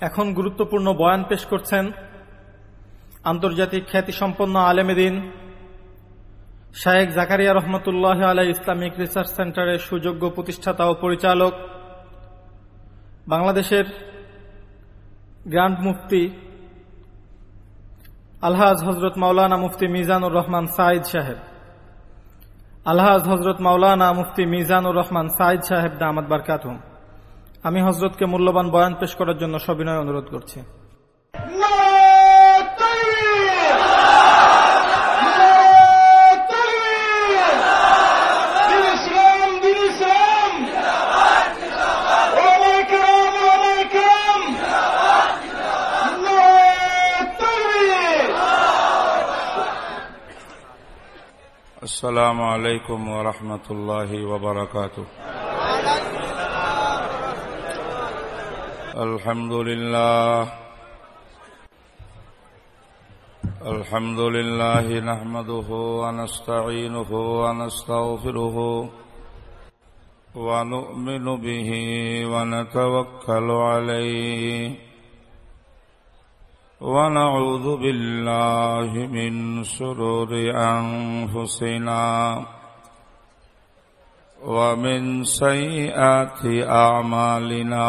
এখন গুরুত্বপূর্ণ বয়ান পেশ করছেন আন্তর্জাতিক খ্যাতিসম্পন্ন আলেমেদিন শায়েক জাকারিয়া রহমতুল্লাহ আলাই ইসলামিক রিসার্চ সেন্টারের সুযোগ্য প্রতিষ্ঠাতা ও পরিচালক, বাংলাদেশের গ্র্যান্ড মুফতি আলহাজ হজরত মাওলানা মুফতি মিজানুর রহমান সাইদ সাহেব, আলহাজ হজরত মাওলানা মুফতি মিজানুর রহমান সাইদ সাহেব দামাদ বারকাতুম আমি হজরতকে মূল্যবান বয়ান পেশ করার জন্য সবিনয় অনুরোধ করছি السلام عليكم ورحمة الله وبركاته الحمد لله الحمد لله نحمده ونستعينه ونستغفره ونؤمن به ونتوكل عليه، ونعوذ بالله من شرور أنفسنا ومن سيئات أعمالنا.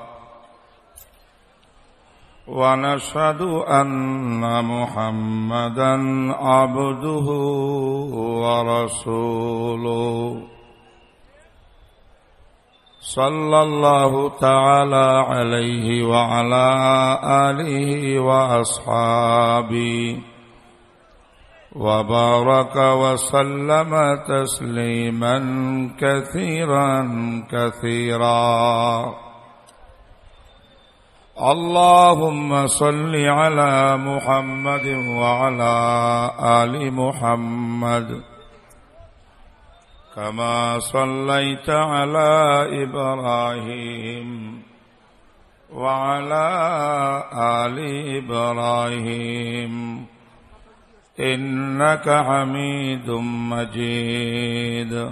ونشهد أن محمدا عبده ورسوله. صلى الله تعالى عليه وعلى آله وأصحابه. وبارك وسلم تسليما كثيرا كثيرا. اللهم صل على محمد وعلى آل محمد. كما صليت على إبراهيم وعلى آل إبراهيم. إنك حميد مجيد.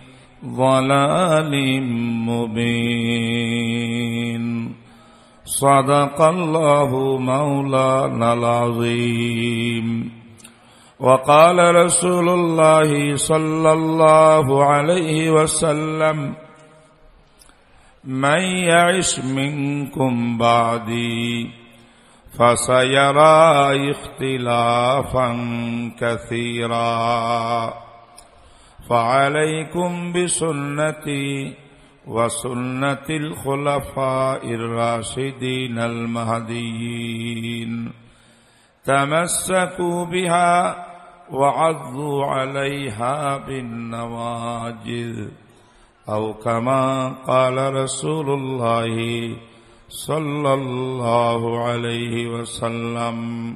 ضلال مبين. صدق الله مولانا العظيم. وقال رسول الله صلى الله عليه وسلم من يعش منكم بعدي فسيرى اختلافا كثيرا. فعليكم بسنتي وسنة الخلفاء الراشدين المهديين. تمسكوا بها وعضوا عليها بالنواجذ. أو كما قال رسول الله صلى الله عليه وسلم.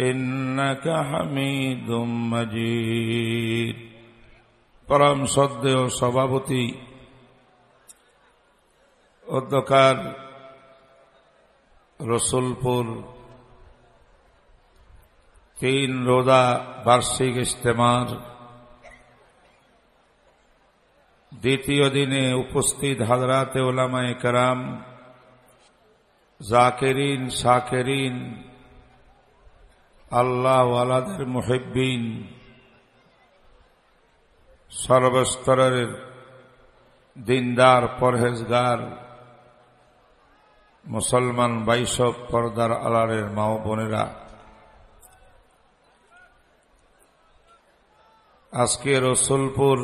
إنك حميد مجيد পরম সদ্য সভাপতি অধ্যকার রসুলপুর তিন রোদা বার্ষিক ইস্তেমার দ্বিতীয় দিনে উপস্থিত হাজরাতে ওলামায় কারাম জাকেরিন শাকেরিন আল্লাহ মুহিবিন সর্বস্তরের দিনদার, পরহেজগার, মুসলমান বাইশব পর্দার আলারের মাও বোনেরা, আজকে রসুলপুর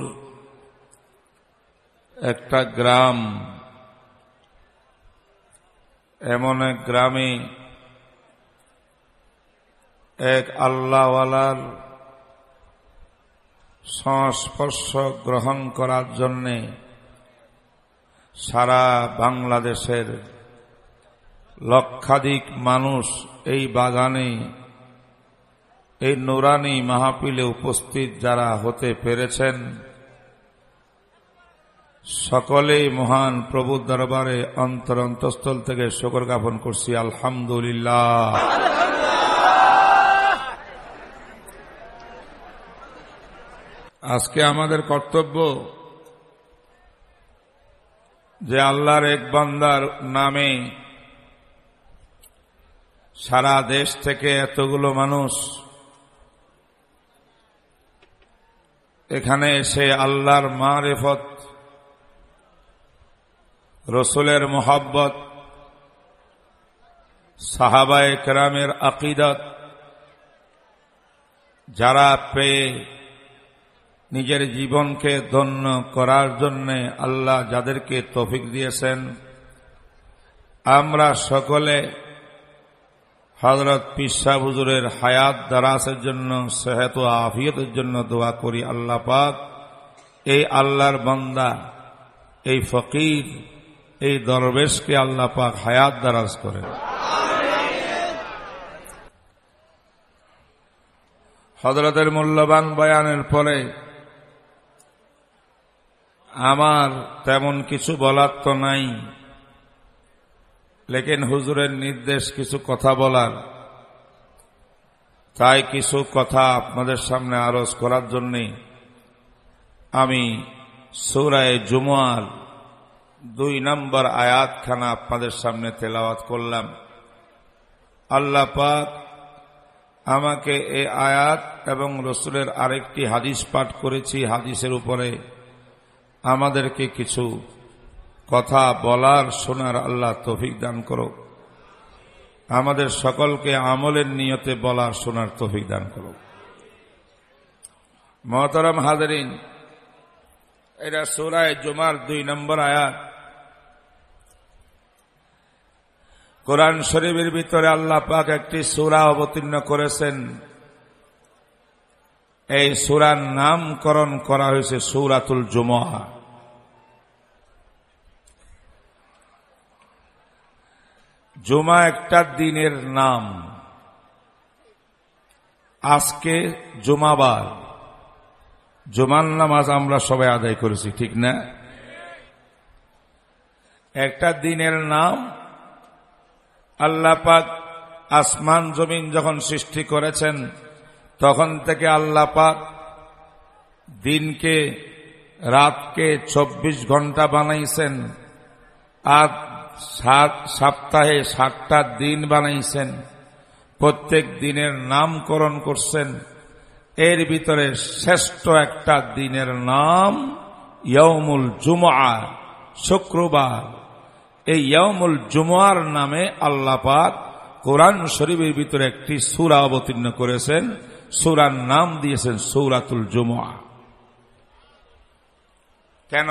একটা গ্রাম, এমন এক গ্রামে এক আল্লাহওয়ালার সংস্পর্শ গ্রহণ করার জন্যে সারা বাংলাদেশের লক্ষাধিক মানুষ এই বাগানে, এই নুরানি মাহাপিলে উপস্থিত যারা হতে পেরেছেন, সকলেই মহান প্রভু দরবারে অন্তর অন্তঃস্থল থেকে শকর জ্ঞাপন করছি, আলহামদুলিল্লাহ। আজকে আমাদের কর্তব্য যে আল্লাহর এক বান্দার নামে সারা দেশ থেকে এতগুলো মানুষ এখানে এসে আল্লাহর মারেফত, রসুলের মোহাব্বত, সাহাবায় কেরামের আকিদত, যারা পেয়ে নিজের জীবনকে ধন্য করার জন্যে আল্লাহ যাদেরকে তফিক দিয়েছেন। আমরা সকলে হজরত পিসা হুজুরের হায়াত দারাসের জন্য, সেহেত ও আফিয়তের জন্য দোয়া করি আল্লাহ পাক। এই আল্লাহর বন্দা, এই ফকির, এই দরবেশকে আল্লাহ পাক হায়াত দারাজ করেন। হজরতের মূল্যবান বয়ানের পরে আমার তেমন কিছু বলার তো নাই। লেকিন হুজুরের নির্দেশ কিছু কথা বলার। তাই কিছু কথা আপনাদের সামনে আরজ করার জন্যে আমি সৌরায় জুমার দুই নম্বর আয়াতখানা আপনাদের সামনে তেলাওয়াত করলাম। আল্লাহ পাক আমাকে এ আয়াত এবং রসুলের আরেকটি হাদিস পাঠ করেছি, হাদিসের উপরে আমাদেরকে কিছু কথা বলার, শোনার আল্লাহ তফিক দান করো আমাদের সকলকে আমলের নিয়তে বলার, শোনার তফিক দান করো মহতরম হাজারিন এরা সোরায় জুমার দুই নম্বর আয়াত। কোরআন শরীফের ভিতরে আল্লাহ পাক একটি সুরা অবতীর্ণ করেছেন। এই সুরার নামকরণ করা হয়েছে সৌরাতুল জুমা জুমা একটা দিনের নাম। আজকে জুমাবার জুমার নামাজ আমরা সবাই আদায় করেছি, ঠিক না? একটা দিনের নাম আল্লাহ পাক আসমান জমিন যখন সৃষ্টি করেছেন তখন থেকে আল্লাহ পাক দিনকে, রাতকে চব্বিশ ঘণ্টা বানাইছেন। আর সাত, সপ্তাহে সাতটা দিন বানাইছেন। প্রত্যেক দিনের নামকরণ করছেন। এর ভিতরে শ্রেষ্ঠ একটা দিনের নাম ইয়মুল জুমা শুক্রবার। এই ইয়মুল জুমার নামে আল্লাপাক কোরআন শরীফের ভিতরে একটি সুরা অবতীর্ণ করেছেন। সুরার নাম দিয়েছেন সৌরাতুল জুমা কেন?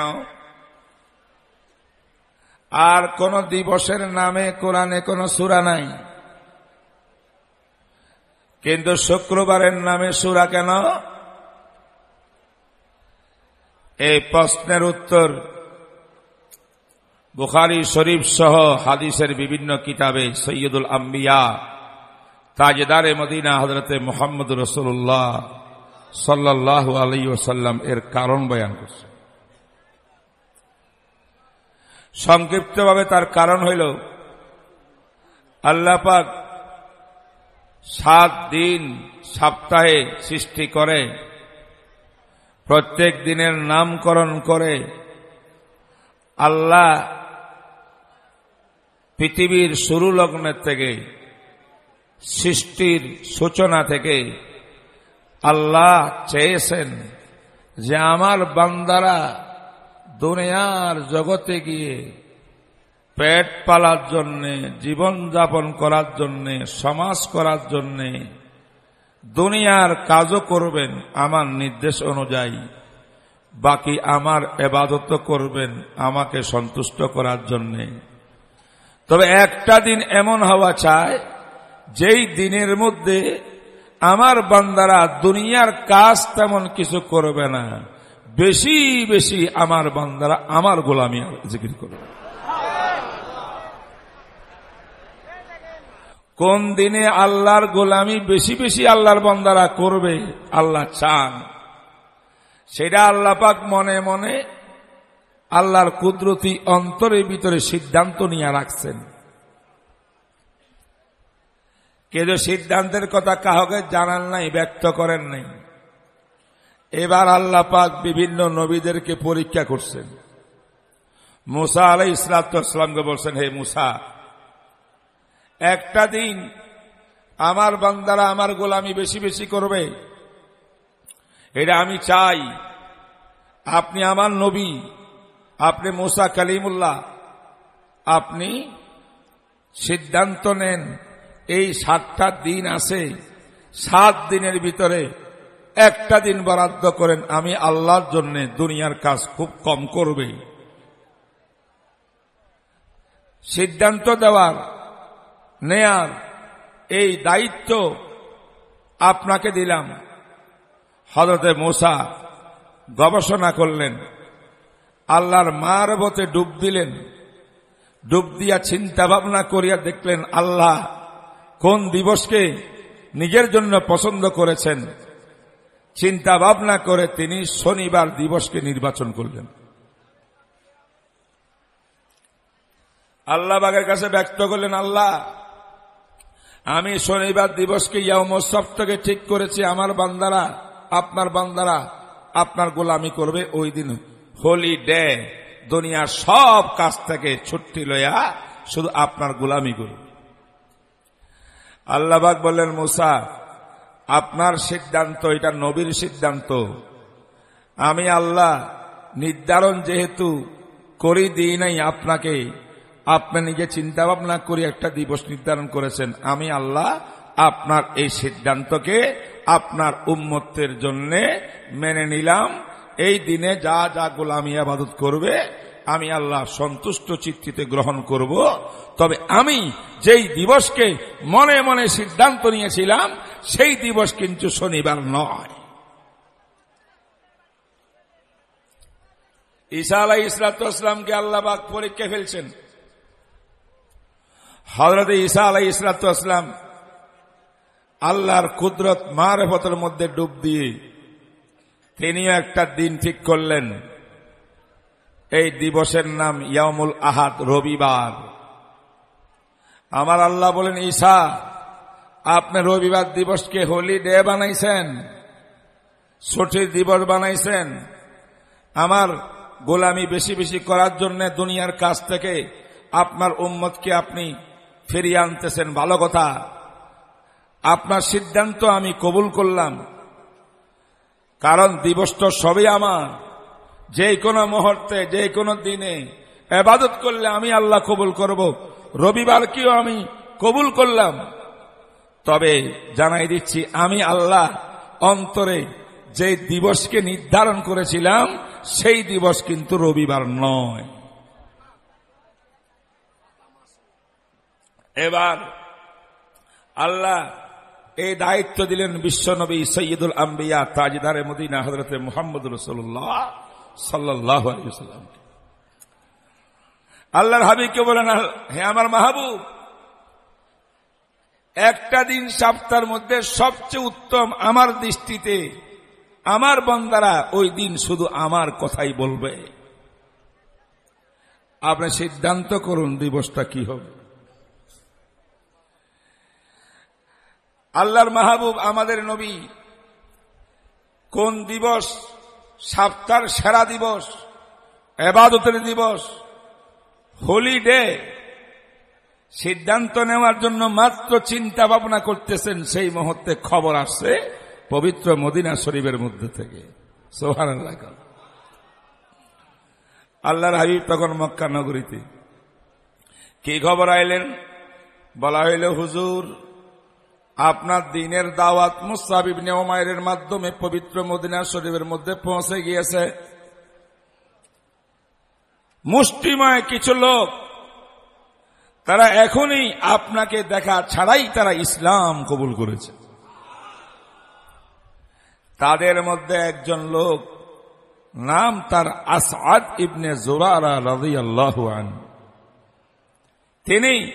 আর কোন দিবসের নামে কোরআনে কোন সুরা নাই। কিন্তু শুক্রবারের নামে সুরা কেন? এই প্রশ্নের উত্তর বুখারি শরীফ সহ হাদিসের বিভিন্ন কিতাবে সৈয়দুল আম্বিয়া তাজেদারে মদিনা হজরতে মোহাম্মদ রসুল্লাহ সাল্লাহ আলী ওসাল্লাম এর কারণ বয়ান করছে। সংক্ষিপ্তভাবে তার কারণ হইল আল্লাপাক সাত দিন সপ্তাহে সৃষ্টি করে, প্রত্যেক দিনের নামকরণ করে, আল্লাহ পৃথিবীর শুরু লগ্নের থেকে সৃষ্টির সূচনা থেকে আল্লাহ চেয়েছেন যে আমার বান্দারা দুনিয়ার জগতে গিয়ে পেট পালার জন্যে, জীবন যাপন করার জন্যে, সমাজ করার জন্যে দুনিয়ার কাজও করবেন আমার নির্দেশ অনুযায়ী। বাকি আমার এবাদত করবেন আমাকে সন্তুষ্ট করার জন্যে। তবে একটা দিন এমন হওয়া চায় যেই দিনের মধ্যে আমার বান্দারা দুনিয়ার কাজ তেমন কিছু করবে না, বেশি বেশি আমার বান্দারা আমার গোলামি জিকির করবে। কোন দিনে আল্লাহর গোলামি বেশি বেশি আল্লাহর বান্দারা করবে, আল্লাহ চান। সেটা আল্লাহ পাক মনে মনে আল্লাহর কুদরতি অন্তরের ভিতরে সিদ্ধান্ত নিয়ে রাখছেন। কেউ সিদ্ধান্তের কথা কাহকে জানান নাই, ব্যক্ত করেন নাই। এবার আল্লাহ পাক বিভিন্ন নবীদেরকে পরীক্ষা করছেন। মুসা আলাই ইসলাতামকে বলছেন, হে মুসা, একটা দিন আমার বান্দারা আমার গোলামি বেশি বেশি করবে। এটা আমি চাই। আপনি আমার নবী, আপনি মুসা কালিমুল্লাহ, আপনি সিদ্ধান্ত নেন। এই সাতটা দিন আছে, সাত দিনের ভিতরে একটা দিন বরাদ্দ করেন, আমি আল্লাহর জন্য দুনিয়ার কাজ খুব কম করবে। সিদ্ধান্ত দেওয়ার, নেয়ার এই দায়িত্ব আপনাকে দিলাম। হজরতে মোসা গবেষণা করলেন, আল্লাহর মার বতে ডুব দিলেন, ডুব দিয়া চিন্তা ভাবনা করিয়া দেখলেন, আল্লাহ কোন দিবসকে নিজের জন্য পছন্দ করেছেন? চিন্তা ভাবনা করে তিনি শনিবার দিবসকে নির্বাচন করলেন। আল্লাহ বাগের কাছে ব্যক্ত করলেন, আল্লাহ, আমি শনিবার দিবসকে ইয়ামোৎসব থেকে ঠিক করেছি, আমার বান্দারা, আপনার বান্দারা, আপনার গোলামি করবে ওই দিন। হোলি ডে দুনিয়ার সব কাজ থেকে ছুটি লইয়া শুধু আপনার গোলামি করবে আল্লাহবাক বললেন, মুসা, আপনার সিদ্ধান্ত, এটা নবীর সিদ্ধান্ত। আমি আল্লাহ নির্ধারণ যেহেতু করি, দিই নাই আপনাকে। আপনি নিজে চিন্তা ভাবনা করে একটা দিবস নির্ধারণ করেছেন। আমি আল্লাহ আপনার এই সিদ্ধান্তকে আপনার উম্মতের জন্য মেনে নিলাম। এই দিনে যা যা গোলামি, আবাদত করবে আমি আল্লাহ সন্তুষ্ট চিত্তিতে গ্রহণ করব। তবে আমি যেই দিবসকে মনে মনে সিদ্ধান্ত নিয়েছিলাম, সেই দিবস কিন্তু শনিবার নয়। ঈসা আলাই ইসলাতামকে আল্লাহবাক পরীক্ষা ফেলছেন। হজরত ঈসা আলাই ইসলাতাম আল্লাহর কুদরত মারফতের মধ্যে ডুব দিয়ে তিনিও একটা দিন ঠিক করলেন। এই দিবসের নাম ইয়ামুল আহাদ, রবিবার। আমার আল্লাহ বলেন, ঈশা, আপনি রবিবার দিবসকে হোলি ডে বানাইছেন, ছুটির দিবস বানাইছেন। আমার গোলামি বেশি বেশি করার জন্য দুনিয়ার কাছ থেকে আপনার উম্মতকে আপনি ফিরিয়ে আনতেছেন। ভালো কথা। আপনার সিদ্ধান্ত আমি কবুল করলাম। কারণ দিবস তো সবই আমার। যে কোনো মুহূর্তে, যে কোনো দিনে এবাদত করলে আমি আল্লাহ কবুল করব। রবিবারকেও আমি কবুল করলাম। তবে জানাই দিচ্ছি, আমি আল্লাহ অন্তরে যে দিবসকে নির্ধারণ করেছিলাম, সেই দিবস কিন্তু রবিবার নয়। এবার আল্লাহ এই দায়িত্ব দিলেন বিশ্বনবী সৈয়দুল আম্বিয়া তাজদারে মদিনা হজরত মোহাম্মদ রসুল্লাহ সাল্লাহ আলিয়াল্লাম আল্লাহর হাবিবকে বলেন, হে আমার মাহবুব, একটা দিন সপ্তাহের মধ্যে সবচেয়ে উত্তম আমার দৃষ্টিতে আমার বন্দারা ওই দিন শুধু আমার কথাই বলবে। আপনি সিদ্ধান্ত করুন দিবসটা কি হবে। আল্লাহর মাহবুব আমাদের নবী কোন দিবস সপ্তাহ সেরা দিবস, এবাদতের দিবস, হোলিডে। সিদ্ধান্ত নেওয়ার জন্য মাত্র চিন্তা ভাবনা করতেছেন, সেই মুহূর্তে খবর আসছে পবিত্র মদিনা শরীফের মধ্যে থেকে। সোহান আল্লাহর হাবিব তখন মক্কা নগরীতে। কি খবর আইলেন? বলা হইল, হুজুর আপনার দিনের দাওয়াত মুসাবিব নেওমায়ের মাধ্যমে পবিত্র মদিনা শরীফের মধ্যে পৌঁছে গিয়েছে। মুষ্টিময় কিছু লোক, তারা এখনই আপনাকে দেখা ছাড়াই তারা ইসলাম কবুল করেছে। তাদের মধ্যে একজন লোক, নাম তার আসাদ ইবনে জোরারা রাজি আল্লাহ তিনি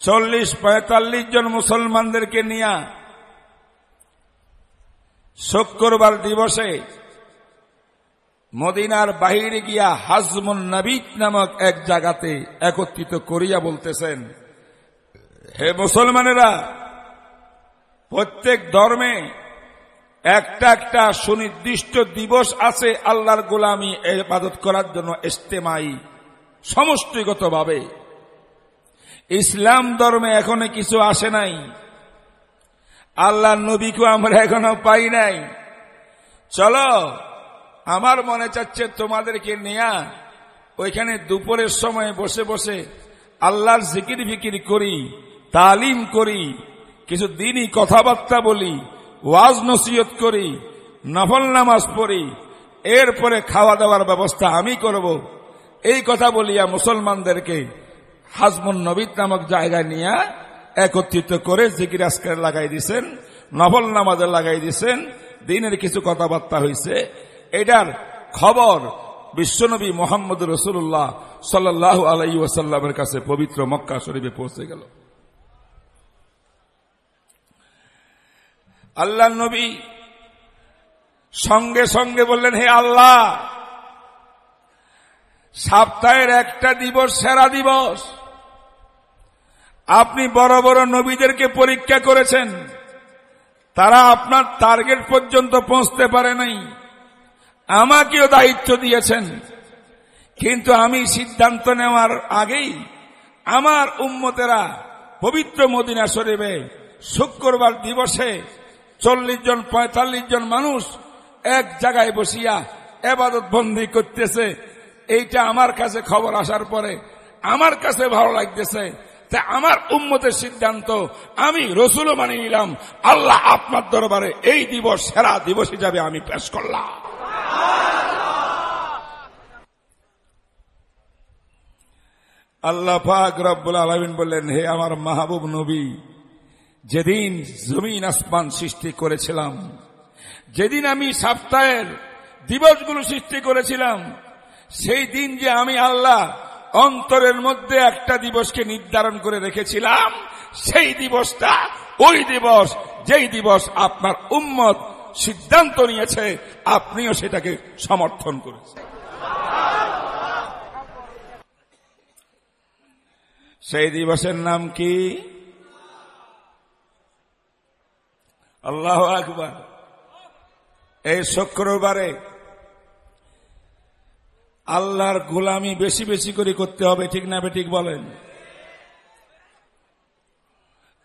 চল্লিশ পঁয়তাল্লিশ জন মুসলমানদেরকে নিয়ে শুক্রবার দিবসে মদিনার বাহিরে গিয়া হাজমুন নবীদ নামক এক জায়গাতে একত্রিত করিয়া বলতেছেন, হে মুসলমানেরা, প্রত্যেক ধর্মে একটা একটা সুনির্দিষ্ট দিবস আছে আল্লাহর গোলামী ইবাদত করার জন্য ইস্তেমাই সমষ্টিগতভাবে। ইসলাম ধর্মে এখনও কিছু আসে নাই। আল্লাহ নবীকে আমরা এখনও পাই নাই। চলো, আমার মনে চাচ্ছে তোমাদেরকে নেয়া ওইখানে দুপুরের সময় বসে বসে আল্লাহর জিকির ফিকির করি, তালিম করি, কিছু দিনই কথাবার্তা বলি, ওয়াজ নসিয়ত করি, নফল নামাজ পড়ি, এরপরে খাওয়া দাওয়ার ব্যবস্থা আমি করব। এই কথা বলিয়া মুসলমানদেরকে হাজমুন নবীদ নামক জায়গায় নিয়ে একত্রিত করে জিকির আজকার লাগাই দিছেন, নফল নামাজে লাগাই দিছেন, দিনের কিছু কথাবার্তা হয়েছে এটার খবর বিশ্বনবী মোহাম্মদ রসুল্লাহ সাল্লাহ আলাই ওয়াসাল্লামের কাছে পবিত্র মক্কা শরীফে পৌঁছে গেল। আল্লাহ নবী সঙ্গে সঙ্গে বললেন, হে আল্লাহ, সপ্তাহের একটা দিবস, সেরা দিবস। আপনি বড় বড় নবীদেরকে পরীক্ষা করেছেন। তারা আপনার টার্গেট পর্যন্ত পৌঁছতে পারে নাই। আমাকেও দায়িত্ব দিয়েছেন। কিন্তু আমি সিদ্ধান্ত নেওয়ার আগেই আমার উম্মতেরা পবিত্র মদিনা শরীফে শুক্রবার দিবসে চল্লিশ জন, পঁয়তাল্লিশ জন মানুষ এক জায়গায় বসিয়া এবাদত বন্দি করতেছে। এইটা আমার কাছে খবর আসার পরে আমার কাছে ভালো লাগতেছে। তা আমার উম্মতের সিদ্ধান্ত। আমি রসুলও মানিয়ে নিলাম। আল্লাহ আপনার দরবারে এই দিবস, সেরা দিবস হিসাবে আমি পেশ করলাম। আল্লাহ পাক রব্বুল আলমিন বললেন, হে আমার মাহবুব নবী, যেদিন জমিন আসমান সৃষ্টি করেছিলাম, যেদিন আমি সপ্তাহের দিবসগুলো সৃষ্টি করেছিলাম, সেই দিন যে আমি আল্লাহ অন্তরের মধ্যে একটা দিবসকে নির্ধারণ করে রেখেছিলাম। সেই দিবসটা ওই দিবস, যেই দিবস আপনার উম্মত সিদ্ধান্ত নিয়েছে, আপনিও সেটাকে সমর্থন করেছেন। সেই দিবসের নাম কি? আল্লাহ আকবর। এই শুক্রবারে আল্লাহর গোলামি বেশি বেশি করে করতে হবে, ঠিক না ঠিক বলেন?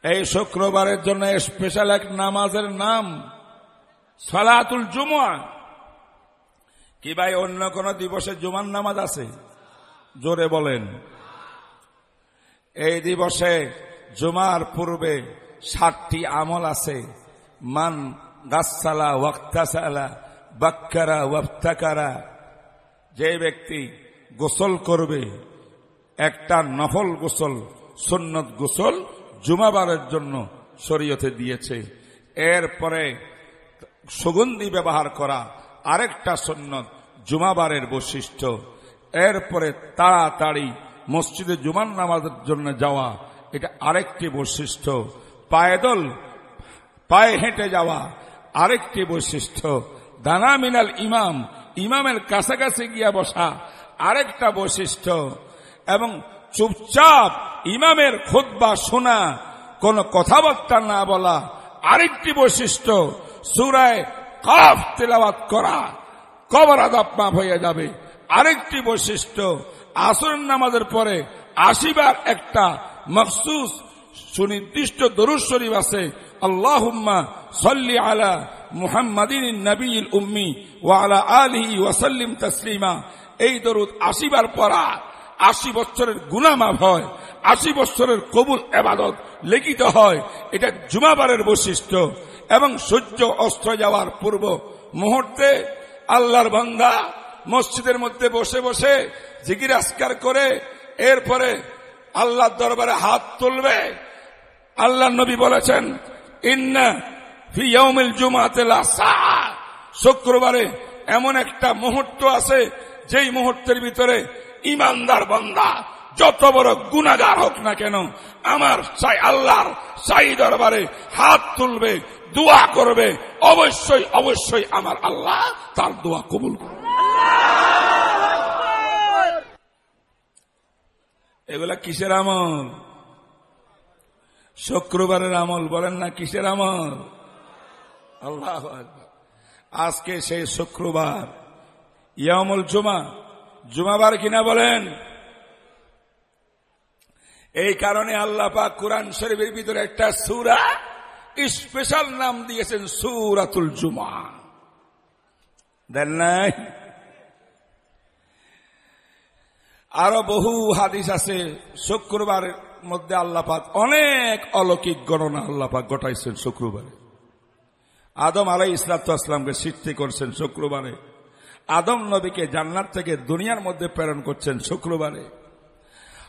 এই শুক্রবারের জন্য স্পেশাল এক নামাজের নাম সালাতুল জুমা কি ভাই, অন্য কোন দিবসে জুমার নামাজ আছে? জোরে বলেন। এই দিবসে জুমার পূর্বে ষাটটি আমল আছে। মান গাছালা ওয়াক্তাসালা, বাক্কারা ওয়াপ্তাকারা যে ব্যক্তি গোসল করবে, একটা নফল গোসল, সুন্নত গোসল জুমাবারের জন্য শরীয়তে দিয়েছে। এরপরে সুগন্ধি ব্যবহার করা আরেকটা সন্ন্যত জুমাবারের বৈশিষ্ট্য। এরপরে তাড়াতাড়ি মসজিদে জুমার নামাজের জন্য যাওয়া, এটা আরেকটি বৈশিষ্ট্য। পায়দল পায়ে হেঁটে যাওয়া, আরেকটি বৈশিষ্ট্য। দানা মিনাল ইমাম ইমামের কাছাকাছি গিয়া বসা আরেকটা বৈশিষ্ট্য। এবং চুপচাপ ইমামের খুদ্া শোনা, কোন কথাবার্তা না বলা আরেকটি বৈশিষ্ট্য, সুরায় কাফ তেলাওয়াত করা। কবর আদাব মাফ হয়ে যাবে। আরেকটি বৈশিষ্ট্য আসর নামাজের পরে আসিবার একটা মখসুস সুনির্দিষ্ট দরুদ শরীফ আছে আল্লাহুম্মা সল্লি আলা মুহাম্মাদিন নবীল উম্মি ওয়ালা আলিহি ওয়াসাল্লিম তসলিমা। এই দরুদ আসিবার পরা আশি বছরের গুনামাফ হয়, আশি বছরের কবুল এবাদত লিখিত হয়। এটা জুমাবারের বৈশিষ্ট্য এবং সূর্য অস্ত যাওয়ার পূর্ব মুহূর্তে আল্লাহর বান্দা মসজিদের মধ্যে বসে বসে জিগির আসকার করে, এরপরে আল্লাহর দরবারে হাত তুলবে। আল্লাহ নবী বলেছেন শুক্রবারে এমন একটা মুহূর্ত আছে, যেই মুহূর্তের ভিতরে ইমানদার বান্দা যত বড় গুণাগার হোক না কেন, আমার চাই আল্লাহর চাই দরবারে হাত তুলবে, দোয়া করবে, অবশ্যই অবশ্যই আমার আল্লাহ তার দোয়া কবুল করবে। এগুলা কিসের আমল? শুক্রবারের আমল, বলেন না কিসের আমল? আল্লাহ আজকে সেই শুক্রবার ইয়ামুল জুমা। জুমাবার কিনা বলেন? এই কারণে আল্লাহ পাক কোরআন শরীফের ভিতরে একটা সুরা স্পেশাল নাম দিয়েছেন, সুরাতুল জুমা। দেন নাই? আরও বহু হাদিস আছে শুক্রবারের মধ্যে আল্লাপাক অনেক অলৌকিক গণনা আল্লাপাক ঘটাইছেন শুক্রবারে। আদম আলাই ইসলাতামকে সৃষ্টি করছেন শুক্রবারে। আদম নবীকে জান্নাত থেকে দুনিয়ার মধ্যে প্রেরণ করছেন শুক্রবারে।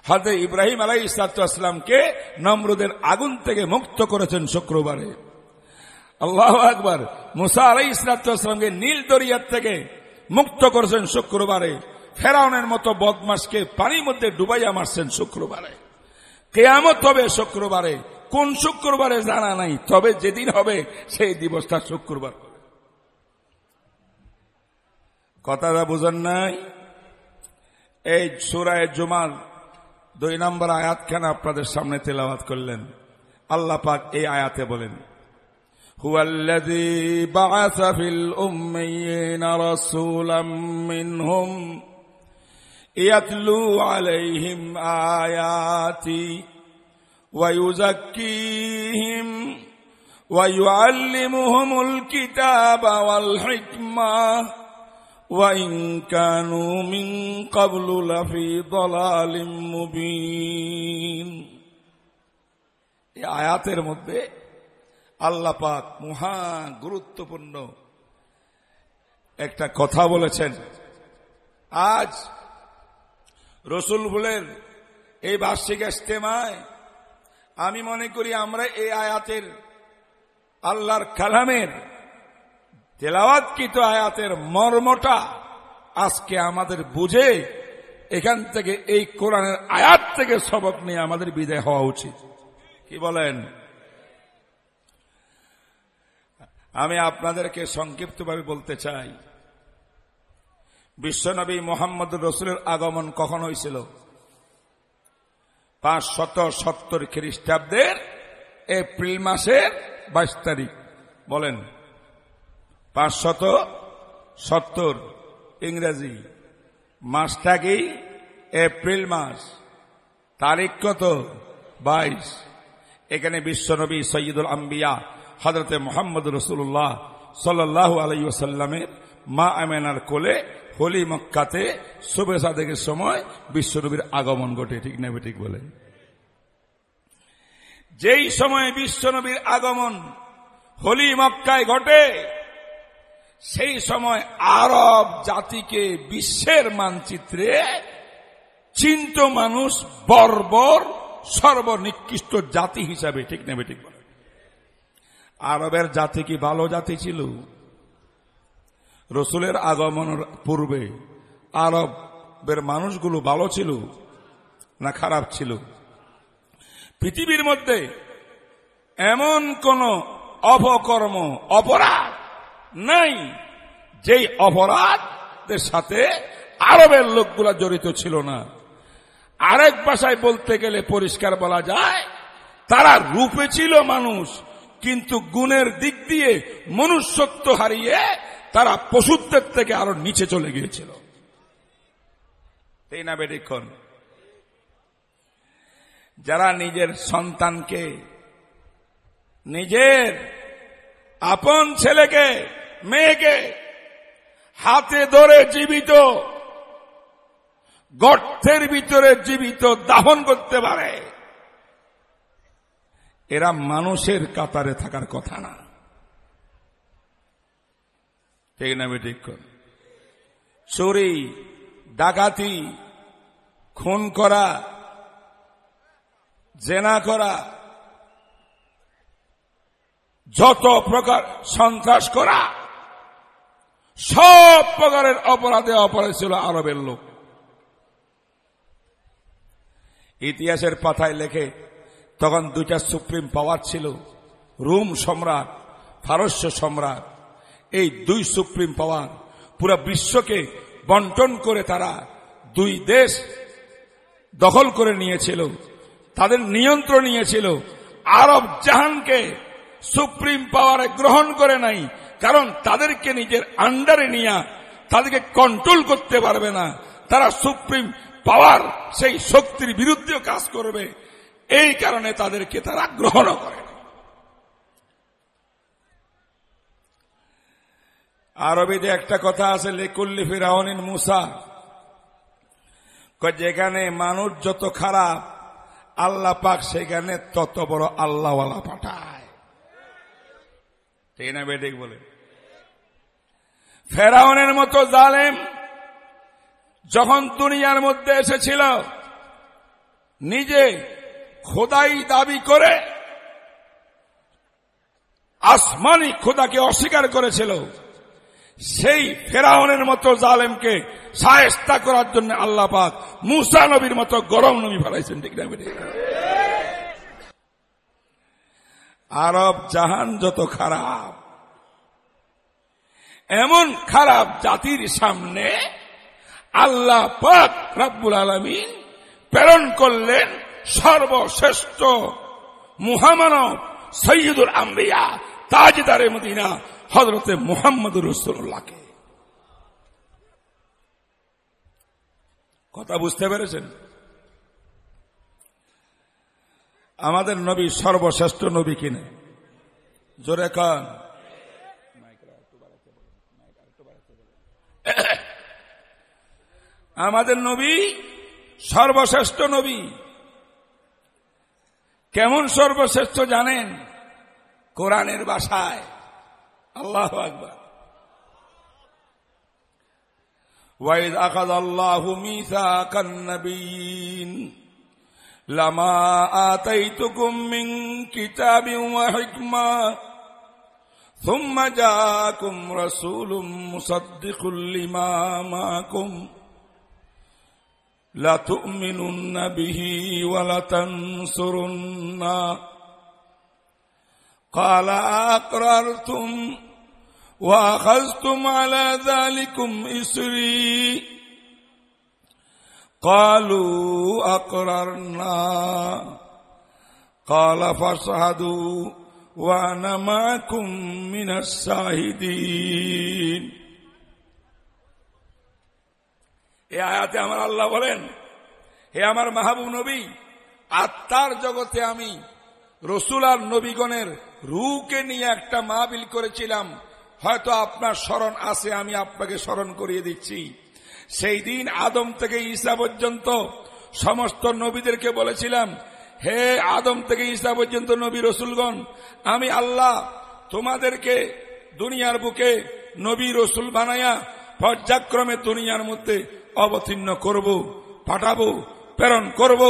হজরত ইব্রাহিম আলাই ইসলাতামকে নমরুদের আগুন থেকে মুক্ত করেছেন শুক্রবারে। আল্লাহ আকবর, মুসা আলাই ইসলাতামকে নীল দরিয়ার থেকে মুক্ত করেছেন শুক্রবারে। ফেরাউনের মতো বদমাসকে পানির মধ্যে ডুবাইয়া মারছেন শুক্রবারে। কেয়ামত হবে শুক্রবারে কোন শুক্রবারে জানা নাই তবে যেদিন হবে সেই দিবসটা শুক্রবার কথাটা বুঝেন নাই এই সুরায় জুমার দুই নম্বর আয়াতখানা আপনাদের সামনে তেলাওয়াত করলেন আল্লাহ পাক এই আয়াতে বলেন هو الذي بعث في الأميين رسولا منهم يتلو عليهم آياتي ويزكيهم ويعلمهم الكتاب والحكمة وإن كانوا من قبل لفي ضلال مبين এই আয়াতের মধ্যে আল্লাহ পাক মহা গুরুত্বপূর্ণ একটা কথা বলেছেন আজ রসুল ফুলের এই বার্ষিক ইস্তেমায় আমি মনে করি আমরা এই আয়াতের, আল্লাহর কালামের, তেলাওয়াতকৃত আয়াতের মর্মটা আজকে আমাদের বুঝে এখান থেকে এই কোরআনের আয়াত থেকে সবক নিয়ে আমাদের বিদায় হওয়া উচিত। কি বলেন? আমি আপনাদেরকে সংক্ষিপ্তভাবে বলতে চাই বিশ্বনবী মোহাম্মদ রসুলের আগমন কখন হয়েছিল পাঁচ শত সত্তর খ্রিস্টাব্দের এপ্রিল মাসের বাইশ তারিখ। বলেন পাঁচ শত সত্তর ইংরেজি। মাসটা কি এপ্রিল মাস? তারিখ কত? বাইশ। এখানে বিশ্বনবী সৈয়দুল আম্বিয়া হজরতে মোহাম্মদ রসুল্লাহ সাল্লাহ আলাইসাল্লামের মা আমেনার কোলে হোলি মক্কাতে শুভে সাদেকের সময় বিশ্বনবীর আগমন ঘটে, ঠিক না ঠিক বলে? যেই সময় বিশ্বনবীর আগমন হোলি মক্কায় ঘটে, সেই সময় আরব জাতিকে বিশ্বের মানচিত্রে চিন্ত মানুষ বর্বর, সর্বনিকৃষ্ট জাতি হিসাবে, ঠিক নেবে ঠিক বলে? আরবের জাতি কি ভালো জাতি ছিল? রসুলের আগমনের পূর্বে আরবের মানুষগুলো ভালো ছিল না খারাপ ছিল? পৃথিবীর মধ্যে এমন কোন অপকর্ম, অপরাধ নাই যেই অপরাধের সাথে আরবের লোকগুলা জড়িত ছিল না। আরেক ভাষায় বলতে গেলে পরিষ্কার বলা যায়, তারা রূপে ছিল মানুষ, কিন্তু গুণের দিক দিয়ে মনুষ্যত্ব হারিয়ে তারা পশুত্বের থেকে আরও নিচে চলে গিয়েছিল। তাই না বেডিক্ষণ যারা নিজের সন্তানকে, নিজের আপন ছেলেকে, মেয়েকে হাতে ধরে জীবিত, গর্তের ভিতরে জীবিত দাহন করতে পারে, এরা মানুষের কাতারে থাকার কথা না। চুরি, ডাকাতি, খুন করা, জেনা করা, যত প্রকার সন্ত্রাস করা, সব প্রকারের অপরাধে অপরাধ ছিল আরবের লোক। ইতিহাসের পাতায় লেখে, তখন দুইটা সুপ্রিম পাওয়ার ছিল, রুম সম্রাট ফারস্য সম্রাট এই দুই সুপ্রিম পাওয়ার পুরো বিশ্বকে বন্টন করে তারা দুই দেশ দখল করে নিয়েছিল, তাদের নিয়ন্ত্রণ নিয়েছিল। আরব জাহানকে সুপ্রিম পাওয়ারে গ্রহণ করে নাই, কারণ তাদেরকে নিজের আন্ডারে নিয়ে তাদেরকে কন্ট্রোল করতে পারবে না। তারা সুপ্রিম পাওয়ার সেই শক্তির বিরুদ্ধেও কাজ করবে। এই কারণে তাদেরকে তারা গ্রহণ করে। আরবিতে একটা কথা আছে, লেকুল্লি ফিরাউনিন মুসা। যেখানে মানুষ যত খারাপ, আল্লাহ পাক সেখানে তত বড় আল্লাহওয়ালা পাঠায়। না বেঠিক বলে। ফেরাউনের মতো জালেম যখন দুনিয়ার মধ্যে এসেছিল, নিজে খোদাই দাবি করে আসমানি খোদাকে অস্বীকার করেছিল। সেই ফেরাউনের মতো জালেমকে সায়স্তা করার জন্য আল্লাহ পাক মুসা নবীর মতো গরম নবী ফেলাইছেন ঠিক না আরব জাহান যত খারাপ, এমন খারাপ জাতির সামনে আল্লাহ পাক রাব্বুল আলমিন প্রেরণ করলেন সর্বশ্রেষ্ঠ মুহামানব সৈয়দুল আম্বিয়া তাজদারে মদিনা হজরতে মোহাম্মদ রসুল্লাহকে কথা বুঝতে পেরেছেন? আমাদের নবী সর্বশ্রেষ্ঠ নবী কিনে? জোরে কান। আমাদের নবী সর্বশ্রেষ্ঠ নবী। কেমন সর্বশ্রেষ্ঠ জানেন? কোরআনের বাসায়। الله أكبر. وإذ أخذ الله ميثاق النبيين لما آتيتكم من كتاب وحكمة ثم جاءكم رسول مصدق لما معكم لتؤمنن به ولتنصرن. قال أقررتم وأخذتم على ذلكم إسري قالوا أقررنا قال فاشهدوا وأنا معكم من الشاهدين এ আয়াতে আমার আল্লাহ বলেন হে আমার মাহবুব নবী আত্মার জগতে আমি রসুল আর নবীগণের রুকে নিয়ে একটা মাহবিল করেছিলাম হয়তো আপনার স্মরণ আছে, আমি আপনাকে স্মরণ করিয়ে দিচ্ছি। সেই দিন আদম থেকে ঈসা পর্যন্ত সমস্ত নবীদেরকে বলেছিলাম, হে আদম থেকে ঈসা পর্যন্ত নবী রসুলগণ, আমি আল্লাহ তোমাদেরকে দুনিয়ার বুকে নবী রসুল বানায়া পর্যাক্রমে দুনিয়ার মধ্যে অবতীর্ণ করব, পাঠাবো, প্রেরণ করব।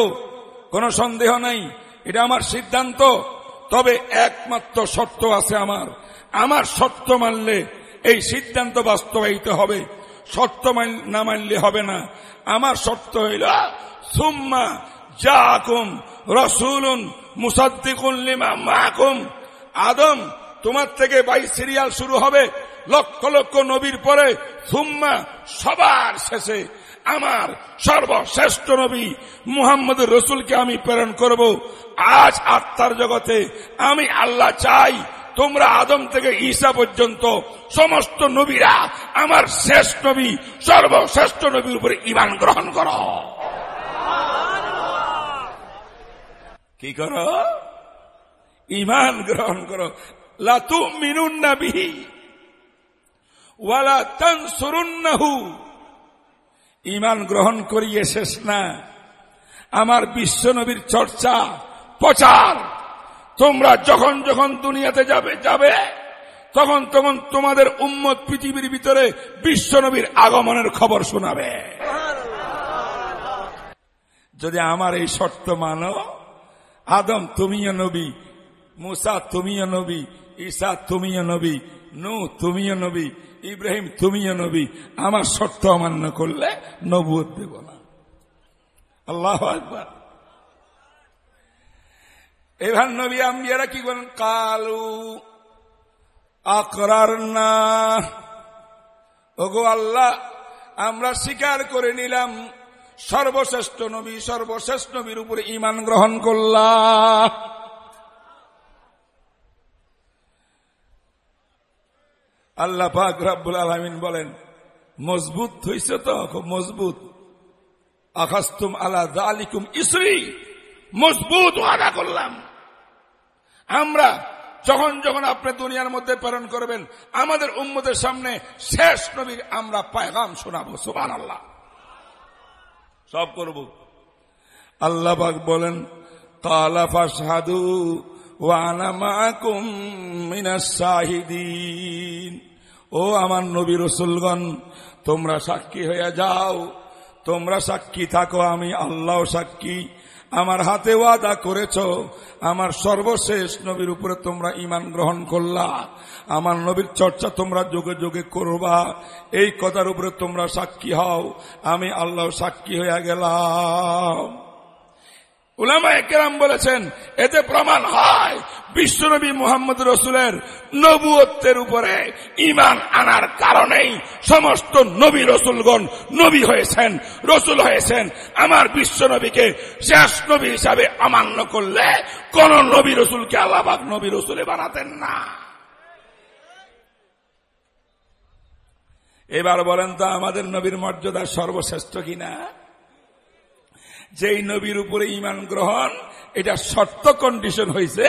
কোনো সন্দেহ নাই, এটা আমার সিদ্ধান্ত, তবে একমাত্র শর্ত আছে আমার। আমার শর্ত মানলে এই সিদ্ধান্ত বাস্তবায়িত হবে। শর্ত না মানলে হবে না। আমার শর্ত হইল, সুম্মা জাকুম রসুলুন মুসাদ্দিকুন আদম, তোমার থেকে বাই সিরিয়াল শুরু হবে, লক্ষ লক্ষ নবীর পরে, সুম্মা সবার শেষে। আমার সর্বশ্রেষ্ঠ নবী মুহাম্মদ রসুলকে আমি প্রেরণ করব। আজ আত্মার জগতে আমি আল্লাহ চাই তোমরা আদম থেকে ঈসা পর্যন্ত সমস্ত নবীরা আমার শেষ নবী, সর্বশ্রেষ্ঠ নবীর উপরে ইমান গ্রহণ কর। কি কর? ইমান গ্রহণ করো। লাতু মিনুন নাবিহি ওয়ালা তানসুরুন্নাহু। ইমান গ্রহণ করিয়ে শেষ না। আমার বিশ্ব নবীর চর্চা, প্রচার তোমরা যখন যখন দুনিয়াতে যাবে যাবে, তখন তখন তোমাদের উম্মত পৃথিবীর ভিতরে বিশ্ব নবীর আগমনের খবর শোনাবে। যদি আমার এই শর্ত মানো, আদম তুমিও নবী, মুসা তুমিও নবী, ঈসা তুমিও নবী নু তুমিও নবী, ইব্রাহিম তুমিও নবী, আমার শর্ত অমান্য করলে নবুয় দেব না। আল্লাহ একবার এবার নবী আম্বিয়ারা কি করেন কালু। আকরার না ওগো আল্লাহ, আমরা স্বীকার করে নিলাম, সর্বশ্রেষ্ঠ নবী, সর্বশ্রেষ্ঠ নবীর উপরে ইমান গ্রহণ করলাম। আল্লাহ পাক রাব্বুল আলমিন বলেন, মজবুত হইছে তো? খুব মজবুত। আকাস্তুম আলা দালিকুম ইসরি। মজবুত ওয়াদা করলাম। আমরা যখন যখন আপনি দুনিয়ার মধ্যে প্রেরণ করবেন, আমাদের উম্মদের সামনে শেষ নবীর আমরা পায়গাম শোনাবো সুবান আল্লাহ সব করব। আল্লাহ পাক বলেন, কালা ফাসাদু ও আমার নবী রসুলগণ, তোমরা সাক্ষী হয়ে যাও, তোমরা সাক্ষী থাকো, আমি আল্লাহ সাক্ষী। আমার হাতে ওয়াদা করেছ, আমার সর্বশেষ নবীর উপরে তোমরা ইমান গ্রহণ করলা। আমার নবীর চর্চা তোমরা যোগে যোগে করবা। এই কথার উপরে তোমরা সাক্ষী হও। আমি আল্লাহ সাক্ষী হইয়া গেলাম। উলামা একরাম বলেছেন, এতে প্রমাণ হয় বিশ্বনবী মোহাম্মদ রসুলের নবুয়ত্বের উপরে ইমান আনার কারণেই সমস্ত নবী রসুলগণ নবী হয়েছেন, রসুল হয়েছেন। আমার বিশ্বনবীকে শেষ নবী হিসাবে অমান্য করলে কোন নবী রসুলকে আল্লাহবাক নবী রসুলে বানাতেন না। এবার বলেন তো আমাদের নবীর মর্যাদা সর্বশ্রেষ্ঠ কিনা? যেই নবীর উপরে ইমান গ্রহণ, এটা শর্ত কন্ডিশন হয়েছে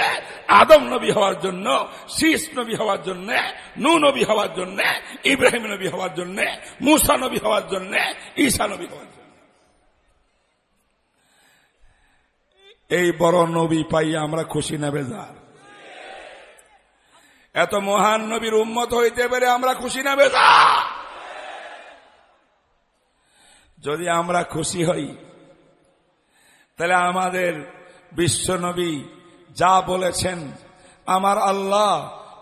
আদম নবী হওয়ার জন্য, শীষ নবী হওয়ার জন্য, নু নবী হওয়ার জন্য, ইব্রাহিম নবী হওয়ার জন্য, মুসা নবী হওয়ার জন্য ঈশা নবী হওয়ার জন্য। এই বড় নবী পাই আমরা খুশি না বেজার। এত মহান নবীর উম্মত হইতে পেরে আমরা খুশি না বেজার। যদি আমরা খুশি হই তাহলে আমাদের বিশ্বনবী যা বলেছেন, আমার আল্লাহ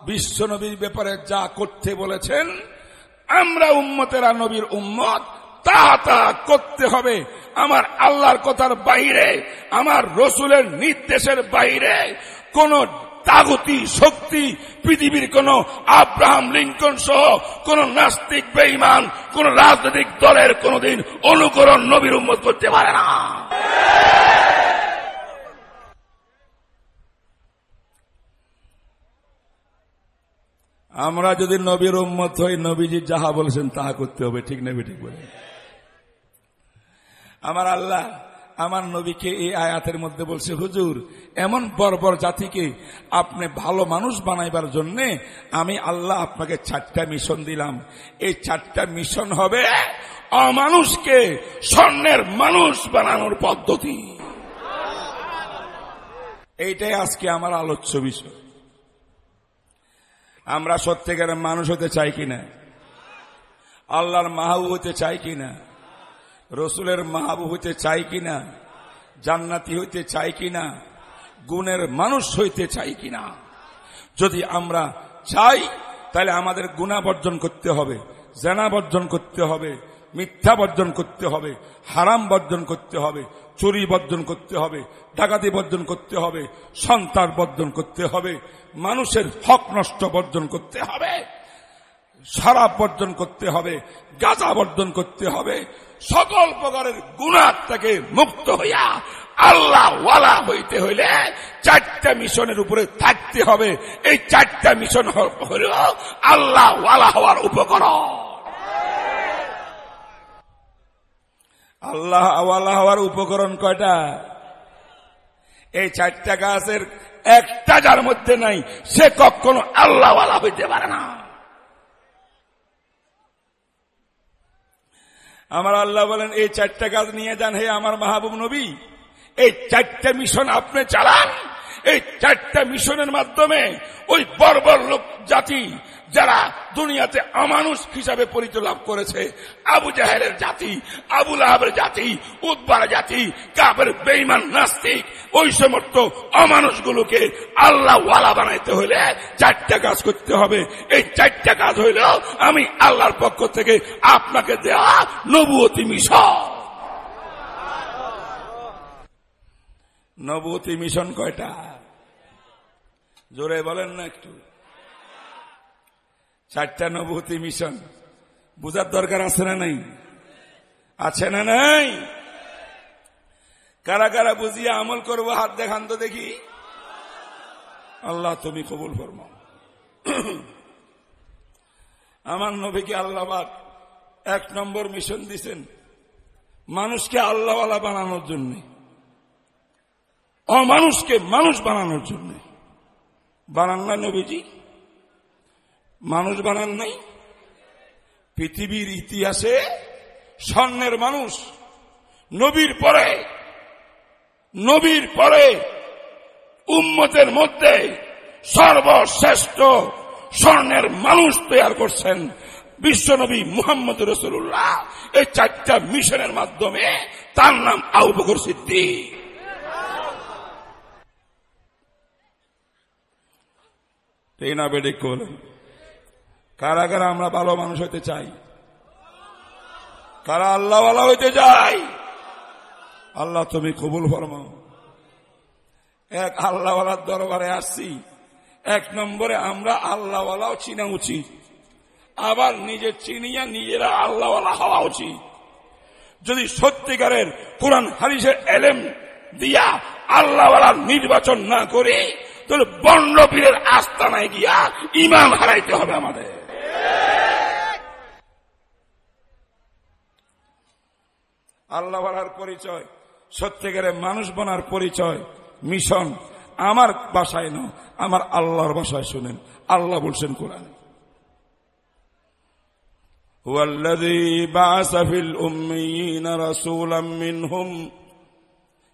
বিশ্বনবীর ব্যাপারে যা করতে বলেছেন, আমরা উম্মতেরা নবীর উম্মত, তা তা করতে হবে। আমার আল্লাহর কথার বাইরে, আমার রসুলের নির্দেশের বাইরে কোন তাগতি, শক্তি, পৃথিবীর কোন আব্রাহাম লিঙ্কন সহ কোন নাস্তিক বেইমান কোন রাজনৈতিক দলের কোনদিন অনুকরণ নবীর উম্মত করতে পারে না। আমরা যদি নবীর উম্মত হই, নবীজি যাহা বলেছেন তাহা করতে হবে, ঠিক নেবে ঠিক বলে? আমার আল্লাহ আমার নবীকে এই আয়াতের মধ্যে বলছে, হুজুর, এমন বর্বর জাতিকে আপনি ভালো মানুষ বানাইবার জন্য আমি আল্লাহ আপনাকে চারটা মিশন দিলাম। এই চারটা মিশন হবে অমানুষকে স্বর্ণের মানুষ বানানোর পদ্ধতি। এইটাই আজকে আমার আলোচ্য বিষয়। আমরা সত্যিকারের মানুষ হতে চাই কিনা? আল্লাহর মাহবু হতে চাই কিনা? রসুলের মাহবু হতে চাই কিনা জান্নাতি হইতে চাই কিনা গুণের মানুষ হইতে চাই কিনা যদি আমরা চাই তাহলে আমাদের গুণা বর্জন করতে হবে জেনা বর্জন করতে হবে মিথ্যা বর্জন করতে হবে হারাম বর্জন করতে হবে চুরি বর্জন করতে হবে ডাকাতি বর্জন করতে হবে সন্তান বর্জন করতে হবে মানুষের হক নষ্ট বর্জন করতে হবে সারা বর্জন করতে হবে গাঁজা বর্জন করতে হবে সকল প্রকারের গুণার থেকে মুক্ত হইয়া আল্লাহ ওয়ালা হইতে হইলে চারটা মিশনের উপরে থাকতে হবে। এই চারটা মিশন হল আল্লাহ ওয়ালা হওয়ার উপকরণ। আল্লাহ আওয়ালা হওয়ার উপকরণ কয়টা? এই চারটা গাছের একটা যার মধ্যে নাই, সে কখনো আল্লাহওয়ালা হইতে পারে না। আমার আল্লাহ বলেন, এই চারটা কাজ নিয়ে যান হে আমার মাহবুব নবী। এই চারটা মিশন আপনি চালান। এই চারটা মিশনের মাধ্যমে ওই বর্বর লোক জাতি যারা দুনিয়াতে অমানুষ হিসাবে পরিচয় লাভ করেছে। আবু জাহেরের জাতি আবুল আহাবের জাতি উদ্বার জাতি কাবের বেইমান নাস্তিক, ওই সমস্ত অমানুষগুলোকে আল্লাহ ওয়ালা বানাইতে হলে চারটা কাজ করতে হবে। এই চারটা কাজ হইলেও আমি আল্লাহর পক্ষ থেকে আপনাকে দেওয়া নবুয়তি মিশন। নবুয়তি মিশন কয়টা? জোরে বলেন না একটু। চারটা নবুতি মিশন। বুঝার দরকার আছে না নাই? আছে না নাই? কারা কারা বুঝিয়ে আমল করব, হাত দেখান তো দেখি। আল্লাহ তুমি কবুল ফরম আমার নবীকে আল্লাহবাদ এক নম্বর মিশন দিছেন মানুষকে আল্লাহওয়ালা বানানোর জন্য। অমানুষকে মানুষ বানানোর জন্য। বানান না নবীজি। মানুষ বানান নাই। পৃথিবীর ইতিহাসে স্বর্ণের মানুষ। নবীর পরে নবীর পরে, উম্মতের মধ্যে সর্বশ্রেষ্ঠ স্বর্ণের মানুষ তৈরি করছেন বিশ্বনবী মুহাম্মদ রসুল্লাহ এই চারটা মিশনের মাধ্যমে তার নাম আউ বকর সিদ্দিক। এই না বেডিক বলেন কারা কারা আমরা ভালো মানুষ হইতে চাই। কারা আল্লাহওয়ালা হইতে চাই? আল্লাহ তুমি কবুল ফরমাও। এক আল্লাহওয়ালার দরবারে আসছি। এক নম্বরে আমরা আল্লাহওয়ালাও চিনা উচিত। আবার নিজে চিনিয়া নিজেরা আল্লাহওয়ালা হওয়া উচিত। যদি সত্যিকারের কোরআন হারিসের এলেম দিয়া আল্লাহওয়ালার নির্বাচন না করে তাহলে বন্ডপীরের আস্তানায় গিয়া ইমান হারাইতে হবে আমাদের আল্লাহর পরিচয় সত্যিকারের মানুষ বনার পরিচয় মিশন আমার বাসায় না আমার আল্লাহর বাসায় শুনেন আল্লাহ বলছেন কোরআন هو الذي بعث في الأميين رسولا منهم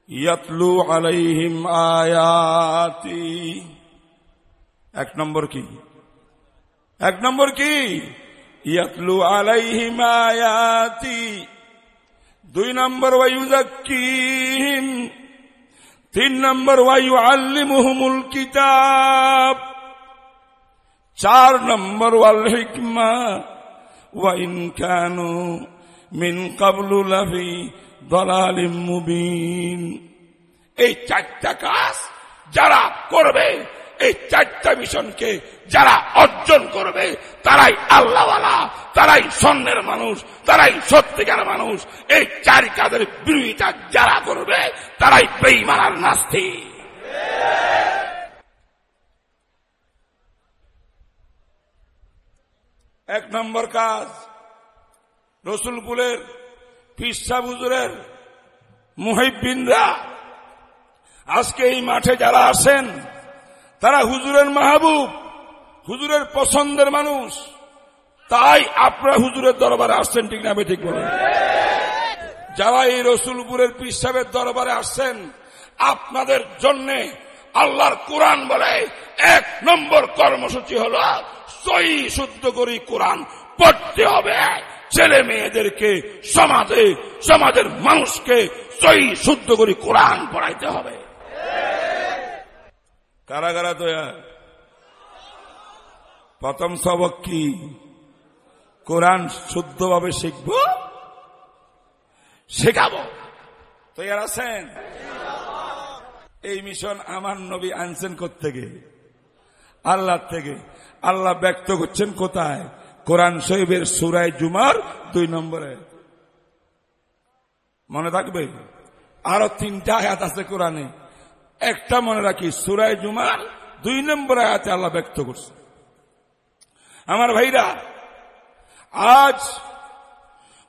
ইয়াতলু আলাইহিম আয়াতি। এক নম্বর কি? এক নম্বর কি? ইয়াতলু আলাইহিম আয়াতি। দুই নম্বর ওয়াইউজাক্কিহিম তিন নম্বর ওয়াইউ আল্লিমুহুমুল কিতাব। চার নম্বর, ওয়াল হিকমা। ওয়াইন কানু মিন কাবলু লাফি দলালিম মুবিন। এই চারটা কাজ যারা করবে, এই চারটা মিশনকে যারা অর্জন করবে, তারাই আল্লাহওয়ালা, তারাই স্বর্ণের মানুষ, তারাই সত্যিকার মানুষ। এই চার কাজের বিরোধিতা যারা করবে, তারাই বেইমানার নাস্তি। এক নম্বর কাজ রসুলপুরের পিসা হুজুরের মুহিবিনরা আজকে এই মাঠে যারা আছেন, তারা হুজুরের মাহবুব, হুজুরের পছন্দের মানুষ। তাই আপনারা হুজুরের দরবারে আসছেন, ঠিক না ঠিক বলেন যারা এই রসুলপুরের পিসাবের দরবারে আসছেন, আপনাদের জন্য আল্লাহর কোরআন বলে এক নম্বর কর্মসূচি হল সই শুদ্ধ করি কোরআন পড়তে হবে। ছেলে মেয়েদেরকে সমাজে, সমাজের মানুষকে সই শুদ্ধ করি কোরআন পড়াইতে হবে। কারা কারা তো প্রথম সবক কি? কোরআন শুদ্ধভাবে শিখব? শেখাবো। তৈয়ার আছেন? এই মিশন আমার নবী আনছেন থেকে আল্লাহ থেকে। আল্লাহ ব্যক্ত করছেন কোথায়? কোরআন শহীবের সুরায় জুমার দুই নম্বরে। মনে থাকবে? আরও তিনটা আয়াত আছে কোরআনে। একটা মনে রাখি সুরায় জুমার দুই নম্বর আয়াতে আল্লাহ ব্যক্ত করছে। আমার ভাইরা, আজ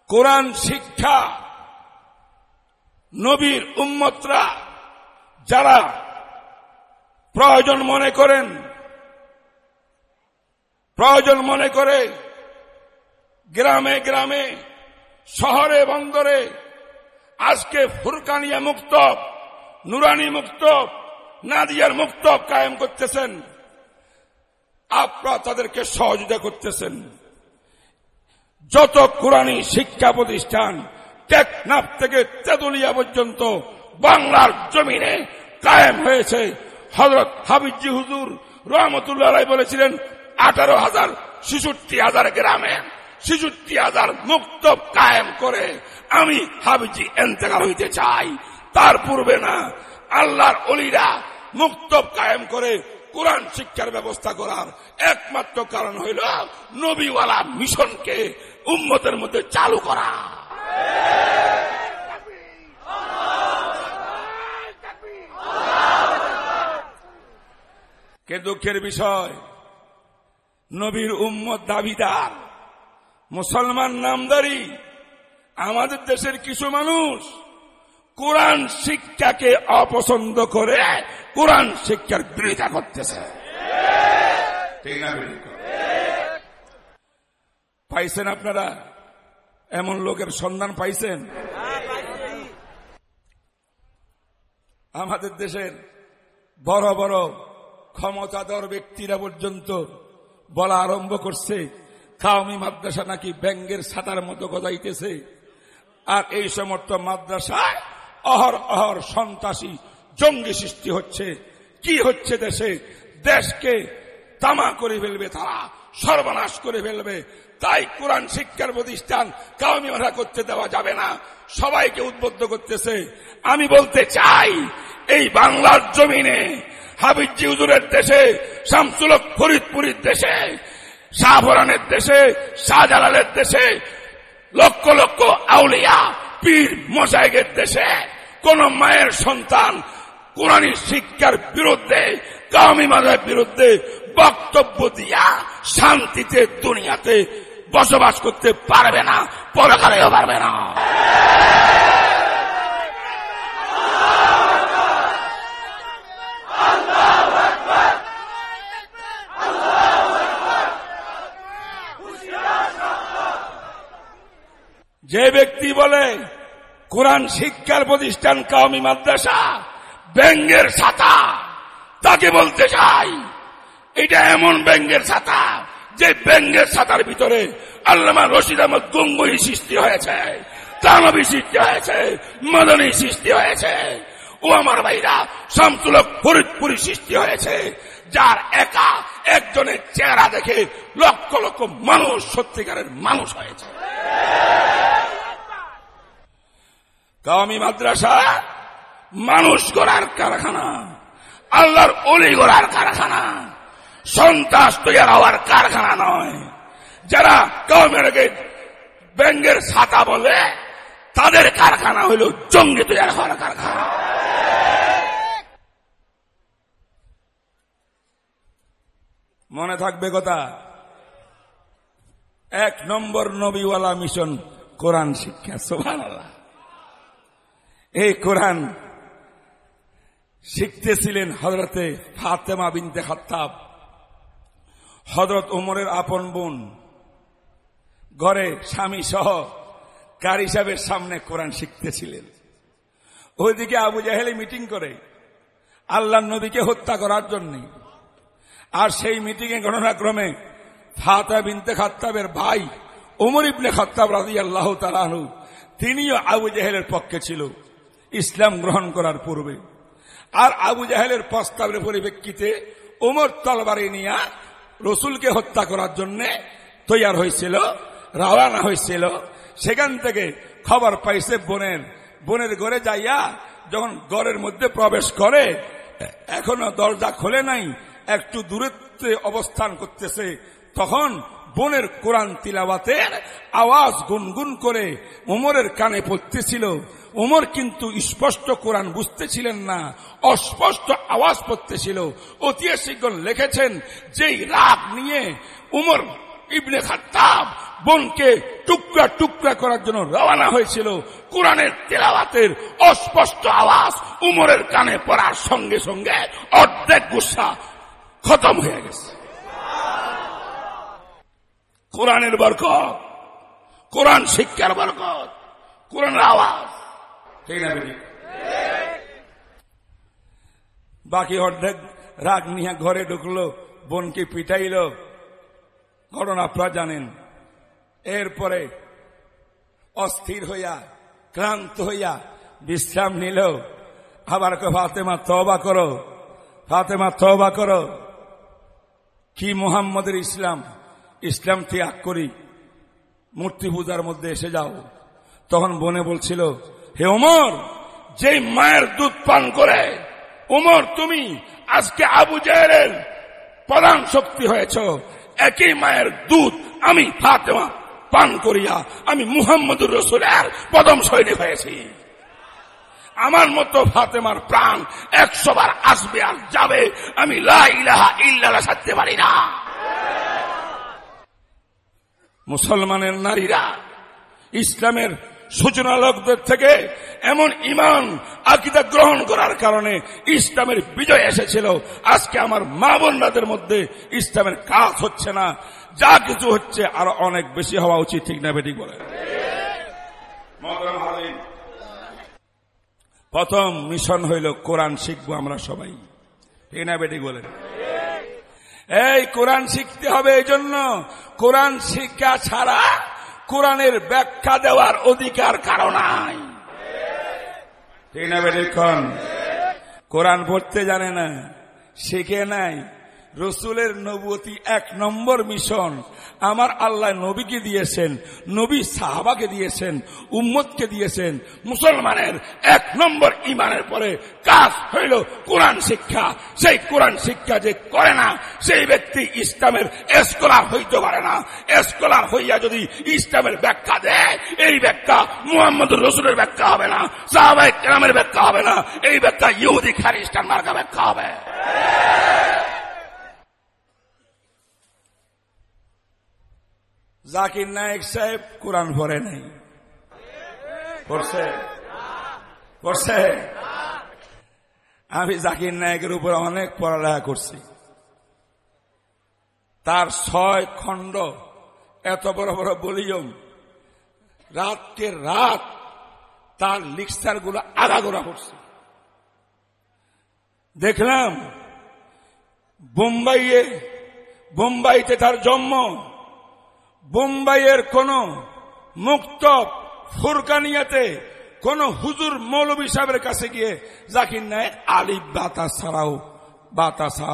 কোরআন শিক্ষা নবীর উম্মতরা যারা প্রয়োজন মনে করেন, প্রয়োজন মনে করে গ্রামে গ্রামে, শহরে, বন্দরে, আজকে ফুরকানিয়া মুক্ত, নুরানি মুক্ত, নাদিয়ার মুক্ত কায়েম করতেছেন। আপনারা তাদেরকে সহযোগিতা করতেছেন। যত কোরআনী শিক্ষা প্রতিষ্ঠান টেকনাফ থেকে তেতুলিয়া পর্যন্ত বাংলার জমিনে কায়েম হয়েছে হজরত হাবিজি হুজুর রহমতুল্লাহ বলেছিলেন, আঠারো হাজার ছেষট্টি হাজার গ্রামে। ছেষট্টি হাজার মুক্ত কায়েম করে আমি হাবিজি এন্তেকাল হইতে চাই। তার পূর্বে না, আল্লাহর অলিরা মুক্ত কায়েম করে কোরআন শিক্ষার ব্যবস্থা করার একমাত্র কারণ হইল নবীওয়ালা মিশনকে উম্মতের মধ্যে চালু করা। কে দুঃখের বিষয়? নবীর উম্মত দাবিদার। মুসলমান নামদারি, আমাদের দেশের কিছু মানুষ কোরআন শিক্ষাকে অপছন্দ করে কোরআন শিক্ষার বিরোধিতা করতেছে। পাইছেন আপনারা? এমন লোকের সন্ধান পাইছেন? আমাদের দেশের বড় বড় ক্ষমতাধর ব্যক্তিরা পর্যন্ত বলা আরম্ভ করছে। কাউমি মাদ্রাসা নাকি ব্যাঙ্গের ছাতার মতো গজাইতেছে। আর এই সমর্থ মাদ্রাসায় অহর অহর সন্ত্রাসী জঙ্গি সৃষ্টি হচ্ছে। কি হচ্ছে দেশে? দেশকে তামা করে ফেলবে তারা, সর্বনাশ করে ফেলবে। তাই কোরআন শিক্ষার প্রতিষ্ঠান কাউমি মারা করতে দেওয়া যাবে না। সবাইকে উদ্বুদ্ধ করতেছে। আমি বলতে চাই, এই বাংলার জমিনে হাবিজি উজুরের দেশে শামসুলক ফরিদপুরের দেশে শাহফরানের দেশে, শাহজালালের দেশে, লক্ষ লক্ষ আউলিয়া, পীর মোসাইকের দেশে কোন মায়ের সন্তান কোরআনী শিক্ষার বিরুদ্ধে, কামি মাদের বিরুদ্ধে বক্তব্য দিয়া শান্তিতে দুনিয়াতে বসবাস করতে পারবে না, পরকালেও পারবে না। যে ব্যক্তি বলে, কোরআন শিক্ষার প্রতিষ্ঠান কাউমি মাদ্রাসা, ব্যাঙ্গের ছাতা। তাকে বলতে চাই, এটা এমন ব্যাঙ্গের ছাতা, যে ব্যাঙ্গের ছাতার ভিতরে আল্লামা রশিদ আহমদ গঙ্গুই সৃষ্টি হয়েছে, তানবী সৃষ্টি হয়েছে, মদনী সৃষ্টি হয়েছে ও আমার ভাইরা শামতুলক ফরিদপুরি সৃষ্টি হয়েছে, যার একা একজনের চেহারা দেখে লক্ষ লক্ষ মানুষ, সত্যিকারের মানুষ হয়েছে। কামি মাদ্রাসা মানুষ গড়ার কারখানা, আল্লাহর অলি গড়ার কারখানা, সন্ত্রাস তৈরি হওয়ার কারখানা নয়। যারা কামের ব্যাঙ্গের ছাতা বলে, তাদের কারখানা হইল জঙ্গি তৈরি হওয়ার কারখানা। মনে থাকবে কথা? এক নম্বর নবীওয়ালা মিশন কোরআন শিক্ষা সোভান এই কোরআন শিখতেছিলেন হজরতে ফাতেমা বিনতে খাত্তাব। হজরত ওমরের আপন বোন, ঘরে স্বামী সহ কারি সাহেবের সামনে কোরআন শিখতেছিলেন। ওইদিকে আবু জাহেলে মিটিং করে আল্লাহ নবীকে হত্যা করার জন্য আর সেই মিটিংয়ে ঘটনাক্রমে ফাতা বিনতে খাত্তাবের ভাই ওমর ইবনে খাত্তাব রাজি আল্লাহ তালাহু তিনিও আবু জাহেলের পক্ষে ছিল, ইসলাম গ্রহণ করার পূর্বে। আর আবু জাহেলের প্রস্তাবের পরিপ্রেক্ষিতে ওমর তলবারে নিয়ে রসুলকে হত্যা করার জন্য তৈয়ার হয়েছিল রওয়ানা হয়েছিল। সেখান থেকে খবর পাইছে বোনের বোনের ঘরে যাইয়া যখন ঘরের মধ্যে প্রবেশ করে, এখনও দরজা খোলে নাই একটু দূরত্বে অবস্থান করতেছে, তখন বোনের কোরআন তিলাবাতের আওয়াজ গুনগুন করে ওমরের কানে পড়তেছিল। ওমর কিন্তু স্পষ্ট কোরআন বুঝতেছিলেন না, অস্পষ্ট আওয়াজ পড়তেছিল। ঐতিহাসিকগণ লিখেছেন, যেই রাগ নিয়ে উমর ইবনে খাত্তাব বোনকে টুকরা টুকরা করার জন্য রওনা হয়েছিল, কোরআনের তেলাওয়াতের অস্পষ্ট আওয়াজ উমরের কানে পড়ার সঙ্গে সঙ্গে অর্ধেক গুসা খতম হয়ে গেছে। কোরআনের বরকত, কোরআন শিক্ষার বরকত, কোরআনের আওয়াজ। ঠিক বাকি অর্ধেক রাগ নিয়ে ঘরে ঢুকলো, বোনকে পিটাইল। ঘটনা আপনারা জানেন। এরপরে অস্থির হইয়া, ক্লান্ত হইয়া বিশ্রাম নিল। আবার ফাতেমা তবা করো। ফাতেমা তবা করো। কি মোহাম্মদের ইসলাম? ইসলাম ত্যাগ করি, মূর্তি পূজার মধ্যে এসে যাও। তখন বনে বলছিল, হে ওমর যে মায়ের দুধ পান করে, ওমর, তুমি আজকে আবু জাহেলের প্রধান শক্তি হয়েছ। একই মায়ের দুধ আমি ফাতেমা পান করিয়া আমি মুহাম্মদুর রসুলের পদম সৈনিক হয়েছি। আমার মতো ফাতেমার প্রাণ একশো বার আসবে আর যাবে। আমি লাহা ইল্লাহ সারতে পারি না। মুসলমানের নারীরা ইসলামের সূচনা লোকদের থেকে এমন ইমান আকিদা গ্রহণ করার কারণে ইসলামের বিজয় এসেছিল। আজকে আমার মা বোনরাদের মধ্যে ইসলামের কাজ হচ্ছে না। যা কিছু হচ্ছে আরও অনেক বেশি হওয়া উচিত, ঠিক না বেটি বলে প্রথম মিশন হইল কোরআন শিখব আমরা সবাই। ঠিক না বেটি বলেন? এই কোরআন শিখতে হবে এই জন্য কোরআন শিক্ষা ছাড়া কোরআনের ব্যাখ্যা দেওয়ার অধিকার কারও নাই। ঠিক না বেটি কোরআন পড়তে জানে না, শিখে নাই রসুলের নবতী এক নম্বর মিশন। আমার আল্লাহ নবীকে দিয়েছেন, নবী সাহাবাকে দিয়েছেন, উম্মতকে দিয়েছেন। মুসলমানের এক নম্বর ইমানের পরে কাজ হইল কোরআন শিক্ষা। সেই কোরআন শিক্ষা যে করে না, সেই ব্যক্তি ইসলামের স্কলার হইতে পারে না। স্কলার হইয়া যদি ইসলামের ব্যাখ্যা দেয়, এই ব্যাখ্যা মুহাম্মদ রসুলের ব্যাখ্যা হবে না সাহাবাই কেরামের ব্যাখ্যা হবে না। এই ব্যাখ্যা ইহুদি খ্রিস্টান মার্কা ব্যাখ্যা হবে। জাকির নায়ক সাহেব কোরআন পড়ে নাই। পড়ছে? আমি জাকির নায়কের উপর অনেক পড়ালেখা করছি। তার ছয় খণ্ড এত বড় বড় বলিয়ম রাতকে রাত তার লিক্সারগুলো আগাগোড়া করছে। দেখলাম, বোম্বাইয়ে, বোম্বাইতে তার জন্ম বোম্বাইয়ের কোন মুক্ত ফুরকানিয়াতে কোন হুজুর মৌলবী সাহেবের কাছে গিয়ে জাকির নায়ক আলিফ বাতাস ছাড়াও বাতাসা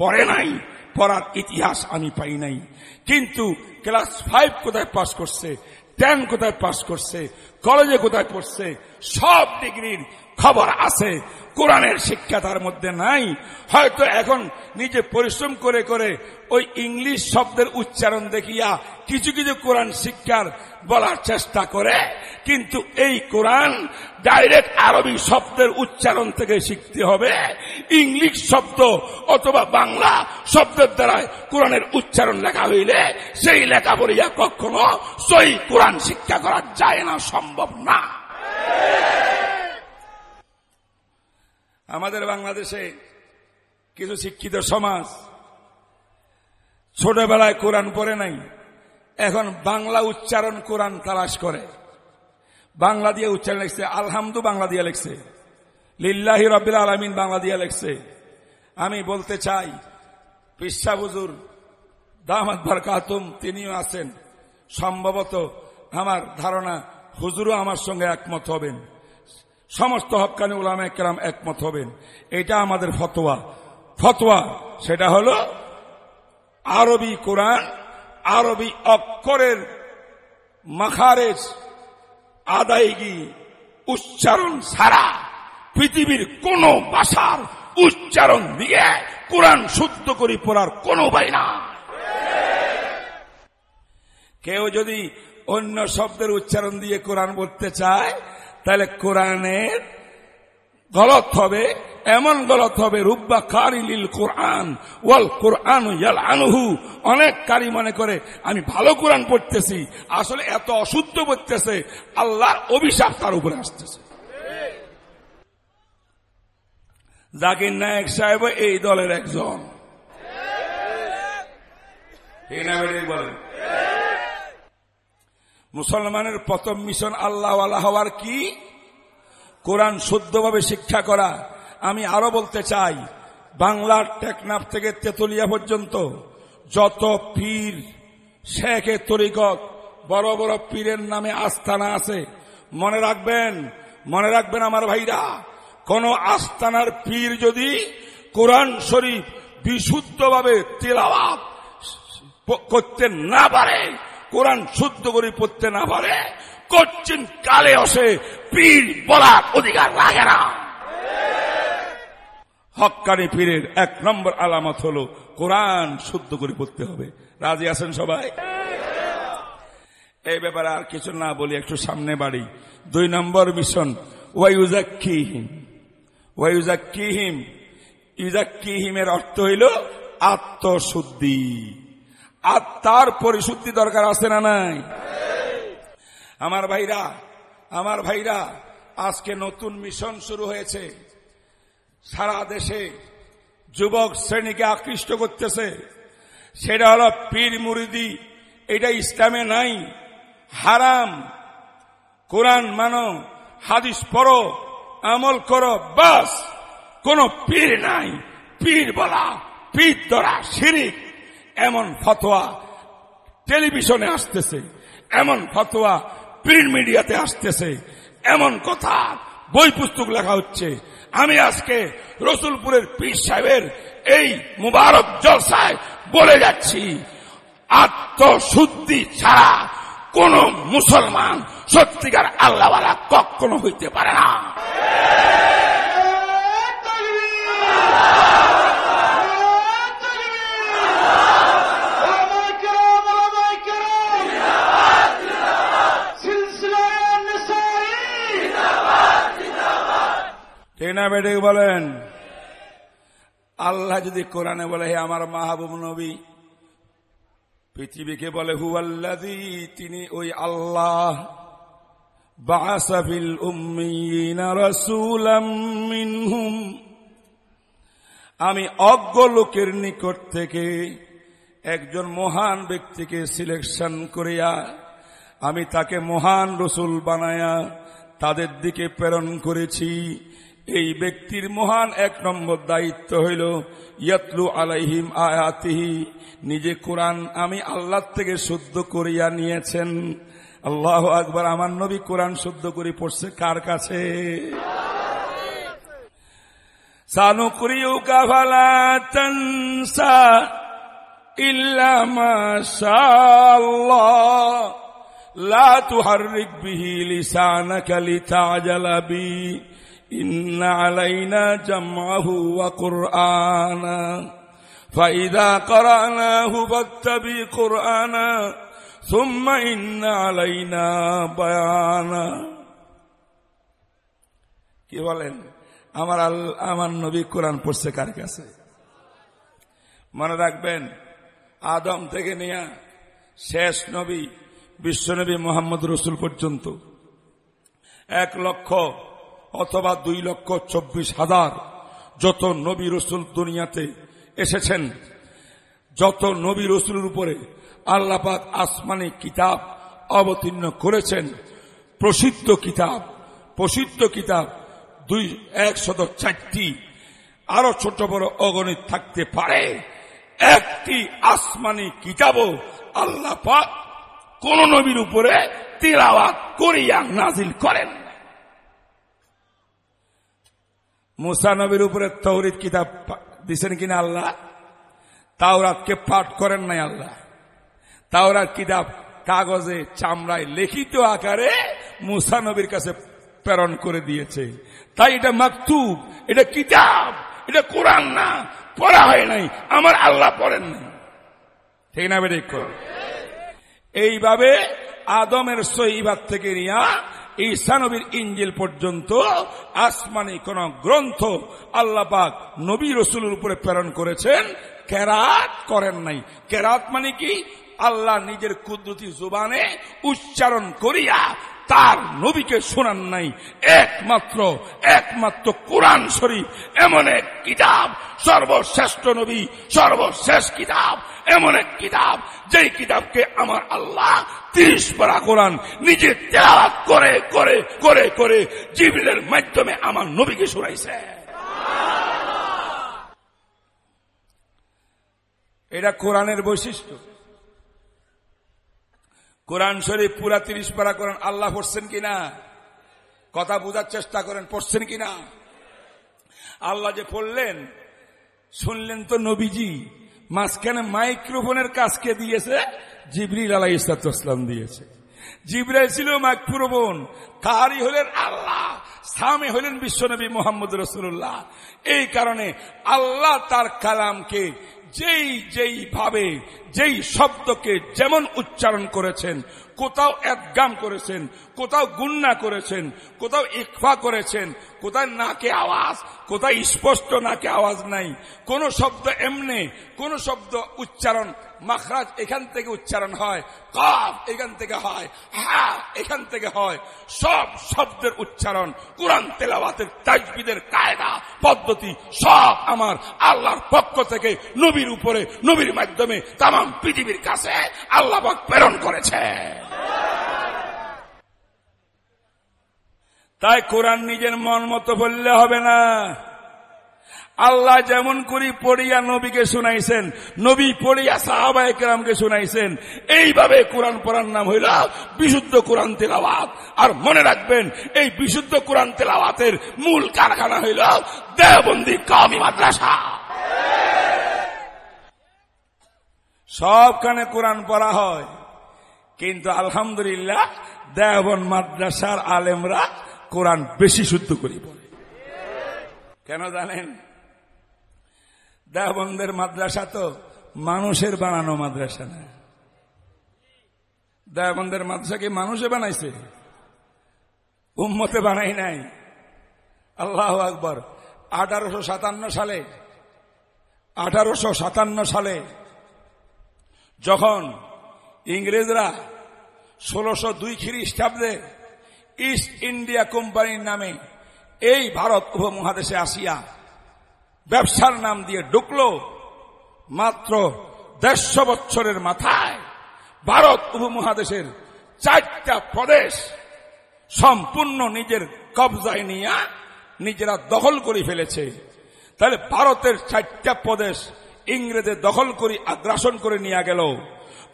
পড়ে নাই, পড়ার ইতিহাস আমি পাই নাই। কিন্তু ক্লাস ফাইভ কোথায় পাশ করছে, টেন কোথায় পাশ করছে, কলেজে কোথায় পড়ছে, সব ডিগ্রির খবর আছে, কোরআনের শিক্ষা তার মধ্যে নাই। হয়তো এখন নিজে পরিশ্রম করে করে ওই ইংলিশ শব্দের উচ্চারণ দেখিয়া কিছু কিছু কোরআন শিক্ষার বলার চেষ্টা করে, কিন্তু এই কোরআন ডাইরেক্ট আরবি শব্দের উচ্চারণ থেকে শিখতে হবে। ইংলিশ শব্দ অথবা বাংলা শব্দের দ্বারা কোরআনের উচ্চারণ লেখা হইলে সেই লেখা বলিয়া কখনো সই কোরআন শিক্ষা করা যায় না, সম্ভব না। আমাদের বাংলাদেশে কিছু শিক্ষিত সমাজ ছোটবেলায় কোরআন পড়ে নাই, এখন বাংলা উচ্চারণ কোরআন তালাশ করে। বাংলা দিয়ে উচ্চারণ লিখছে, আলহামদু বাংলা দিয়ে লিখছে। লিল্লাহি রব্বিল আলমিন বাংলা দিয়ে লিখছে। আমি বলতে চাই, পিসা বুজুর দামাত বারকাতুম, তিনিও আছেন। সম্ভবত আমার ধারণা হুজুরও আমার সঙ্গে একমত হবেন। সমস্ত হকানি উলামা কেরাম একমত হবেন। এটা আমাদের ফতোয়া। ফতোয়া সেটা হলো আরবি কোরআন, আরবি অক্ষরের মাখারেজ, আদায়গি, উচ্চারণ ছাড়া পৃথিবীর কোন ভাষার উচ্চারণ দিয়ে কোরআন শুদ্ধ করে পড়ার কোন উপায় না কেউ যদি অন্য শব্দের উচ্চারণ দিয়ে কোরআন বলতে চায় তাহলে কোরআনের গলত হবে, এমন গলত হবে, রুব্বা কারিলিল কোরআন, ওয়াল কোরআন ইয়াল আনহু অনেক কারি মনে করে, আমি ভালো কোরআন পড়তেছি, আসলে এত অশুদ্ধ পড়তেছে, আল্লাহর অভিশাপ তার উপরে আসতেছে। জাকির নায়ক সাহেব এই দলের একজন। বলেন? মুসলমানের প্রথম মিশন আল্লাহ আল্লাহ হওয়ার কি? কোরআন শুদ্ধভাবে শিক্ষা করা। আমি আরও বলতে চাই, বাংলার টেকনাফ থেকে তেতুলিয়া পর্যন্ত যত পীর, শেখে তরিকত, বড় বড় পীরের নামে আস্থানা আছে। মনে রাখবেন মনে রাখবেন আমার ভাইরা, কোন আস্তানার পীর যদি কোরআন শরীফ বিশুদ্ধভাবে তেলাওয়াত করতে না পারে কোরআন শুদ্ধ করে পড়তে না পারে, কচ্ছিন কালে অসে পীর বলার অধিকার রাখে না। হকানি পীরের এক নম্বর আলামত হল কোরআন শুদ্ধ করে পড়তে হবে। রাজি আছেন সবাই? এই ব্যাপারে আর কিছু না বলি, একটু সামনে বাড়ি। দুই নম্বর মিশন ওয়াইউজাক্কিহিম ওয়াইউজাক্কিহিম ইউজাক্কিহিমের অর্থ হইল আত্মশুদ্ধি। আত্মার পরিশুদ্ধি দরকার আছে না নাই? আমার ভাইরা আমার ভাইরা, আজকে নতুন মিশন শুরু হয়েছে। সারা দেশে যুবক শ্রেণীকে আকৃষ্ট করতেছে। সেটা হলো পীর মুরিদি, এটা ইসলামে নাই। হারাম। কোরআন মানো, হাদিস পড়ো, আমল করো, বাস। কোন পীর নাই। পীর বলা, পীর ধরা শিরিক। এমন ফতোয়া টেলিভিশনে আসতেছে, এমন ফতোয়া প্রিন্ট মিডিয়াতে আসতেছে, এমন কথা বই পুস্তক লেখা হচ্ছে। আমি আজকে রসুলপুরের পীর সাহেবের এই মুবারক জলসায় বলে যাচ্ছি, আত্মশুদ্ধি ছাড়া কোন মুসলমান সত্যিকার আল্লাহওয়ালা কখনো হইতে পারে না। টেনা বেডে বলেন। আল্লাহ যদি কোরআনে বলে, হে আমার মাহবুব নবী, পৃথিবীকে বলে হু আল্লাদি তিনি ওই আল্লাহ বাসাফিল উম্মিনা মিনহুম। আমি অজ্ঞ লোকের নিকট থেকে একজন মহান ব্যক্তিকে সিলেকশন করিয়া, আমি তাকে মহান রসুল বানায়া তাদের দিকে প্রেরণ করেছি। এই ব্যক্তির মহান এক নম্বর দায়িত্ব হইল, ইয়াতলু আলাইহিম আয়াতিহি। নিজে কোরআন আমি আল্লাহ থেকে শুদ্ধ করিয়া নিয়েছেন। আল্লাহ আকবার, আমার নবী কোরআন শুদ্ধ করে পড়ছে কার কাছে? সানু করিউ কাফালা তনসা ইল্লা মাশাআল্লাহ লা তুহাররিক বিহি লিসানাকা লিতাজালা বি। إن علينا جمعه وقرآنا فإذا قرأناه فاتبع قرآنا ثم إن علينا بيانا কি বলেন আমার আমার নবী কোরআন পড়ছে কার কাছে মনে রাখবেন আদম থেকে নিয়ে শেষ নবী বিশ্বনবী মোহাম্মদ রসুল পর্যন্ত এক লক্ষ অথবা দুই লক্ষ চব্বিশ হাজার যত নবী রসুল দুনিয়াতে এসেছেন, যত নবী রসুলের উপরে আল্লাপাক আসমানি কিতাব অবতীর্ণ করেছেন, প্রসিদ্ধ কিতাব প্রসিদ্ধ কিতাব দুই একশত চারটি আরও ছোট বড় অগণিত থাকতে পারে। একটি আসমানি কিতাবও আল্লাহ পাক কোন নবীর উপরে তিলাওয়াত করিয়া নাজিল করেন। মুসা নবীর উপরে তৌরিদ কিতাব দিছেন কিনা আল্লাহ? তাওরাতকে পাঠ করেন নাই আল্লাহ? তাওরাত কিতাব, কাগজে, চামড়ায় লিখিত আকারে মুসা নবীর কাছে প্রেরণ করে দিয়েছে। তাই এটা মাকতুব, এটা কিতাব, এটা কোরআন না। পড়া হয় নাই, আমার আল্লাহ পড়েন নাই। ঠিক না বেড়ে এইভাবে আদমের সহিবাদ থেকে নিয়া ঈসানবীর ইঞ্জিল পর্যন্ত আসমানি কোন গ্রন্থ আল্লাপাক নবী রসুলের উপরে প্রেরণ করেছেন। কেরাত করেন নাই। কেরাত মানে কি? আল্লাহ নিজের কুদরতি জুবানে উচ্চারণ করিয়া তার নবীকে শোনান নাই। একমাত্র একমাত্র কোরআন শরীফ, এমন এক কিতাব, সর্বশ্রেষ্ঠ নবী, সর্বশেষ কিতাব, এমন এক কিতাব, যেই কিতাবকে আমার আল্লাহ তিরিশ পারা কোরআন নিজে তেলাওয়াত করে করে করে করে জিবিলের মাধ্যমে আমার নবীকে শুনাইছে। এটা কোরআনের বৈশিষ্ট্য। কোরআন শরীফ পুরা তিরিশ পারা করেন আল্লাহ পড়ছেন কিনা? কথা বোঝার চেষ্টা করেন, পড়ছেন কিনা? আল্লাহ যে পড়লেন, শুনলেন তো নবীজি, মাঝখানে মাইক্রোফোনের কাজকে দিয়েছে জিবরিল আলাহ ইসলাম দিয়েছে। জিব্রাইল ছিল মাইক্রোফোন কারি হলেন আল্লাহ, সামে হলেন বিশ্বনবী মোহাম্মদ রসুল্লাহ এই কারণে আল্লাহ তার কালামকে যেই যেই ভাবে, যেই শব্দকে যেমন উচ্চারণ করেছেন, কোথাও একগাম করেছেন, কোথাও গুন্না করেছেন, কোথাও ইকফা করেছেন, কোথায় নাকে আওয়াজ, কোথায় স্পষ্ট নাকে আওয়াজ নাই, কোন শব্দ এমনে, কোন শব্দ উচ্চারণ মাখরাজ এখান থেকে উচ্চারণ হয়, কফ এখান থেকে হয় হা এখান থেকে হয়। সব শব্দের উচ্চারণ, কোরআন তেলাওয়াতের তাজবিদের কায়দা, পদ্ধতি, সব আমার আল্লাহর পক্ষ থেকে নবীর উপরে, নবীর মাধ্যমে তাম পৃথিবীর কাছে আল্লাহ প্রেরণ করেছে। তাই কোরআন নিজের মন মতো বললে হবে না। আল্লাহ যেমন করি পড়িয়া নবীকে শুনাইছেন, নবী পড়িয়া সাহাবা একরামকে শুনাইছেন, এইভাবে কোরআন পড়ার নাম হইল বিশুদ্ধ কোরআন তেলাওয়াত। আর মনে রাখবেন, এই বিশুদ্ধ কোরআন তেলাওয়াতের মূল কারখানা হইল দেহবন্দি কামি মাদ্রাসা। সবখানে কোরআন পড়া হয়, কিন্তু আলহামদুলিল্লাহ দেবন মাদ্রাসার আলেমরা কোরআন বেশি শুদ্ধ করি পড়ে। কেন জানেন? দেবন্দের মাদ্রাসা তো মানুষের বানানো মাদ্রাসা না। দেবন্দের মাদ্রাসা কি মানুষে বানাইছে? উম্মতে বানাই নাই। আল্লাহ আকবর। আঠারোশো সাতান্ন সালে, আঠারোশো সাতান্ন সালে যখন ইংরেজরা ষোলশো দুই খ্রিস্টাব্দে ইস্ট ইন্ডিয়া কোম্পানির নামে এই ভারত উপমহাদেশে আসিয়া ব্যবসার নাম দিয়ে ঢুকলো মাত্র দেড়শো বছরের মাথায়। ভারত উপমহাদেশের চারটা প্রদেশ সম্পূর্ণ নিজের কবজায় নিয়ে নিজেরা দখল করে ফেলেছে। তাহলে ভারতের চারটা প্রদেশ ইংরেজের দখল করি আগ্রাসন করে নিয়ে গেল।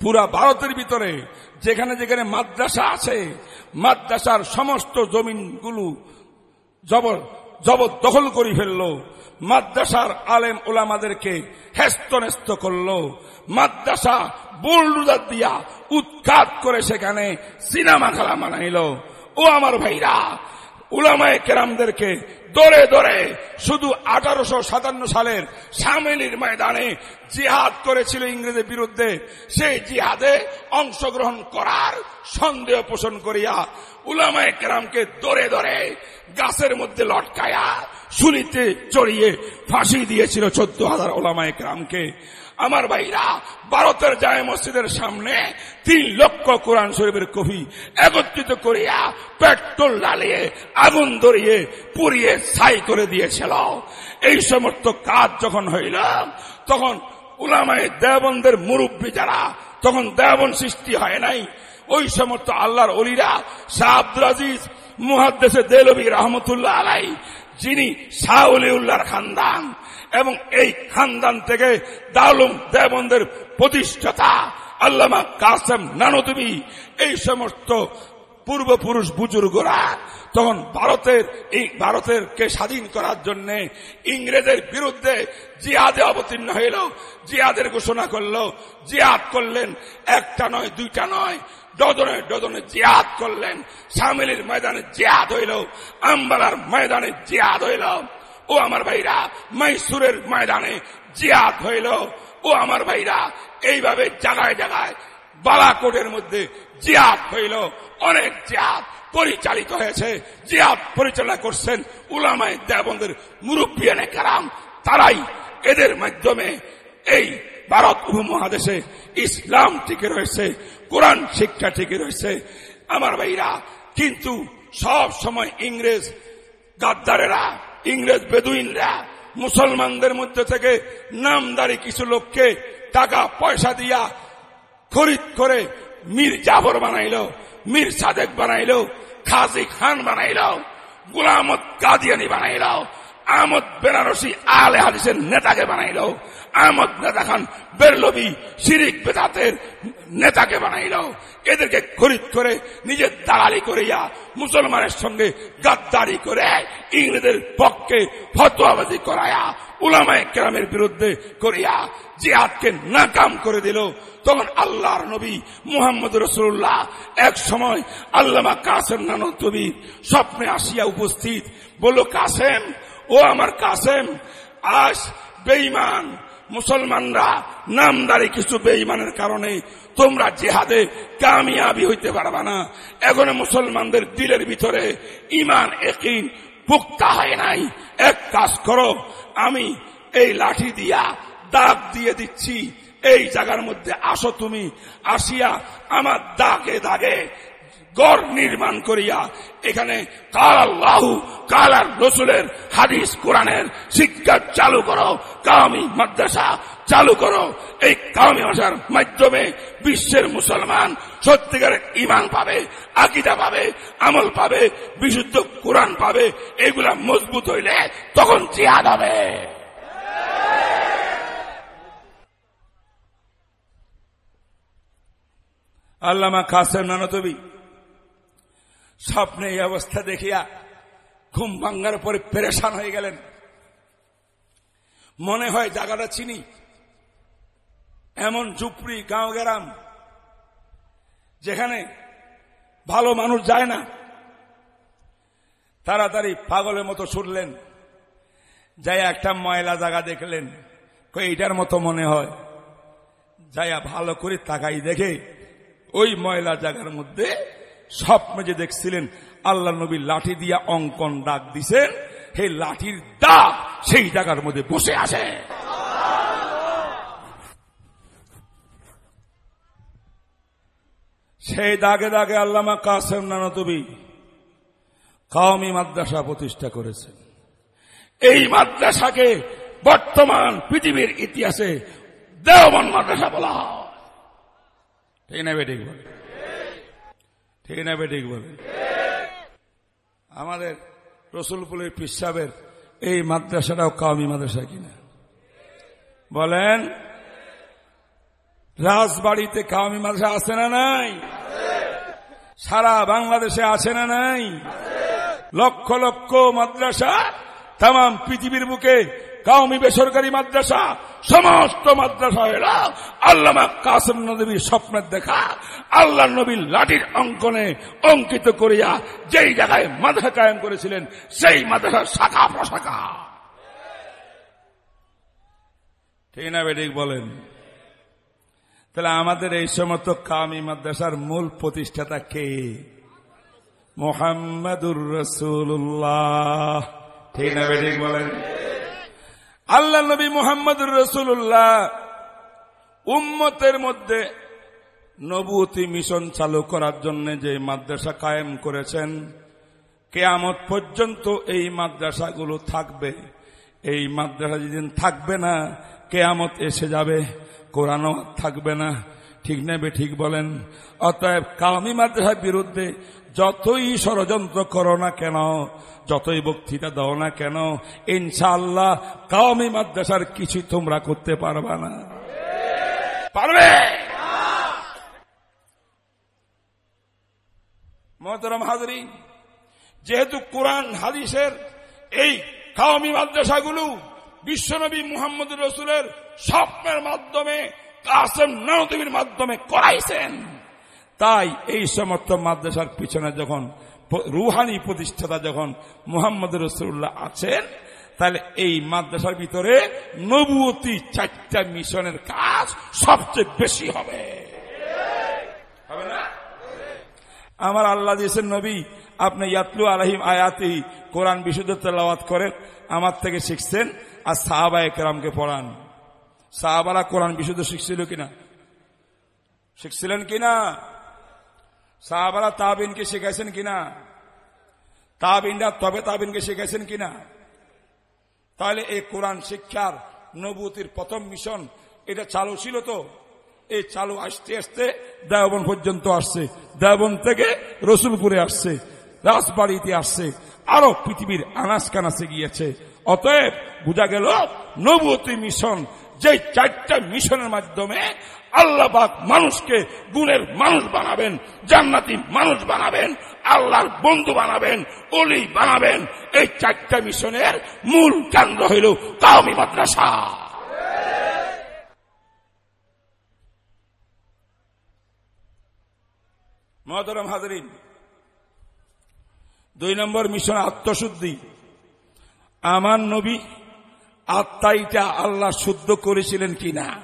পুরা ভারতের ভিতরে যেখানে যেখানে মাদ্রাসা আছে, মাদ্রাসার সমস্ত জমিনগুলো জবর জবর দখল করে ফেলল। মাদ্রাসার আলেম ওলামাদেরকে হেস্তনেস্ত করল। মাদ্রাসা বোল্ডুজার দিয়া উৎখাত করে সেখানে সিনেমা খেলা মানাইল ও আমার ভাইরা উলামায় কেরামদেরকে দরে দরে শুধু আঠারোশো সাতান্ন সালের সামিলির ময়দানে জিহাদ করেছিল ইংরেজের বিরুদ্ধে। সেই জিহাদে অংশগ্রহণ করার সন্দেহ পোষণ করিয়া উলামায় কেরামকে দরে দরে গাছের মধ্যে লটকায়া শুলিতে চড়িয়ে ফাঁসি দিয়েছিল চোদ্দ হাজার ওলামায় কেরামকে। আমার ভাইরা, ভারতের জায় মসজিদের সামনে তিন লক্ষ কোরআন শরীফের কফি একত্রিত করিয়া পেট্রোল ডালিয়ে আগুন ধরিয়ে, পুড়িয়ে, ছাই করে দিয়েছিল। এই সমস্ত কাজ যখন হইল, তখন উলামায় দেবন্দের মুরব্বী যারা, তখন দেবন সৃষ্টি হয় নাই। ওই সমস্ত আল্লাহর অলিরা, শাহ আজিজ মুহাদ্দেশে দেলবি রহমতুল্লাহ আলাই যিনি শাহ অলিউল্লাহর খানদান এবং এই খানদান থেকে দাউলুম দেবন্দের প্রতিষ্ঠাতা আল্লামা কাসেম নানদবী এই সমস্ত পূর্বপুরুষ বুজুর্গরা তখন ভারতের এই ভারতের কে স্বাধীন করার জন্য ইংরেজের বিরুদ্ধে জিয়াদে অবতীর্ণ হইল জিয়াদের ঘোষণা করল জিয়াদ করলেন, একটা নয়, দুইটা নয়, ডজনে ডজনে জিয়াদ করলেন, সামিলির ময়দানে জিয়াদ হইল, আম্বালার ময়দানে জিয়াদ হইল। ও আমার ভাইরা, মাইসুরের ময়দানে জিয়াদ হইল। ও আমার ভাইরা, এইভাবে জায়গায় জায়গায় বালাকোটের মধ্যে জিয়াদ হইল। অনেক জিয়াদ পরিচালিত হয়েছে। জিয়াদ পরিচালনা করছেন উলামায় দেবন্দের মুরব্বী কারাম। তারাই এদের মাধ্যমে এই ভারত উপমহাদেশে ইসলাম টিকে রয়েছে, কোরআন শিক্ষা টিকে রয়েছে। আমার ভাইরা, কিন্তু সব সময় ইংরেজ গাদ্দারেরা ইংরেজ বেদুইনরা মুসলমানদের মধ্যে থেকে নামদারি কিছু লোককে টাকা পয়সা দিয়া খরিদ করে মীর জাফর বানাইল, মীর সাদেক বানাইল, খাজি খান বানাইল, গুলামত কাদিয়ানি বানাইল আহমদ বেনারসি আলে হাদিসের নেতাকে বানাইল। আহমদ নেতা খান বেরলবি শিরিক বেদাতের নেতাকে বানাইল। এদেরকে খরিদ করে, নিজের দালালি করিয়া মুসলমানের সঙ্গে গাদ্দারি করে ইংরেজের পক্ষে ফতোয়াবাজি করায়া, উলামায় কেরামের বিরুদ্ধে করিয়া জিহাদকে নাকাম করে দিল। তখন আল্লাহর নবী মুহাম্মদ রসুল্লাহ এক সময় আল্লামা কাসেম নানতবী স্বপ্নে আসিয়া উপস্থিত বলল, কাসেম ও আমার কাসেম, আজ বেইমান মুসলমানরা নামদারি কিছু বেইমানের কারণে তোমরা জেহাদে কামিয়াবি হইতে পারবা না। এখন মুসলমানদের দিলের ভিতরে ইমান একিন পুক্তা হয় নাই। এক কাজ করো, আমি এই লাঠি দিয়া দাগ দিয়ে দিচ্ছি। এই জায়গার মধ্যে আসো তুমি, আসিয়া আমার দাগে দাগে গড় নির্মাণ করিয়া এখানে কাল আল্লাহু, কাল আর রসুলের হাদিস, কোরআনের শিক্ষা চালু করো, কামি মাদ্রাসা চালু করো। এই কামি ভাষার মাধ্যমে বিশ্বের মুসলমান সত্যিকারের ইমান পাবে, আকিদা পাবে, আমল পাবে, বিশুদ্ধ কোরআন পাবে, এগুলা মজবুত হইলে তখন জিহাদ হবে। আল্লামা কাসেম নানতবী স্বপ্নে এই অবস্থা দেখিয়া ঘুম ভাঙ্গার পরে পেরেশান হয়ে গেলেন। মনে হয় জায়গাটা চিনি। এমন ঝুপড়ি, গাঁও গ্রাম, যেখানে ভালো মানুষ যায় না। তাড়াতাড়ি পাগলের মতো ছুটলেন। যাই একটা ময়লা জায়গা দেখলেন। এইটার মতো মনে হয়। যাইয়া ভালো করে তাকাই দেখে ওই ময়লা জায়গার মধ্যে স্বপ্নে যে দেখছিলেন, আল্লাহ নবী লাঠি দিয়া অঙ্কন ডাক দিছেন সেই লাঠির দাগ সেই জায়গার মধ্যে বসে আছে। সেই দাগে দাগে আল্লামা কাসেম নানতবি কাওমি মাদ্রাসা প্রতিষ্ঠা করেছেন। এই মাদ্রাসাকে বর্তমান পৃথিবীর ইতিহাসে দেওবন মাদ্রাসা বলা হয়। ঠিক না বেঠিক বলে? ঠিক না বেঠিক বলে আমাদের রসুলপুরের পিসাবের এই মাদ্রাসাটাও কামি মাদ্রাসা কিনা? বলেন, রাজবাড়িতে কামি মাদ্রাসা আছে না নাই? সারা বাংলাদেশে আছে না নাই? লক্ষ লক্ষ মাদ্রাসা তাম পৃথিবীর বুকে কাউমি বেসরকারি মাদ্রাসা, সমস্ত মাদ্রাসা এরা আল্লামা কাসম নবীর স্বপ্নের দেখা, আল্লাহ নবীর লাঠির অঙ্কনে অঙ্কিত করিয়া যেই জায়গায় মাদ্রাসা কায়েম করেছিলেন, সেই মাদ্রাসার শাখা প্রশাখা। ঠিক না বলেন? তাহলে আমাদের এই সমস্ত কামি মাদ্রাসার মূল প্রতিষ্ঠাতা কে? মোহাম্মদুর রসুল্লাহ ঠিক না বলেন? আল্লাহ নবী মোহাম্মদ রসুল্লাহ উম্মতের মধ্যে নবুতি মিশন চালু করার জন্য যে মাদ্রাসা কায়েম করেছেন, কেয়ামত পর্যন্ত এই মাদ্রাসাগুলো থাকবে। এই মাদ্রাসা যেদিন থাকবে না, কেয়ামত এসে যাবে, কোরআনও থাকবে না। ঠিক নেবে ঠিক বলেন। অতএব কামি মাদ্রাসার বিরুদ্ধে যতই ষড়যন্ত্র করো না কেন, যতই বক্তৃতা দাও না কেন, ইনশাআল্লাহ কামি মাদ্রাসার কিছু তোমরা করতে পারবা না। পারবে? মহতরম হাজরি, যেহেতু কোরআন হাদিসের এই কাওমি মাদ্রাসাগুলো বিশ্বনবী মুহাম্মদ রসুলের স্বপ্নের মাধ্যমে কাসেম নদীর মাধ্যমে করাইছেন। তাই এই সমস্ত মাদ্রাসার পিছনে যখন রুহানি প্রতিষ্ঠাতা যখন মুহাম্মদ রসুল্লাহ আছেন, তাহলে এই মাদ্রাসার ভিতরে নবুয়তি চারটা মিশনের কাজ সবচেয়ে বেশি হবে। হবে না? আমার আল্লাহ দিয়েছেন, নবী, আপনি ইয়াতলু আলহিম আয়াতি, কোরআন বিশুদ্ধ তেলাওয়াত করেন, আমার থেকে শিখছেন, আর সাহাবা একরামকে পড়ান। সাহাবারা কোরআন বিশুদ্ধ শিখছিল কিনা? শিখছিলেন কিনা? সাহাবারা তাবিনকে শিখাইছেন কিনা? তাবিনরা তবে তাবিনকে শিখাইছেন কিনা? তাহলে এই কোরআন শিক্ষার নবুতির প্রথম মিশন এটা চালু ছিল তো? এই চালু আসতে আসতে দেওবন পর্যন্ত আসছে। দেওবন থেকে রসুলপুরে আসছে, রাজবাড়িতে আসছে, আরও পৃথিবীর আনাস কানাসে গিয়েছে। অতএব বোঝা গেল, নবতী মিশন যে চারটা মিশনের মাধ্যমে আল্লাহবাক মানুষকে গুণের মানুষ বানাবেন, জান্নাতি মানুষ বানাবেন, আল্লাহর বন্ধু বানাবেন অলি বানাবেন। এই চারটা মিশনের মূল কেন্দ্র হইল কাউমি মাদ্রাসা। মহতরম হাজরিন, দুই নম্বর মিশন আত্মশুদ্ধি। আমার নবী আত্মাইটা আল্লাহ শুদ্ধ করেছিলেন কিনা?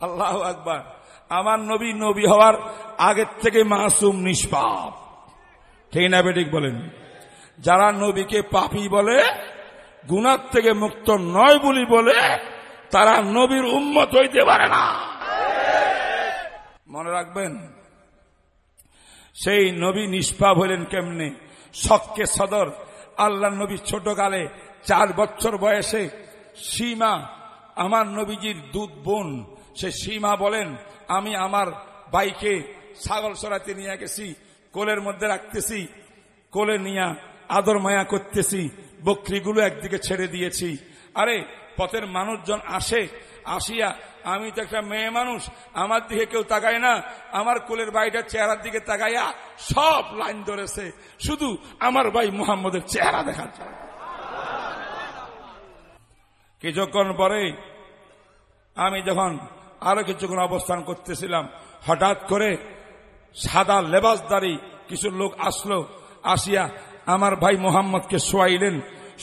আল্লাহ আকবার। আমার নবী নবী হওয়ার আগের থেকে মাসুম নিষ্পাপ। ঠিক না বেটিক বলেন? যারা নবীকে পাপি বলে গুণার থেকে মুক্ত নয় বলি বলে, তারা নবীর উন্মত হইতে পারে না। মনে রাখবেন, সেই নবী নিষ্পাপ হলেন কেমনে? শখকে সদর আল্লাহ নবী ছোটকালে চার বছর বয়সে সীমা, আমার নবীজির দুধ বোন, সে সীমা বলেন, আমি আমার বাইকে ছাগল সরাতে নিয়ে গেছি, কোলের মধ্যে রাখতেছি, কোলে নিয়ে আদর মায়া করতেছি, বকরিগুলো একদিকে ছেড়ে দিয়েছি। আরে, পথের মানুষজন আসে, আসিয়া, আমি তো একটা মেয়ে মানুষ, আমার দিকে কেউ তাকায় না, আমার কোলের বাড়িটার চেহারার দিকে তাকাইয়া সব লাইন ধরেছে, শুধু আমার ভাই মুহাম্মদের চেহারা দেখার জন্য। কিছুক্ষণ পরে আমি যখন আরও কিছুক্ষণ অবস্থান করতেছিলাম, হঠাৎ করে সাদা লেবাসদারি কিছু লোক আসলো, আসিয়া আমার ভাই মোহাম্মদকে শোয়াইলেন।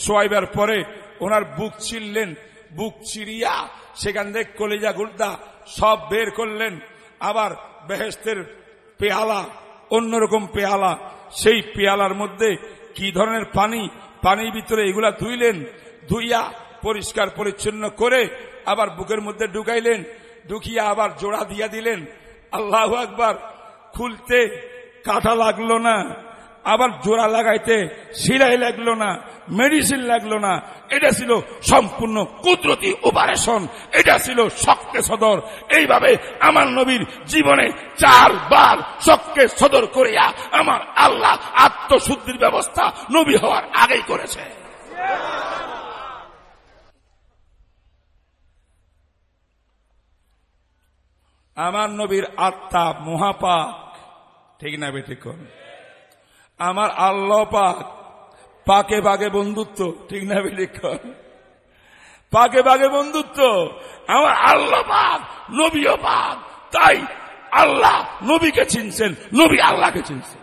শোয়াইবার পরে ওনার বুক ছিললেন বুক চিরিয়া সেখান থেকে কলিজা গুর্দা সব বের করলেন। আবার বেহেস্তের পেয়ালা, অন্যরকম পেয়ালা, সেই পেয়ালার মধ্যে কি ধরনের পানি, পানির ভিতরে এগুলা ধুইলেন, ধুইয়া পরিষ্কার পরিচ্ছন্ন করে আবার বুকের মধ্যে ঢুকাইলেন, ঢুকিয়া আবার জোড়া দিয়া দিলেন। আল্লাহ একবার খুলতে কাটা লাগল না, আবার জোড়া লাগাইতে সিলাই লাগল না মেডিসিন লাগল না। এটা ছিল সম্পূর্ণ কুদরতি অপারেশন এটা ছিল শক্তে সদর। এইভাবে আমার নবীর জীবনে চারবার শক্তে সদর করিয়া আমার আল্লাহ আত্মশুদ্ধির ব্যবস্থা নবী হওয়ার আগেই করেছে। আমার নবীর আত্মা মহাপাক। ঠিক না বেঠিক আমার আল্লাহ পাক পাকে পাকে বন্ধুত্ব। ঠিক না বেঠিক পাকে পাকে বন্ধুত্ব। আমার আল্লাহ পাক নবীও পাক। তাই আল্লাহ নবীকে চিনছেন, নবী আল্লাহকে চিনছেন।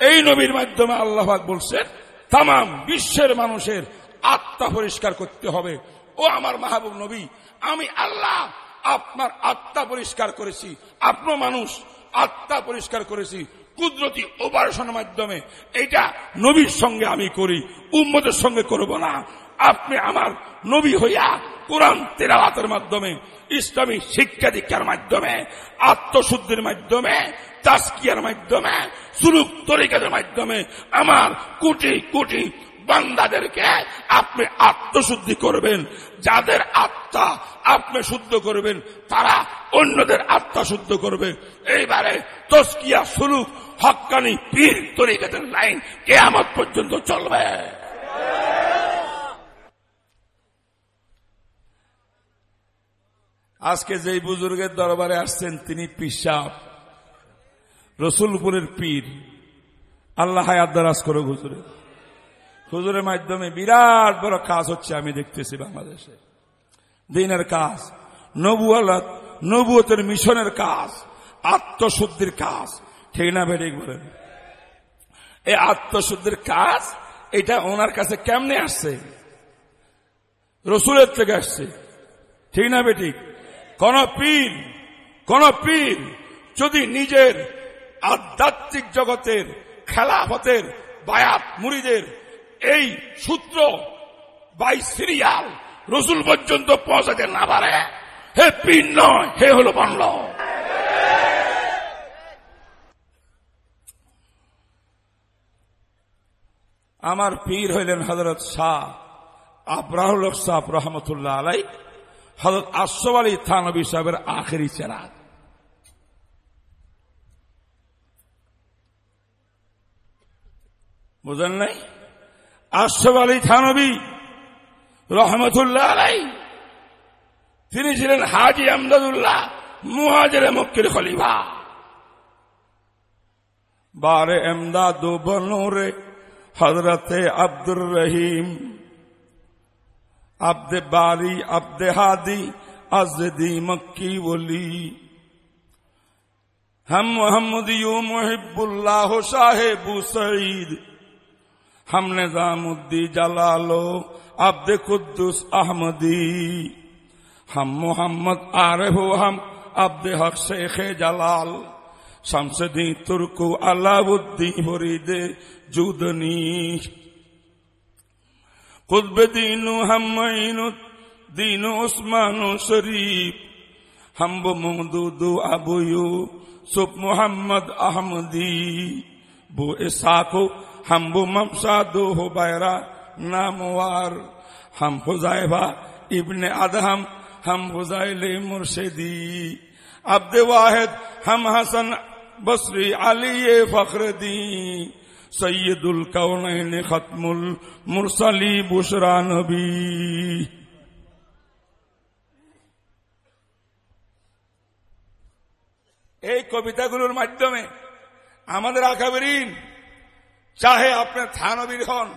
এই নবীর মাধ্যমে আল্লাহ বলছেন তাম বিশ্বের মানুষের আত্মা পরিষ্কার করতে হবে। ও আমার মাহবুব নবী, আমি আল্লাহ আপনার আত্মা পরিষ্কার করেছি। আপনার মানুষ, আত্মা পরিষ্কার করেছি। কুদরতি অপারেশনের মাধ্যমে। এটা নবীর সঙ্গে আমি করি উম্মদের সঙ্গে করব না। আপনি আমার নবী হইয়া কোরআন তেরাওয়াতের মাধ্যমে, ইসলামী শিক্ষা দীক্ষার মাধ্যমে, আত্মশুদ্ধির মাধ্যমে তাস্কিয়ার মাধ্যমে, সুলুক তরিকাদের মাধ্যমে আমার কোটি কোটি বান্দাদেরকে আপনি আত্মশুদ্ধি করবেন। যাদের আত্মা আপনি শুদ্ধ করবেন, তারা অন্যদের আত্মা শুদ্ধ করবে। এইবারে তস্কিয়া সুলুক, হকানি, পীর তরিকাতের লাইন কেয়ামত পর্যন্ত চলবে। আজকে যেই বুজুর্গের দরবারে আসছেন, তিনি পিসাব, রসুলপুরের পীর। আল্লাহ হায়াত দারাজ করো হুজুরে। হুজুরের মাধ্যমে বিরাট বড় কাজ হচ্ছে আমি দেখতেছি বাংলাদেশে। দিনের কাজ, নবুয়ালত, নবুয়তের মিশনের কাজ, আত্মশুদ্ধির কাজ। ঠিক না বেঠিক বলেন। এই আত্মশুদ্ধির কাজ, এটা ওনার কাছে কেমনে আসছে? রসুলের থেকে আসছে। ঠিক না বেঠিক কোন পীর কোন পীর যদি নিজের আধ্যাত্মিক জগতের খেলাফতের বায়াত মুড়িদের এই সূত্র বাই সিরিয়াল রসুল পর্যন্ত পৌঁছাতে না পারে। হে পীর নয়, হে হলো বাংলা। আমার পীর হইলেন হজরত শাহ আব্রাহুল সাহ রহমতুল্লাহ আলাই হজরত আশরফ আলী থানবী সাহেবের আখেরি চেরাগ বুঝলেন নাই? আশফ আলী থানবী রহমতুল্লাহ আলাই। তিনি ছিলেন হাজি আমদাদুল্লাহ মুহাজের মক্কির খলিফা। বারে এমদাদু বনুরে হজরতে আব্দুর রহিম, আব্দে বারি, আব্দে হাদি, আজদি মক্কি বলি হম মোহাম্মদ ইউ মোহিবুল্লাহ সাহেব সঈদ। हम निजामुद्दी जलालो अब्द कुद्दुस अहमदी हम मोहम्मद आरिफ हम अब्द हक शेख जलाल शमसदी तुर्कु अलाउद्दी फरीद जुदनी खुतब दीनु हम दीनु उस्मानु शरीफ हम वो ममदूदू अबुयू सुप Mohammad Ahmadi bu Isaku, Hambu Mamsa du Hubaira namwar, Ham Huzaifa ibn Adham, Ham Huzaili Murshidi, Abd Wahid, Ham Hasan Basri Ali Fakhruddin, সৈয়দুল কাউনাইনে খতমুল মুরসালি বুসরা নবী এই কবিতাগুলোর মাধ্যমে আমাদের আকাবেরিন, চাহে আপনি থানবীর হন,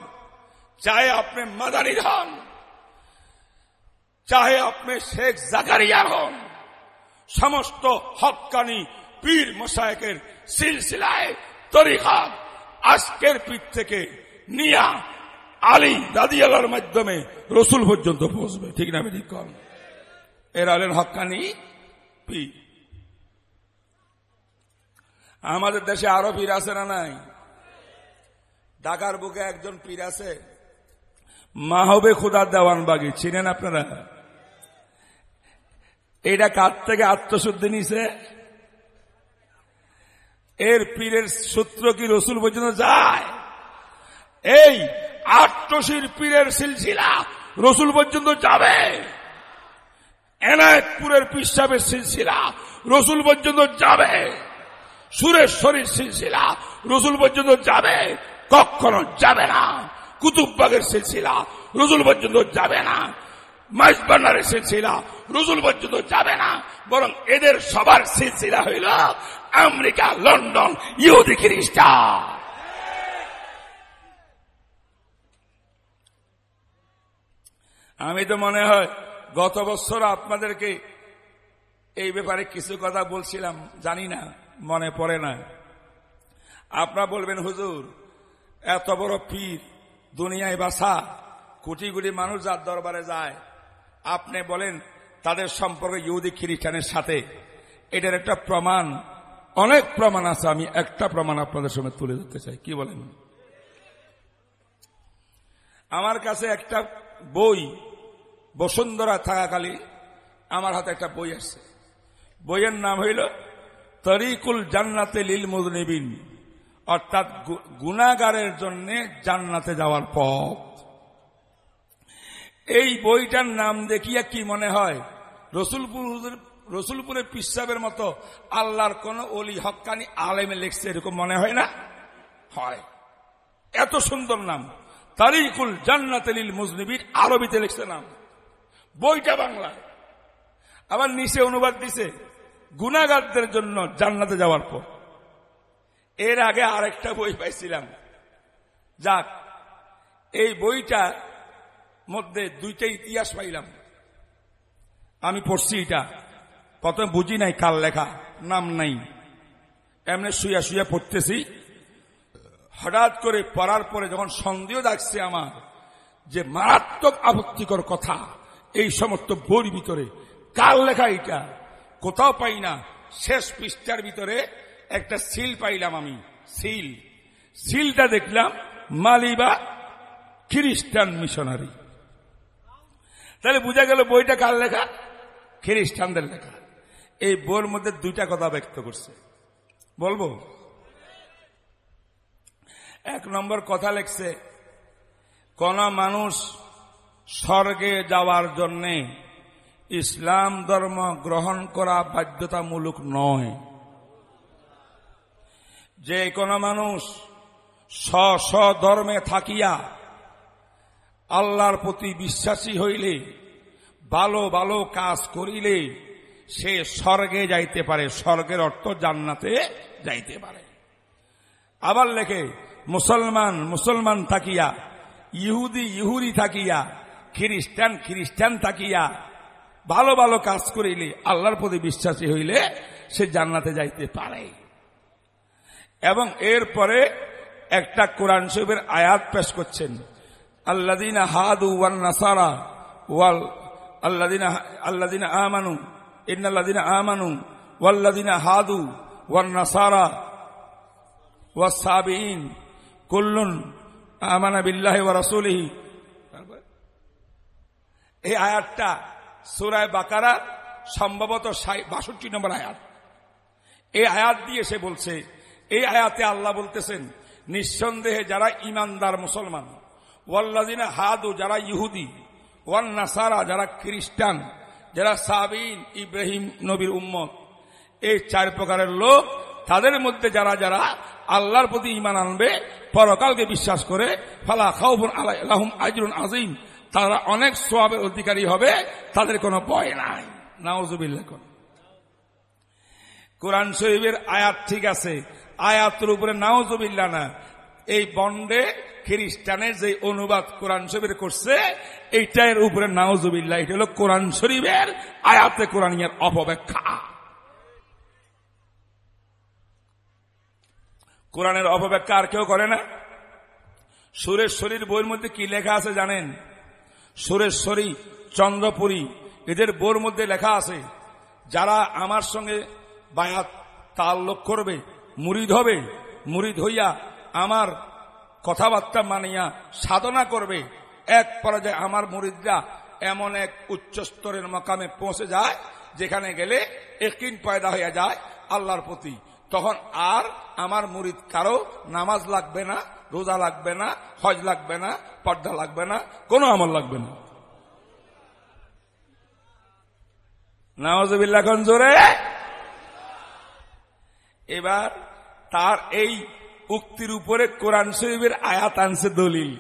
চাহে আপনি মাদানির হন, চাহে আপনি শেখ জাকারিয়ার হন। সমস্ত হকানি পীর মশায়কের সিলসিলায় তরিকাত আজকের পীর থেকে নিয়া আলী দাদিয়ালার মাধ্যমে রসুল পর্যন্ত পৌঁছবে। ঠিক না ঠিক কর এর আলেন হকানি পীর। আমাদের দেশে আরও পীর আছে না নাই? ঢাকার বুকে একজন পীর আছে। মাহবে খুদার দেওয়ানবাগি চিনেন আপনারা? এটা কার থেকে আত্মশুদ্ধি নিছে? এর পীরের সূত্র কি রসুল পর্যন্ত যায়? এই আটশির পীরের সিলসিলা রসুল পর্যন্ত যাবে। এনায়তপুরের পিসাবের সিলসিলা রসুল পর্যন্ত যাবে। সুরেশ্বরীর সিলসিলা। রসুল পর্যন্ত যাবে, কখনো যাবে না। কুতুববাগের সিলসিলা, রসুল পর্যন্ত যাবে না। মাইজবান্নারের সিলসিলা, রসুল পর্যন্ত যাবে না। বরং এদের সবার সিলসিলা হইল আমেরিকা, লন্ডন, ইহুদি খ্রিস্টান। আমি তো মনে হয় গত বছর আপনাদেরকে এই ব্যাপারে কিছু কথা বলছিলাম, জানি না। মনে পড়ে না। আপনারা বলবেন, হুজুর, এত বড় পীর, দুনিয়ায় বাসা কোটি কোটি মানুষ যার দরবারে যায়। আপনি বলেন, তাদের সম্পর্কে ইহুদি খ্রিস্টানের সাথে। এটার একটা প্রমাণ, অনেক প্রমাণ আছে, আমি একটা প্রমাণ আপনাদের সামনে তুলে ধরতে চাই। কি বলেন? আমার কাছে একটা বই, বসুন্ধরা থাকাকালী আমার হাতে একটা বই আছে বইয়ের নাম হইল তরিকুল জান্নাতে লীল মুদনিবিন অর্থাৎ গু- গুনাগারের জন্য জান্নাতে যাওয়ার পথ। এই বইটার নাম দেখিয়া কি মনে হয়? রসুলপুর রসুলপুরের পিসাবের মতো আল্লাহর কোন অলি হক্কানি আলেমে লেখছে এরকম মনে হয় না? হয়। এত সুন্দর নাম। তারিকুল জান্নাতিল মুজনিবির আরবিতে লিখছে নাম। বইটা বাংলায়। আবার নিচে অনুবাদ দিছে গুনাগারদের জন্য জান্নাতে যাওয়ার পর। এর আগে আরেকটা বই পাইছিলাম। যাক, এই বইটা মধ্যে দুইটা ইতিহাস পাইলাম। আমি পড়ছি এটা। প্রথমে বুঝি নাই কাল লেখা, নাম নাই। এমনি শুয়া শুয়া পড়তেছি। হঠাৎ করে পড়ার পরে যখন সন্দেহ ডাকছে আমার যে মারাত্মক আপত্তিকর কথা, এই সমস্ত বইর ভিতরে কার লেখা এটা কোথাও পাই না। শেষ পৃষ্ঠার ভিতরে একটা সিল পাইলাম আমি। সিল সিলটা দেখলাম মালিবা খ্রিস্টান মিশনারি। তাহলে বোঝা গেল বইটা কার লেখা? খ্রিস্টানদের লেখা। এই বইয়ের মধ্যে দুইটা কথা ব্যক্ত করছে। বলব? এক নম্বর কথা লেখছে, কোন মানুষ স্বর্গে যাওয়ার জন্যে ইসলাম ধর্ম গ্রহণ করা বাধ্যতামূলক নয়। যে কোন মানুষ স্ব ধর্মে থাকিয়া আল্লাহর প্রতি বিশ্বাসী হইলে, ভালো ভালো কাজ করিলে সে স্বর্গে যাইতে পারে, স্বর্গের অর্থ জান্নাতে যাইতে পারে। আবার লেখে, মুসলমান মুসলমান থাকিয়া, ইহুদি ইহুদি থাকিয়া, খ্রিস্টান খ্রিস্টান থাকিয়া ভালো ভালো কাজ করিলে আল্লাহর প্রতি বিশ্বাসী হইলে সে জান্নাতে যাইতে পারে। এবং এরপরে একটা কোরআন শরীফের আয়াত পেশ করছেন। আল্লাদিনা হাদু ওয়ান নাসারা ওয়াল আল্লাদিনা আল্লাদিনা আমানু ইন্নাল্লাদিনা আমানু ওয়াল্লাদিনা হাদু ওয়ান নাসারা ওয়াসাবিন কুল্লুন আমানা বিল্লাহি ওয়া রাসূলিহি। এই আয়াতটা সূরায়ে বাকারা সম্ভবত বাষট্টি নম্বর আয়াত। এই আয়াত দিয়ে সে বলছে, এই আয়াতে আল্লাহ বলতেছেন, নিঃসন্দেহে যারা ইমানদার মুসলমান ওয়াল্লাদিনা হাদু, যারা ইহুদি, ওয়ান নাসারা, যারা খ্রিস্টান, যারা সাবিন, ইব্রাহিম নবীর উম্মত, এই চার প্রকারের লোক, তাদের মধ্যে যারা যারা আল্লাহর প্রতি ইমান আনবে, পরকালকে বিশ্বাস করে, ফালা খাউফুন আলাইহুম আজরুন আজিম তারা অনেক সোয়াবের অধিকারী হবে, তাদের কোনো ভয় নাই। নাউজুবিল্লাহ কোন কোরআন শরীফের আয়াত ঠিক আছে, আয়াতের উপরে নাউজুবিল্লাহ না। এই বন্ডে খ্রিস্টানের যে অনুবাদ কোরআন শরীফের করছে, এইটার উপরে নাউজুবিল্লাহ এটা হলো কোরআন শরীফের আয়াতে কোরআনিয়ার অপব্যাখ্যা। কোরআনের অপব্যাখ্যা আর কেউ করে না। সুরেশ্বরীর বইয়ের মধ্যে কি লেখা আছে জানেন? সুরেশ্বরী, চন্দ্রপুরী, এদের বইয়ের মধ্যে লেখা আছে, যারা আমার সঙ্গে বায়াত তাল্লুক করবে মুরিদ হবে মুরিদ হইয়া আমার কথাবার্তা মানিয়া সাধনা করবে, এক পর্যায়ে আমার মুরিদরা এমন এক উচ্চ স্তরের মকামে পৌঁছে যায়, যেখানে গেলে একদিন পয়দা হইয়া যায় আল্লাহর প্রতি। তখন আর আমার মুরিদ কারও নামাজ লাগবে না রোজা লাগবে না, হজ লাগবে না, পর্দা লাগবে না, কোনো আমল লাগবে না। নওয়াজবিল্লা জোরে? এবার তার এই উক্তির উপরে কোরআন শরীফের আয়াত আনছে দলিল।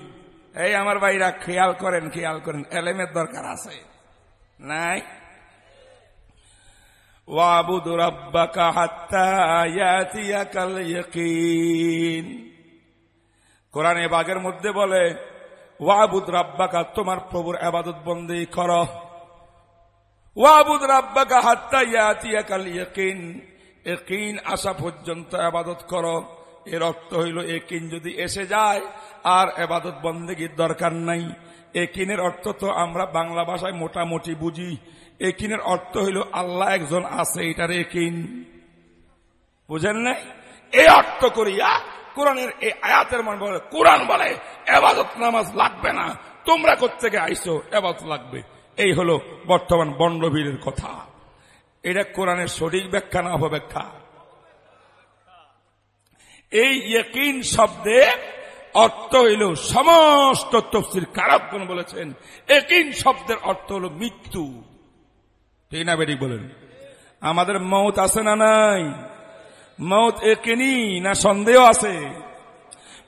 এই আমার ভাইরা, খেয়াল করেন খেয়াল করেন, এলেমের দরকার আছে। নাই? ওয়াবুদ রাব্বাকা হাত্তা ইয়াতিয়াকাল ইয়াকিন। কোরআনে বাগের মধ্যে বলে, ওয়াবুদ রাব্বাকা, তোমার প্রভুর আবাদত বন্দী কর। ওয়াবুদ রাব্বাকা হাত্তা ইয়াকিন একিন আসা পর্যন্ত আবাদত কর। এর অর্থ হইল একিন যদি এসে যায়, আর এবাদত বন্দেগীর দরকার নাই। একিনের অর্থ তো আমরা বাংলা ভাষায় মোটামুটি বুঝি। একিনের অর্থ হইল, আল্লাহ একজন আছে, এটার একিন বুঝেন নাই? এই অর্থ করিয়া কোরআনের এই আয়াতের মনে বলে, কোরআন বলে, এবাদত নামাজ লাগবে না। তোমরা কোথেকে আইসো এবাদত লাগবে। এই হলো বর্তমান বন্ডবীরের কথা। এটা কোরআনের সঠিক ব্যাখ্যা না অপব্যাখ্যা? এই ইয়কিন শব্দে অর্থ হইল সমস্ত তফসির কারকগণ বলেছেন। একিন শব্দের অর্থ হল মৃত্যু। ঠিক না বলেন? আমাদের মত আছে না নাই? মৌত একেনি না সন্দেহ আছে।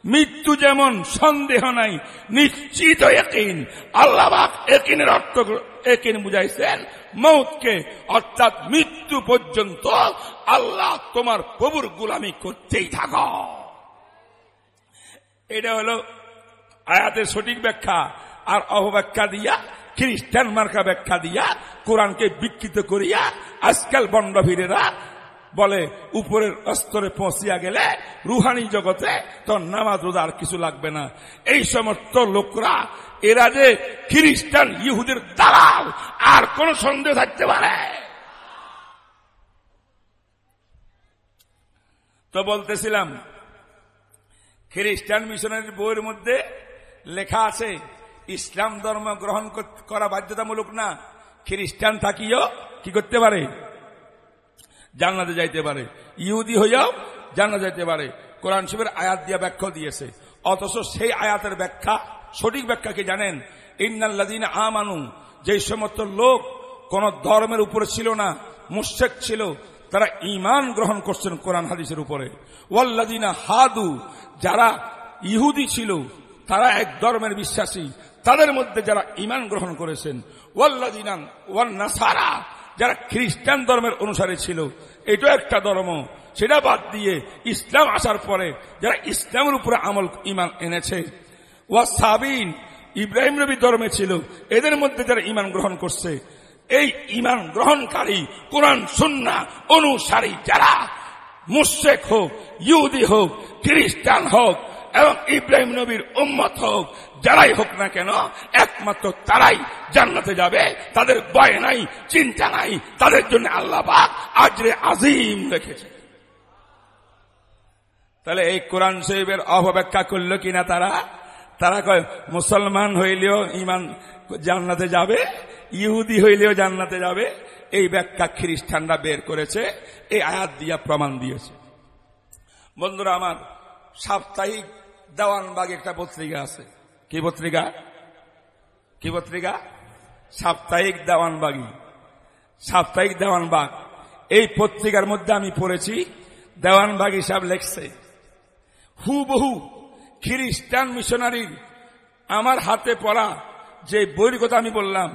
মৃত্যু যেমন সন্দেহ নাই, নিশ্চিত একিন আল্লাহ একিনের অর্থ একিন বুঝাইছেন, মৌতকে, অর্থাৎ মৃত্যু পর্যন্ত আল্লাহ তোমার প্রভুর গুলামি করতেই থাক। এটা হলো আয়াতের সঠিক ব্যাখ্যা, আর অপব্যাখ্যা দিয়া, খ্রিস্টান মার্কা ব্যাখ্যা দিয়া, কোরআনকে বিকৃত করিয়া, আজকাল বন্ডভীরেরা বলে, উপরের স্তরে পৌঁছিয়া গেলে রুহানি জগতে তোর নামাজ রোজা আর কিছু লাগবে না। এই সমস্ত লোকরা, এরা যে খ্রিস্টান, ইহুদের দালাল, আর কোন সন্দেহ থাকতে পারে। তো বলতেছিলাম, খ্রিস্টান মিশনারির বইয়ের মধ্যে লেখা আছে, ইসলাম ধর্ম গ্রহণ করা বাধ্যতামূলক না। খ্রিস্টান থাকিও কি করতে পারে? জান্নাতে যাইতে পারে। ইহুদি হইয়াও জান্নাতে যাইতে পারে। কোরআন শিবের আয়াত দিয়া ব্যাখ্যা দিয়েছে। অথচ সেই আয়াতের ব্যাখ্যা সঠিক ব্যাখ্যা কি জানেন? ইন্নাল্লাদিন আমানু যে সমস্ত লোক কোন ধর্মের উপরে ছিল না মুশেক ছিল, তারা ইমান গ্রহণ করছেন কোরআন হাদিসের উপরে। ওয়াল্লাদিনা হাদু, যারা ইহুদি ছিল, তারা এক ধর্মের বিশ্বাসী, তাদের মধ্যে যারা ইমান গ্রহণ করেছেন। ওয়াল্লাদিনান ওয়ান নাসারা যারা খ্রিস্টান ধর্মের অনুসারে ছিল এটা একটা ধর্ম। সেটা বাদ দিয়ে ইসলাম আসার পরে যারা ইসলামের উপরে আমল ইমান এনেছে ওয়া সাবিন ইব্রাহিম নবী ধর্মে ছিল, এদের মধ্যে যারা ইমান গ্রহণ করছে, এই ইমান গ্রহণকারী কোরআন, সুন্না অনুসারী যারা মুশেক হোক, ইহুদি হোক, খ্রিস্টান হোক এবং ইব্রাহিম নবীর উম্মত হোক যারাই হোক না কেন, একমাত্র তারাই জান্নাতে যাবে। তাদের ভয় নাই, চিন্তা নাই, তাদের জন্য আল্লাহ আজরে আজিম রেখেছে। তাহলে এই কোরআন শরীফের অপব্যাখ্যা করল কিনা তারা? তারা কয়, মুসলমান হইলেও ইমান জান্নাতে যাবে, ইহুদি হইলেও জান্নাতে যাবে। এই ব্যাখ্যা খ্রিস্টানরা বের করেছে, এই আয়াত দিয়া প্রমাণ দিয়েছে। বন্ধুরা, আমার সাপ্তাহিক দেওয়ানবাগ একটা পত্রিকা আছে। কি পত্রিকা? কি পত্রিকা? সাপ্তাহিক দেওয়ানবাগি। সাপ্তাহিক দেওয়ানবাগ। এই পত্রিকার মধ্যে আমি পড়েছি, দেওয়ানবাগ হিসাব লেখছে, হুবহু খ্রিস্টান মিশনারির আমার হাতে পড়া যে বইয়ের কথা আমি বললাম,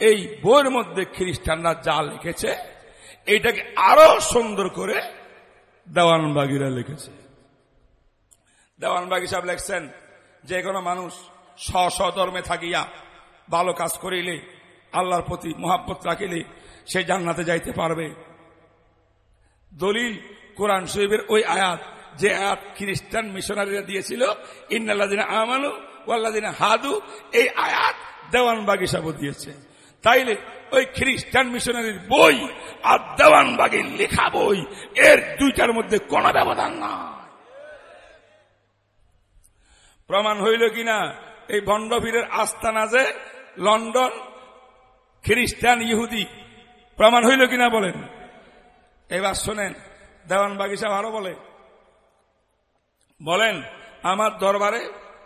এই বইয়ের মধ্যে খ্রিস্টানরা যা লিখেছে, এটাকে আরও সুন্দর করে দেওয়ানবাগিরা লিখেছে। দেওয়ানবাগি সাহেব লেখছেন, যে কোনো মানুষ স্ব ধর্মে থাকিয়া ভালো কাজ করিলে, আল্লাহর প্রতি মহাব্বত রাখিলে সে জান্নাতে যাইতে পারবে। দলিল কোরআন শরীফের ওই আয়াত, যে আয়াত খ্রিস্টান মিশনারিরা দিয়েছিল ইন্নাল্লাদিনা আমানু ওয়াল্লাদিনা হাদু, এই আয়াত দেওয়ানবাগি সাহেব দিয়েছে। তাইলে ওই খ্রিস্টান মিশনারির বই আর দেওয়ানবাগির লেখা বই, এর দুইটার মধ্যে কোন ব্যবধান না প্রমাণ হইল কিনা? এই ভণ্ডভীরের আস্থানা যে লন্ডন খ্রিস্টান ইহুদি প্রমাণ হইল কিনা বলেন? এবার শোনেন, দেওয়ান বাগিসা ভালো বলে, বলেন, আমার দরবারে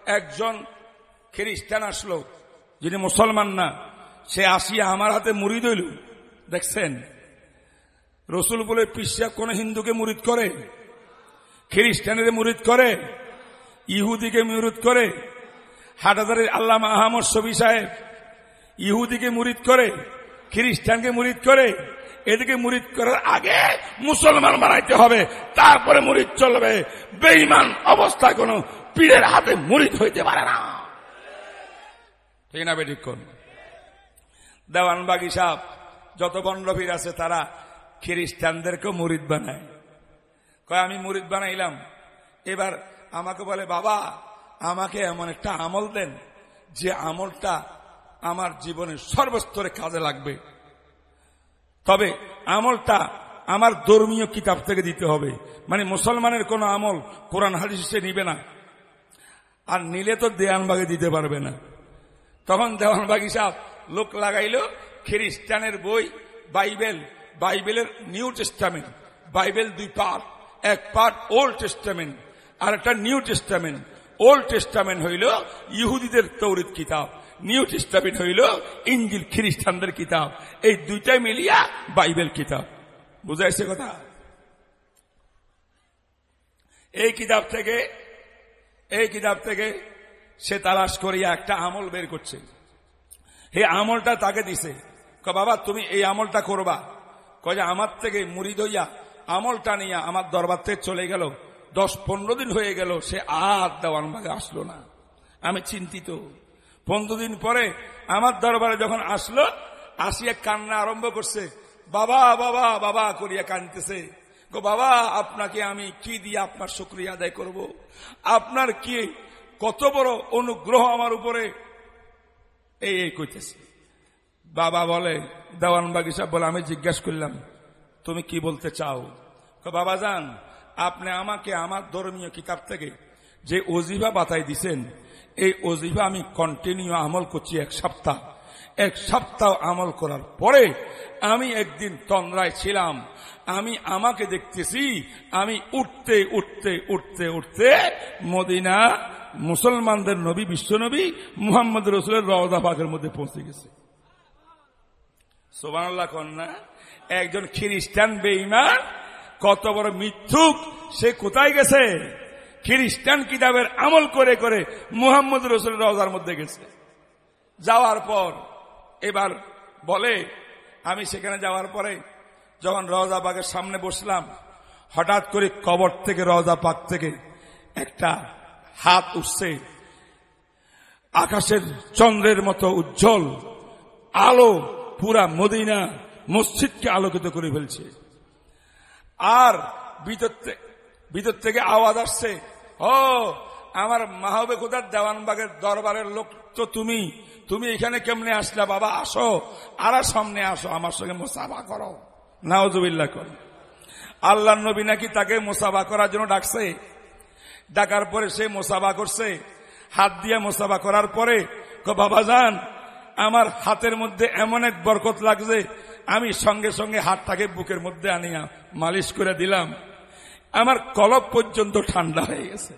একজন খ্রিস্টান আসলো, যিনি মুসলমান না, সে আসিয়া আমার হাতে মুড়ি দইল দেখছেন? রসুল বলে পিসা কোন হিন্দুকে মুরিদ করে? খ্রিস্টানের মুরিদ করে? ইহুদিকে মুরিদ করে? হাটাদারের আল্লামা আহমদ সবি সাহেব, ইহুদিকে মুরিদ করে, খ্রিস্টানকে মুরিদ করে এদিকে মুরিদ করার আগে মুসলমান বানাইতে হবে, তারপরে মুরিদ চলবে। বেইমান অবস্থায় কোন পীরের হাতে মুরিদ হইতে পারে না। ঠিক না কোন? দেওয়ানবাগি সাহ যত বন্ডভীর আছে তারা খ্রিস্টানদেরকেও মুরিদ বানায়। কয়, আমি মুরিদ বানাইলাম। এবার আমাকে বলে, বাবা আমাকে এমন একটা আমল দেন যে আমলটা আমার জীবনের সর্বস্তরে কাজে লাগবে। তবে আমলটা আমার ধর্মীয় কিতাব থেকে দিতে হবে। মানে মুসলমানের কোন আমল কোরআন হাদিস নিবে না। আর নিলে তো দেয়ানবাগে দিতে পারবে না। তখন দেওয়ানবাগি সাহ লোক লাগাইল, খ্রিস্টানের বই, বাইবেল, বাইবেলের নিউ টেস্টামেন্ট, বাইবেল দুই পার্ট, এক পার্ট ওল্ড টেস্টামেন্ট, আর একটা নিউ টেস্টামেন্ট। ওল্ড টেস্টামেন্ট হইল ইহুদিদের তৌরিত কিতাব, নিউ টেস্টামেন্ট হইল ইঞ্জিল খ্রিস্টানদের কিতাব। এই দুইটাই মিলিয়া বাইবেল কিতাব। বুঝাইছে কথা? এই কিতাব থেকে, এই কিতাব থেকে সে তালাশ করিয়া একটা আমল বের করছে। এই আমলটা তাকে দিছে। ক বাবা, তুমি এই আমলটা করবা। কয়ে আমার থেকে মুড়ি দইয়া আমলটা নিয়ে আমার দরবার থেকে চলে গেল। দশ পনেরো দিন হয়ে গেল, সে আর দেওয়ানবাগে আসলো না। আমি চিন্তিত। পনেরো দিন পরে আমার দরবারে যখন আসলো, আসিয়া কান্না আরম্ভ করছে। বাবা বাবা বাবা করিয়া কানতেছে গো বাবা, আপনাকে আমি কি দিয়ে আপনার শুক্রিয়া আদায় করব? আপনার কি কত বড় অনুগ্রহ আমার উপরে? এই এই কইতেছে। বাবা বলে, দেওয়ান বাগিসা বলে, আমি জিজ্ঞাসা করলাম, তুমি কি বলতে চাও? বাবা যান আপনি আমাকে আমার ধর্মীয় কিতাব থেকে যে অজিফা বাতাই দিছেন, এই অজিফা আমি কন্টিনিউ আমল করছি এক সপ্তাহ। এক সপ্তাহ আমল করার পরে আমি একদিন তন্দ্রায় ছিলাম। আমি আমাকে দেখতেছি, আমি উঠতে উঠতে উঠতে উঠতে মদিনা মুসলমানদের নবী বিশ্বনবী মুহাম্মদ রসুলের পাকের মধ্যে পৌঁছে গেছে। সোবানাল্লাহ কন্যা, একজন খ্রিস্টান বেইমান কত বড় মিথ্যুক, সে কোথায় গেছে? খ্রিস্টান কিতাবের আমল করে করে মুহাম্মদ রসুল রওজার মধ্যে গেছে। যাওয়ার পর, এবার বলে, আমি সেখানে যাওয়ার পরে যখন রওজা বাগের সামনে বসলাম, হঠাৎ করে কবর থেকে, রওজা পাক থেকে একটা হাত উঠছে। আকাশের চন্দ্রের মতো উজ্জ্বল, আলো পুরা মদিনা মসজিদকে আলোকিত করে ফেলছে। আর ভিতর ভিতর থেকে আওয়াজ আসছে, ও, আমার মাহবে খোদার দেওয়ানবাগের দরবারের লোক তো তুমি। তুমি এখানে কেমনে আসলা? বাবা, আসো। আর সামনে আসো, আমার সঙ্গে মোসাফা করো। নাওজুবিল্লা কর। আল্লাহ নবী নাকি তাকে মোসাফা করার জন্য ডাকছে? ডাকার পরে সে মোসাফা করছে। হাত দিয়ে মোসাফা করার পরে বাবা যান আমার হাতের মধ্যে এমন এক বরকত লাগছে আমি সঙ্গে সঙ্গে হাতটাকে বুকের মধ্যে আনিয়া মালিশ করে দিলাম। আমার কলব পর্যন্ত ঠান্ডা হয়ে গেছে।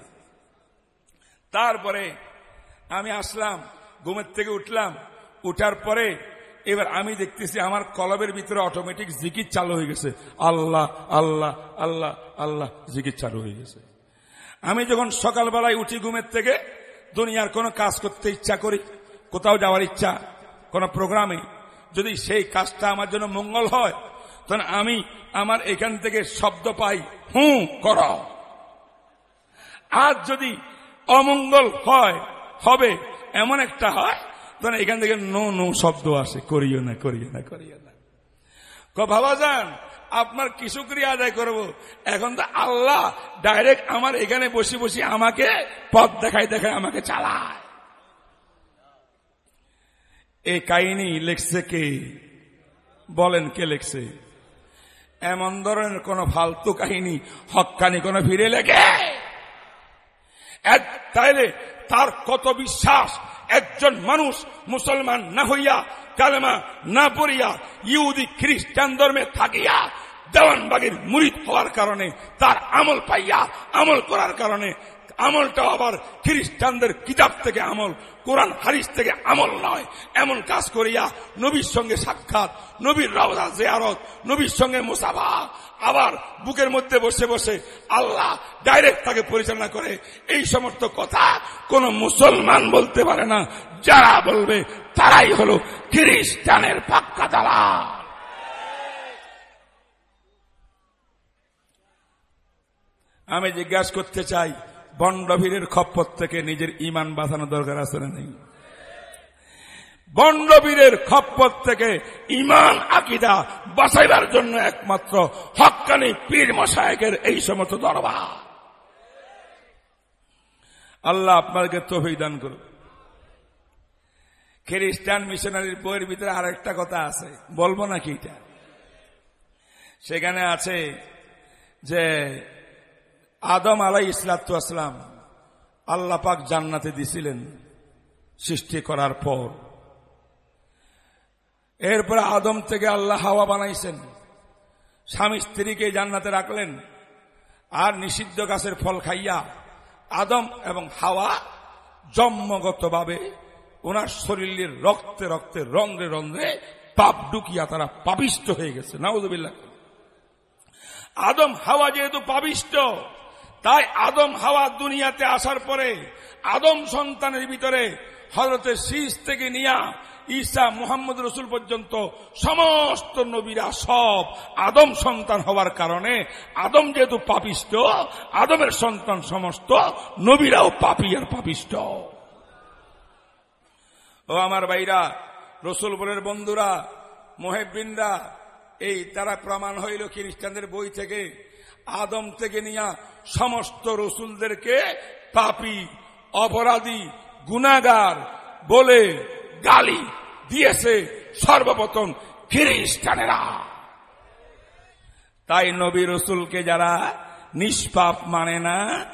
তারপরে আমি আসলাম, ঘুমের থেকে উঠলাম। উঠার পরে এবার আমি দেখতেছি আমার কলবের ভিতরে অটোমেটিক জিকির চালু হয়ে গেছে। আল্লাহ আল্লাহ আল্লাহ আল্লাহ, জিকির চালু হয়ে গেছে। আমি যখন সকালবেলায় উঠি ঘুমের থেকে, দুনিয়ার কোনো কাজ করতে ইচ্ছা করি, কোথাও যাওয়ার ইচ্ছা, কোনো প্রোগ্রামে যদি সেই কাজটা আমার জন্য মঙ্গল হয়, তখন আমি আমার এখান থেকে শব্দ পাই, হুঁ কর আর যদি অমঙ্গল হয়, হবে, এমন একটা হয়, তখন এখান থেকে নো নো শব্দ আসে, করিও না করিও না করিও না। ভাবা যান আপনার কি শুক্রিয়া আদায় করব? এখন তো আল্লাহ ডাইরেক্ট আমার এখানে বসে বসে আমাকে পথ দেখায় দেখায় আমাকে চালায়। এই কাহিনী লেখছে কে? বলেন কে লেখছে? এমন ধরনের কোন ফালতু কাহিনী হকানি কোন ফিরে লেখে? তাইলে তার কত বিশ্বাস? একজন মানুষ মুসলমান না হইয়া, কালেমা না পড়িয়া, ইহুদি, খ্রিস্টান ধর্মে থাকিয়া, দেওয়ানবাগের মুরিদ হওয়ার কারণে, তার আমল পাইয়া আমল করার কারণে আমলটা আবার খ্রিস্টানদের কিতাব থেকে আমল কোরআন হারিস থেকে আমল নয়। এমন কাজ করিয়া নবীর সঙ্গে সাক্ষাৎ, নবীর রওজা জেয়ারত, নবীর সঙ্গে মুসাফা, আবার বুকের মধ্যে বসে বসে আল্লাহ ডাইরেক্ট তাকে পরিচালনা করে। এই সমস্ত কথা কোন মুসলমান বলতে পারে না। যারা বলবে, তারাই হল খ্রিস্টানের পাক্কা দালাল। আমি জিজ্ঞাসা করতে চাই বন্ডভীরের খপ্পর থেকে নিজের ইমান বাঁচানো দরকার আছে না নেই? বন্ডবীরের খপ্পর থেকে ইমান আকিদা বাঁচাইবার জন্য একমাত্র হকানি পীর মশায়কের এই সমস্ত দরবার। আল্লাহ আপনাকে তফিক দান করুন খ্রিস্টান মিশনারির বইয়ের ভিতরে আরেকটা কথা আছে। বলব নাকি এটা? সেখানে আছে যে আদম আলাই ইসলাতাম আল্লাহ পাক জান্নাতে দিছিলেন সৃষ্টি করার পর। এরপরে আদম থেকে আল্লাহ হাওয়া বানাইছেন। স্বামী স্ত্রীকে জান্নাতে রাখলেন আর নিষিদ্ধ গাছের ফল খাইয়া আদম এবং হাওয়া জন্মগতভাবে ওনার শরীরের রক্তে রক্তে রঙে রঙে পাপ ঢুকিয়া তারা পাপিষ্ট হয়ে গেছে। নাউজুবিল্লাহ। আদম, হাওয়া যেহেতু পাবিষ্ট তাই আদম হাওয়া দুনিয়াতে আসার পরে আদম সন্তানের ভিতরে হজরতের শীষ থেকে নিয়া ঈসা মোহাম্মদ রসুল পর্যন্ত সমস্ত নবীরা সব আদম সন্তান হওয়ার কারণে আদম যেহেতু পাপিষ্ট, আদমের সন্তান সমস্ত নবীরাও পাপি আর পাপিষ্ট। ও আমার ভাইরা, রসুলপুরের বন্ধুরা মোহেবিনরা এই তারা প্রমাণ হইল খ্রিস্টানদের বই থেকে আদম থেকে নিয়া সমস্ত রসুলদেরকে পাপি, অপরাধী, গুনাগার বলে গালি দিয়েছে সর্বপ্রথম খ্রিস্টানেরা। তাই নবী রসুলকে যারা নিষ্পাপ মানে না,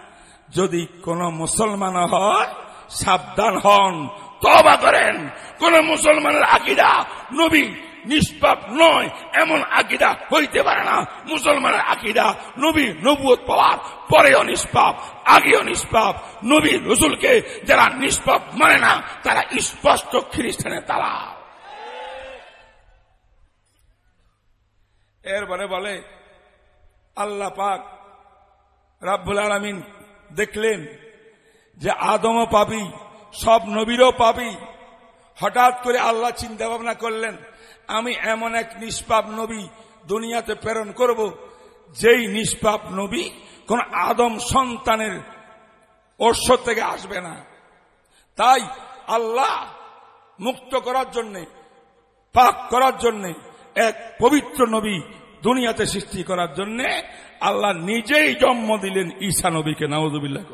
যদি কোন মুসলমান হয়, সাবধান হন তবা করেন। কোন মুসলমানের আকিদা নবী নিষ্পাপ নয়, এমন আকিদা হইতে পারে না। মুসলমানের আকিদা নবী নবুয়ত পাওয়ার পরেও নিষ্পাপ, আগেও নিষ্পাপ। নবী রসুলকে যারা নিষ্পাপ মানে না, তারা স্পষ্ট খ্রিস্টানের তারা এরপরে বলে, আল্লাহ পাক রাব্বুল আলমিন দেখলেন যে আদমও পাবি সব নবীরও পাবি হঠাৎ করে আল্লাহ চিন্তা ভাবনা করলেন আমি এমন এক নিষ্পাপ নবী দুনিয়াতে প্রেরণ করব, যেই নিষ্পাপ নবী কোন আদম সন্তানের অর্শ থেকে আসবে না। তাই আল্লাহ মুক্ত করার জন্য পাক করার জন্য এক পবিত্র নবী দুনিয়াতে সৃষ্টি করার জন্য আল্লাহ নিজেই জন্ম দিলেন ঈশা নবীকে নওয়াজুবিল্লাহ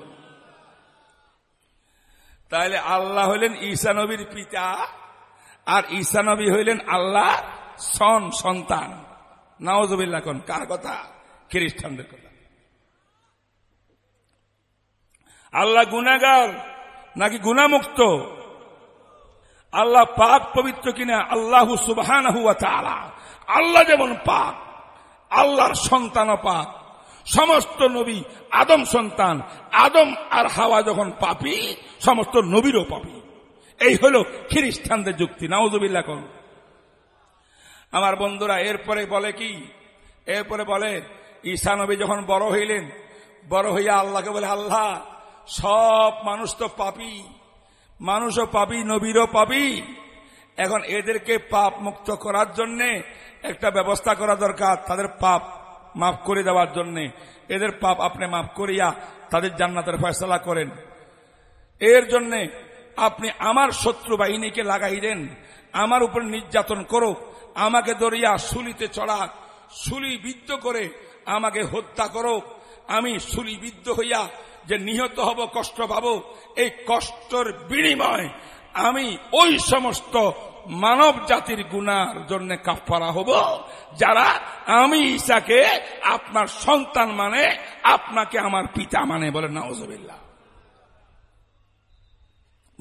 তাহলে আল্লাহ হলেন ঈশা নবীর পিতা। আর ঈশা নবী হইলেন আল্লাহ সন, সন্তান। নওয়াজুবিল্লাহ কোন? কার কথা? খ্রিস্টানদের কথা। আল্লাহ গুনাগার নাকি গুনামুক্ত আল্লাহ পাক পবিত্র কিনা? আল্লাহ সুবহান আল্লাহ যেমন পাক, আল্লাহর সন্তান পাক। সমস্ত নবী আদম সন্তান, আদম আর হাওয়া যখন পাপি, সমস্ত নবীরও পাপি। এই হল খ্রিস্টানদের যুক্তি নাউজুবিল্লা কর আমার বন্ধুরা, এরপরে বলে কি? এরপরে বলে ঈশা নবী যখন বড় হইলেন, বড় হইয়া আল্লাহকে বলে, আল্লাহ, সব মানুষ তো পাপি, মানুষও পাবি নবীরও পাবি এখন এদেরকে পাপ মুক্ত করার জন্য একটা ব্যবস্থা করা দরকার, তাদের পাপ মাফ করে দেওয়ার জন্য। এদের পাপ আপনি মাফ করিয়া তাদের জান্নাতের ফয়সলা করেন। এর জন্য আপনি আমার শত্রু বাহিনীকে লাগাই দেন। আমার উপর নির্যাতন করো আমাকে দরিয়া সুলিতে চড়াক সুলি বিদ্ধ করে আমাকে হত্যা করো আমি সুলি বিদ্ধ হইয়া যে নিহত হব, কষ্ট পাবো, এই কষ্টর বিনিময় আমি ওই সমস্ত মানব জাতির গুনার জন্য কাফারা হব, যারা আমি ঈশাকে আপনার সন্তান মানে আপনাকে আমার পিতা মানে বলে নজবিল্লা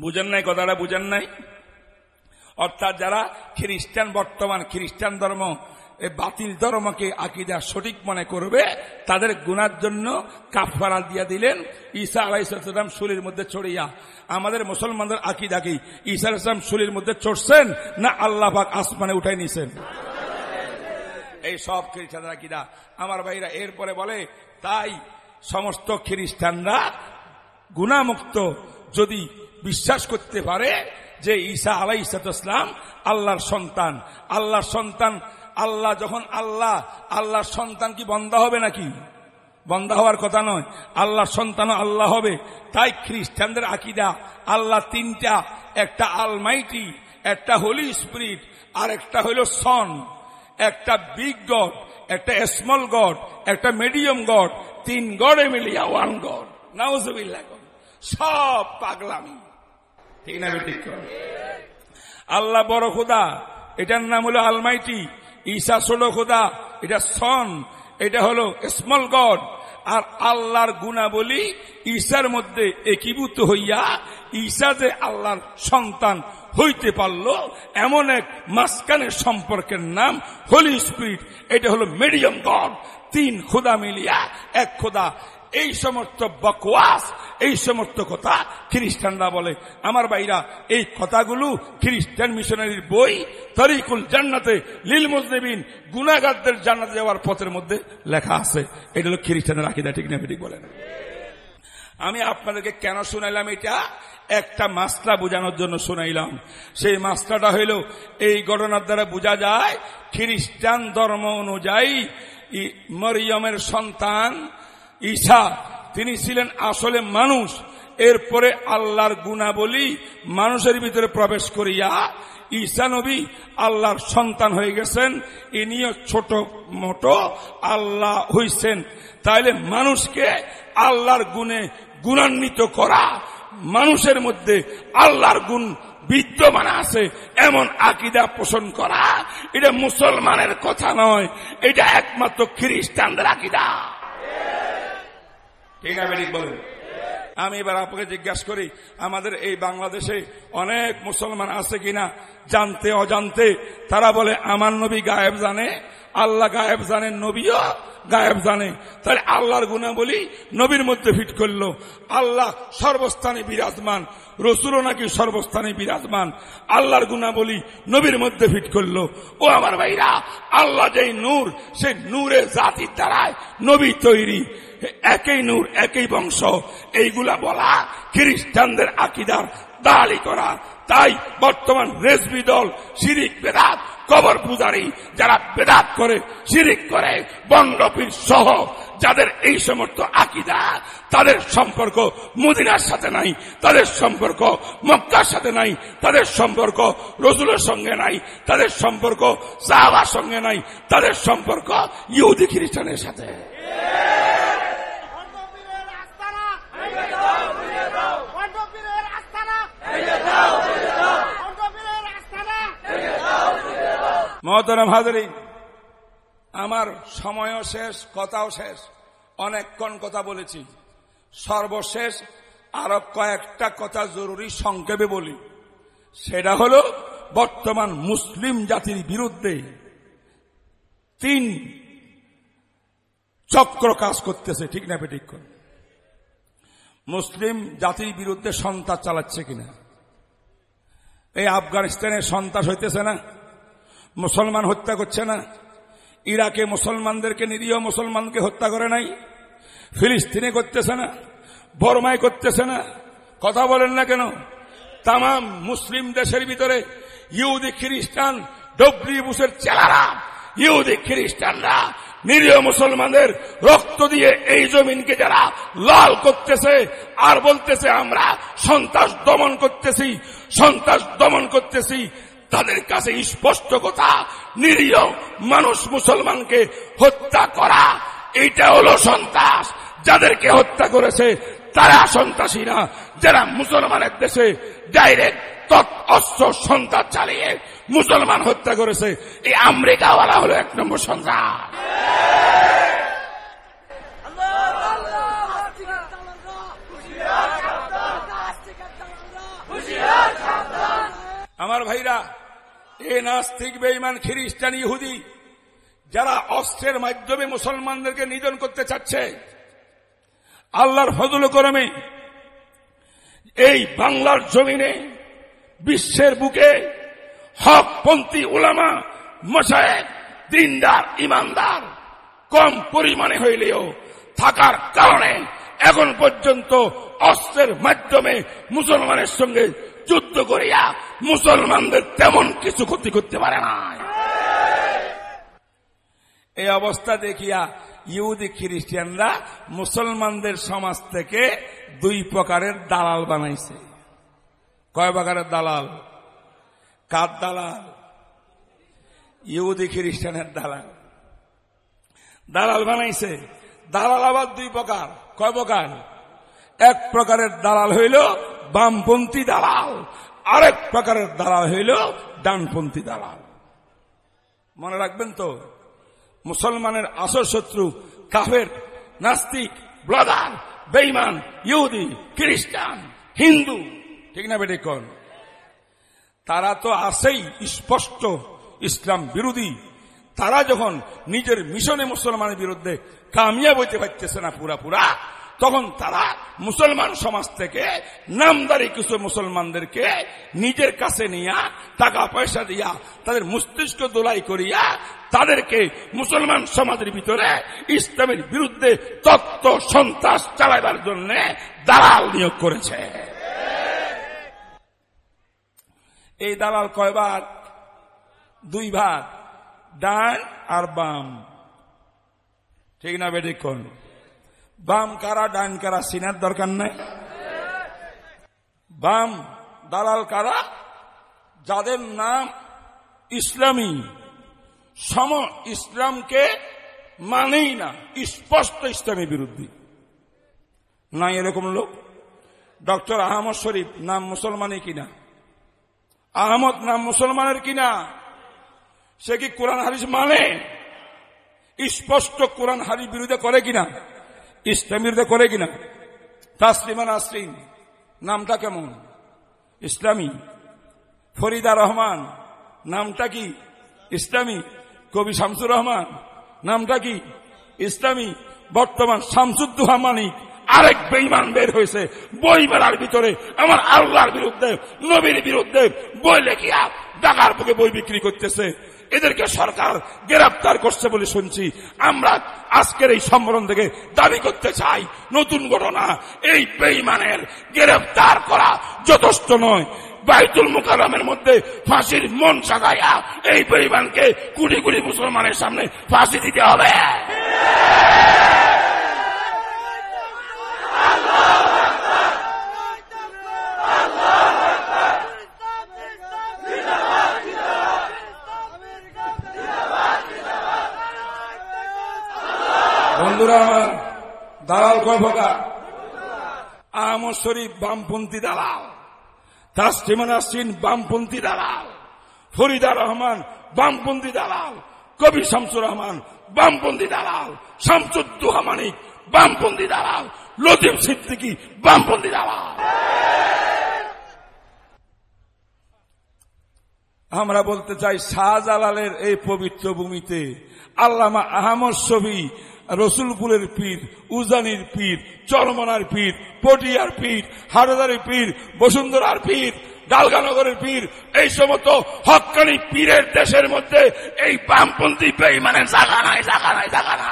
বুঝেন নাই, কথাটা বুঝেন নাই? অর্থাৎ যারা খ্রিস্টান, বর্তমান খ্রিস্টান ধর্ম বাতিল ধর্মকে আকিদা সঠিক মনে করবে, তাদের গুনার জন্য কাফারা দিয়া দিলেন ঈসা আলাইসালাম শুলির মধ্যে ছড়িয়া আমাদের মুসলমানদের আকিদা কি? ঈসা আলাইসলাম শুলির মধ্যে চড়ছেন না আল্লাহ পাক আসমানে উঠাই নিছেন? এই সব খ্রিস্টানরা আকিদা। আমার ভাইরা, এরপরে বলে, তাই সমস্ত খ্রিস্টানরা গুণামুক্ত যদি বিশ্বাস করতে পারে যে ঈসা আলাই ইসাতাম আল্লাহর সন্তান আল্লাহর সন্তান, আল্লাহ যখন আল্লাহ, আল্লাহর সন্তান কি বন্ধ হবে নাকি? বন্ধ হওয়ার কথা নয়, আল্লাহর সন্তান আল্লাহ হবে। তাই খ্রিস্টানদের আকিদা, আল্লাহ তিনটা, একটা আলমাইটি, একটা হোলি স্পিরিট, আর একটা হইল সন। একটা বিগ গড, একটা স্মল গড, একটা মিডিয়াম গড, তিন গডে মিলিয়া ওয়ান গড। নাউজুবিল্লাহ। সব পাগলামি। ঠিক না ঠিক আল্লাহ বড় খোদা এটার নাম হলো আলমাইটি ঈশা ষোলো খোদা এটা সন এটা হলো স্মল গড আর আল্লাহর গুণাবলী ঈশার মধ্যে একীভূত হইয়া ঈশা যে আল্লাহর সন্তান হইতে পারল এমন এক মাসকানের সম্পর্কের নাম হোলি স্পিরিট এটা হলো মিডিয়াম গড তিন খোদা মিলিয়া এক খোদা এই সমস্ত বকওয়াস, এই সমস্ত কথা খ্রিস্টানরা বলে। আমার ভাইরা, এই কথাগুলো খ্রিস্টান মিশনারির বই তরিকুল জান্নাতে লীল মুজনিবিন গুনাগারদের জান্নাতে যাওয়ার পথের মধ্যে লেখা আছে। এটা হলো খ্রিস্টানের আকিদা, ঠিক না ঠিক বলেন? আমি আপনাদেরকে কেন শুনাইলাম এটা? একটা মাস্টার বোঝানোর জন্য শুনাইলাম। সেই মাস্টারটা হইল, এই ঘটনার দ্বারা বোঝা যায়, খ্রিস্টান ধর্ম অনুযায়ী মরিয়মের সন্তান ঈশা তিনি ছিলেন আসলে মানুষ। এরপরে আল্লাহর গুণাবলী মানুষের ভিতরে প্রবেশ করিয়া ঈসা নবী আল্লাহর সন্তান হয়ে গেছেন। ইনিও ছোট মোটো আল্লাহ হইছেন। তাইলে মানুষকে আল্লাহর গুণে গুণান্বিত করা, মানুষের মধ্যে আল্লাহর গুণ বিদ্যমান আছে এমন আকিদা পোষণ করা, এটা মুসলমানের কথা নয়, এটা একমাত্র খ্রিস্টানদের আকিদা। ঠিক বলেন। আমি এবার আপনাকে জিজ্ঞাসা করি, আমাদের এই বাংলাদেশে অনেক মুসলমান আছে কিনা? জানতে, অজান্তে। তারা বলে, আমার নবী গায়েব জানে, আল্লাহ গায়েব জানেন নবীও গায়েব জানে। তাহলে আল্লাহর গুণা বলি নবীর মধ্যে ফিট করল। আল্লাহ সর্বস্থানে বিরাজমান। রসুলও নাকি সর্বস্থানে বিরাজমান। আল্লাহর গুণা বলি নবীর মধ্যে ফিট করল। ও আমার ভাইরা, আল্লাহ যেই নূর সেই নূরের জাতির দ্বারায় নবী তৈরি। একই নূর, একই বংশ। এইগুলা বলা খ্রিস্টানদের আকিদার দালি করা। তাই বর্তমান রেসবি দল, শিরিক বেদাত কবর পূজারি যারা বেদাত করে, শিরিক করে বন্ডপীর সহ যাদের এই সমস্ত আকিদা, তাদের সম্পর্ক মদিনার সাথে নাই, তাদের সম্পর্ক মক্কার সাথে নাই, তাদের সম্পর্ক রসুলের সঙ্গে নাই, তাদের সম্পর্ক সাহাবার সঙ্গে নাই, তাদের সম্পর্ক ইহুদি খ্রিস্টানের সাথে পণ্ডিতের আস্তানা ভেঙে দাও ভেঙে দাও পণ্ডিতের আস্তানা ভেঙে দাও ভেঙে দাও পণ্ডিতের আস্তানা মহতরম হাজরিন আমার সময়ও শেষ, কথাও শেষ অনেকক্ষণ কথা বলেছি। সর্বশেষ আরও কয়েকটা কথা জরুরি সংক্ষেপে বলি। সেটা হলো, বর্তমান মুসলিম জাতির বিরুদ্ধে তিন চক্র কাজ করতেছে, ঠিক না ঠিক করে মুসলিম জাতির বিরুদ্ধে সন্ত্রাস চালাচ্ছে কিনা? এই আফগানিস্তানে সন্ত্রাস হইতেছে না? মুসলমান হত্যা করছে না। ইরাকে মুসলমানদেরকে, নিরীহ মুসলমানকে হত্যা করে নাই। ফিলিস্তিনে করতেছে না। বর্মায় করতেছে না। কথা বলেন না কেন? তাম মুসলিম দেশের ভিতরে ইহুদি খ্রিস্টান ডব্লিউ বুসের চেলারা ইহুদি খ্রিস্টানরা নিরীহ মুসলমানদের রক্ত দিয়ে এই জমিনকে যারা লাল করতেছে আর বলতেছে, আমরা সন্ত্রাস দমন করতেছি, সন্ত্রাস দমন করতেছি। তাদের কাছে স্পষ্ট কথা, নিরীহ মানুষ মুসলমানকে হত্যা করা, এইটা হলো সন্ত্রাস। যাদেরকে হত্যা করেছে, তারা সন্ত্রাসী না যারা মুসলমানের দেশে ডাইরেক্ট অস্ত্র সন্ত্রাস চালিয়ে মুসলমান হত্যা করেছে, এই আমেরিকাওয়ালা হলো এক নম্বর সন্ত্রাস। আমার ভাইরা, এ নাস্তিক বেইমান খ্রিস্টান, ইহুদি, যারা অস্ত্রের মাধ্যমে মুসলমানদেরকে নিধন করতে চাচ্ছে, আল্লাহর ফজল করমে এই বাংলার জমিনে বিশ্বের বুকে হকপন্থী ওলামা মশায়েক দিনদার, ইমানদার কম পরিমাণে হইলেও থাকার কারণে এখন পর্যন্ত অস্ত্রের মাধ্যমে মুসলমানের সঙ্গে যুদ্ধ করিয়া মুসলমানদের তেমন কিছু ক্ষতি করতে পারে না এই অবস্থা দেখিয়া ইহুদি খ্রিস্টানরা মুসলমানদের সমাজ থেকে দুই প্রকারের দালাল বানাইছে। কয় প্রকারের দালাল? কার দালাল? ইহুদি খ্রিস্টানের দালাল। দালাল বানাইছে। দালাল আবার দুই প্রকার। কয় প্রকার? এক প্রকারের দালাল হইল বামপন্থী দালাল। আরেক প্রকারের দালাল হইল ডানপন্থী দালাল। মনে রাখবেন তো, মুসলমানের আসল শত্রু কাফের, নাস্তিক ব্লাদার বেইমান ইহুদি, খ্রিস্টান, হিন্দু, ঠিক না বেটে কোন? তারা তো আসেই স্পষ্ট ইসলাম বিরোধী। তারা যখন নিজের মিশনে মুসলমানের বিরুদ্ধে কামিয়াব হইতে পারতেছে না পুরা পুরা তখন তারা মুসলমান সমাজ থেকে নামদারি কিছু মুসলমানদেরকে নিজের কাছে নিয়া টাকা পয়সা দিয়া তাদের মস্তিষ্ক দোলাই করিয়া তাদেরকে মুসলমান সমাজের ভিতরে ইসলামের বিরুদ্ধে তত্ত্ব সন্ত্রাস চালাইবার জন্য দালাল নিয়োগ করেছে। এই দালাল কয়বার? দুই ভাগ ডান আর বাম। ঠিক না বেঠিক বাম কারা, ডান কারা, সিনার দরকার নাই। বাম, দালাল কারা, যাদের নাম ইসলামী। সম ইসলামকে মানেই না, স্পষ্ট ইসলামের বিরুদ্ধে। নাই এরকম লোক। ডক্টর আহমদ শরীফ, নাম মুসলমানই কিনা? আহমদ, নাম মুসলমানের কিনা? সে কি কোরআন হারিস মানে? স্পষ্ট কোরআন হারির বিরুদ্ধে করে কিনা? ইসলাম বিরুদ্ধে করে কিনা? তাসলিমান আসলিন নামটা কেমন? ইসলামী। ফরিদা রহমান, নামটা কি? ইসলামী। কবি শামসুর রহমান, নামটা কি? ইসলামী। বর্তমান শামসুদ্দোহা মানিক, আরেক বেইমান বের হয়েছে। বই মেলার ভিতরে আমার আল্লাহর বিরুদ্ধে, নবীর বিরুদ্ধে বই লেখিয়া ডাকার বুকে বই বিক্রি করতেছে। এদেরকে সরকার গ্রেফতার করছে বলে শুনছি। আমরা আজকের এই সম্মেলন থেকে দাবি করতে চাই, নতুন ঘটনা, এই বেইমানের গ্রেফতার করা যথেষ্ট নয়। বাইতুল মুকালামের মধ্যে ফাঁসির মন সাজাইয়া এই পরিমাণকে কুড়ি কুড়ি মুসলমানের সামনে ফাঁসি দিতে হবে। আমার দালাল কয় প্রকার আহমদ শরীফ বামপন্থী দালাল। তাসলিমান আসিন বামপন্থী দালাল। ফরিদা রহমান বামপন্থী দালাল। কবি শামসুর রহমান বামপন্থী দালাল। শামসুদ্দোহা মানিক বামপন্থী দালাল। লতিফ সিদ্দিকি বামপন্থী দালাল। আমরা বলতে চাই শাহজালালের এই পবিত্র ভূমিতে আল্লামা আহমদ ছবি রসুলপুরের পীর উজানির পীর চরমনার পীর পটিয়ার পীর হারদারের পীর বসুন্ধরার পীর ডালগানগরের পীর এই সমস্ত হকানি পীরের দেশের মধ্যে এই বামপন্থী মানে জাগা নাই জাগা নাই জাগা নাই।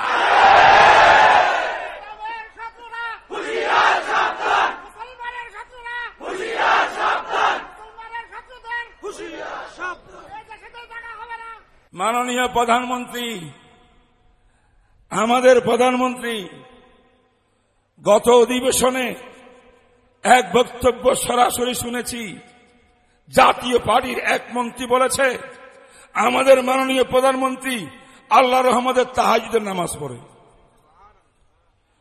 মাননীয় প্রধানমন্ত্রী আমাদের প্রধানমন্ত্রী গত অধিবেশনে এক বক্তব্য সরাসরি শুনেছি। জাতীয় পার্টির এক মন্ত্রী বলেছে, আমাদের মাননীয় প্রধানমন্ত্রী আল্লাহ রহমদের তাহাজুদের নামাজ পড়ে।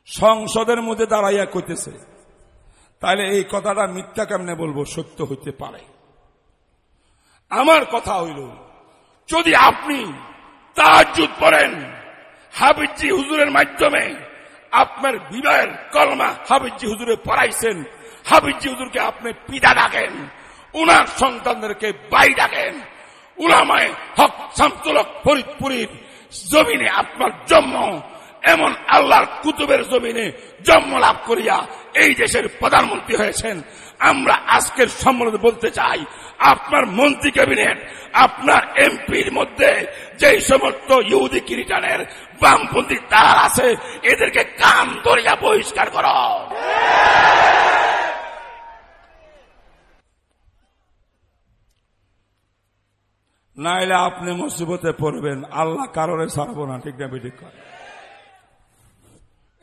সংসদের মধ্যে দাঁড়াইয়া করতেছে তাহলে এই কথাটা মিথ্যা কেমনে বলব? সত্য হইতে পারে। আমার কথা হইল, যদি আপনি তাহাজুদ পড়েন হাবিজি হুজুরের মাধ্যমে আপনার বিবাহের কলমা হাবিজি হুজুরে পড়াইছেন। হাবিজি হুজুরকে আপনি পিতা ডাকেন, উনার সন্তানদেরকে বাই ডাকেন। উলামায় হক শামতুলক ফরিদপুরীর জমিনে আপনার জন্ম, এমন আল্লাহর কুতুবের জমিনে জন্ম লাভ করিয়া এই দেশের প্রধানমন্ত্রী হয়েছেন। আমরা আজকের সম্মেলনে বলতে চাই, আপনার মন্ত্রী ক্যাবিনেট, আপনার এমপির মধ্যে যেই সমস্ত ইহুদি কিরিটানের বামপন্থী তার আছে, এদেরকে কান ধরিয়া বহিষ্কার কর। নাইলে আপনি মুসিবতে পড়বেন, আল্লাহ কারণে ছাড়বো না, ঠিক না ঠিক করে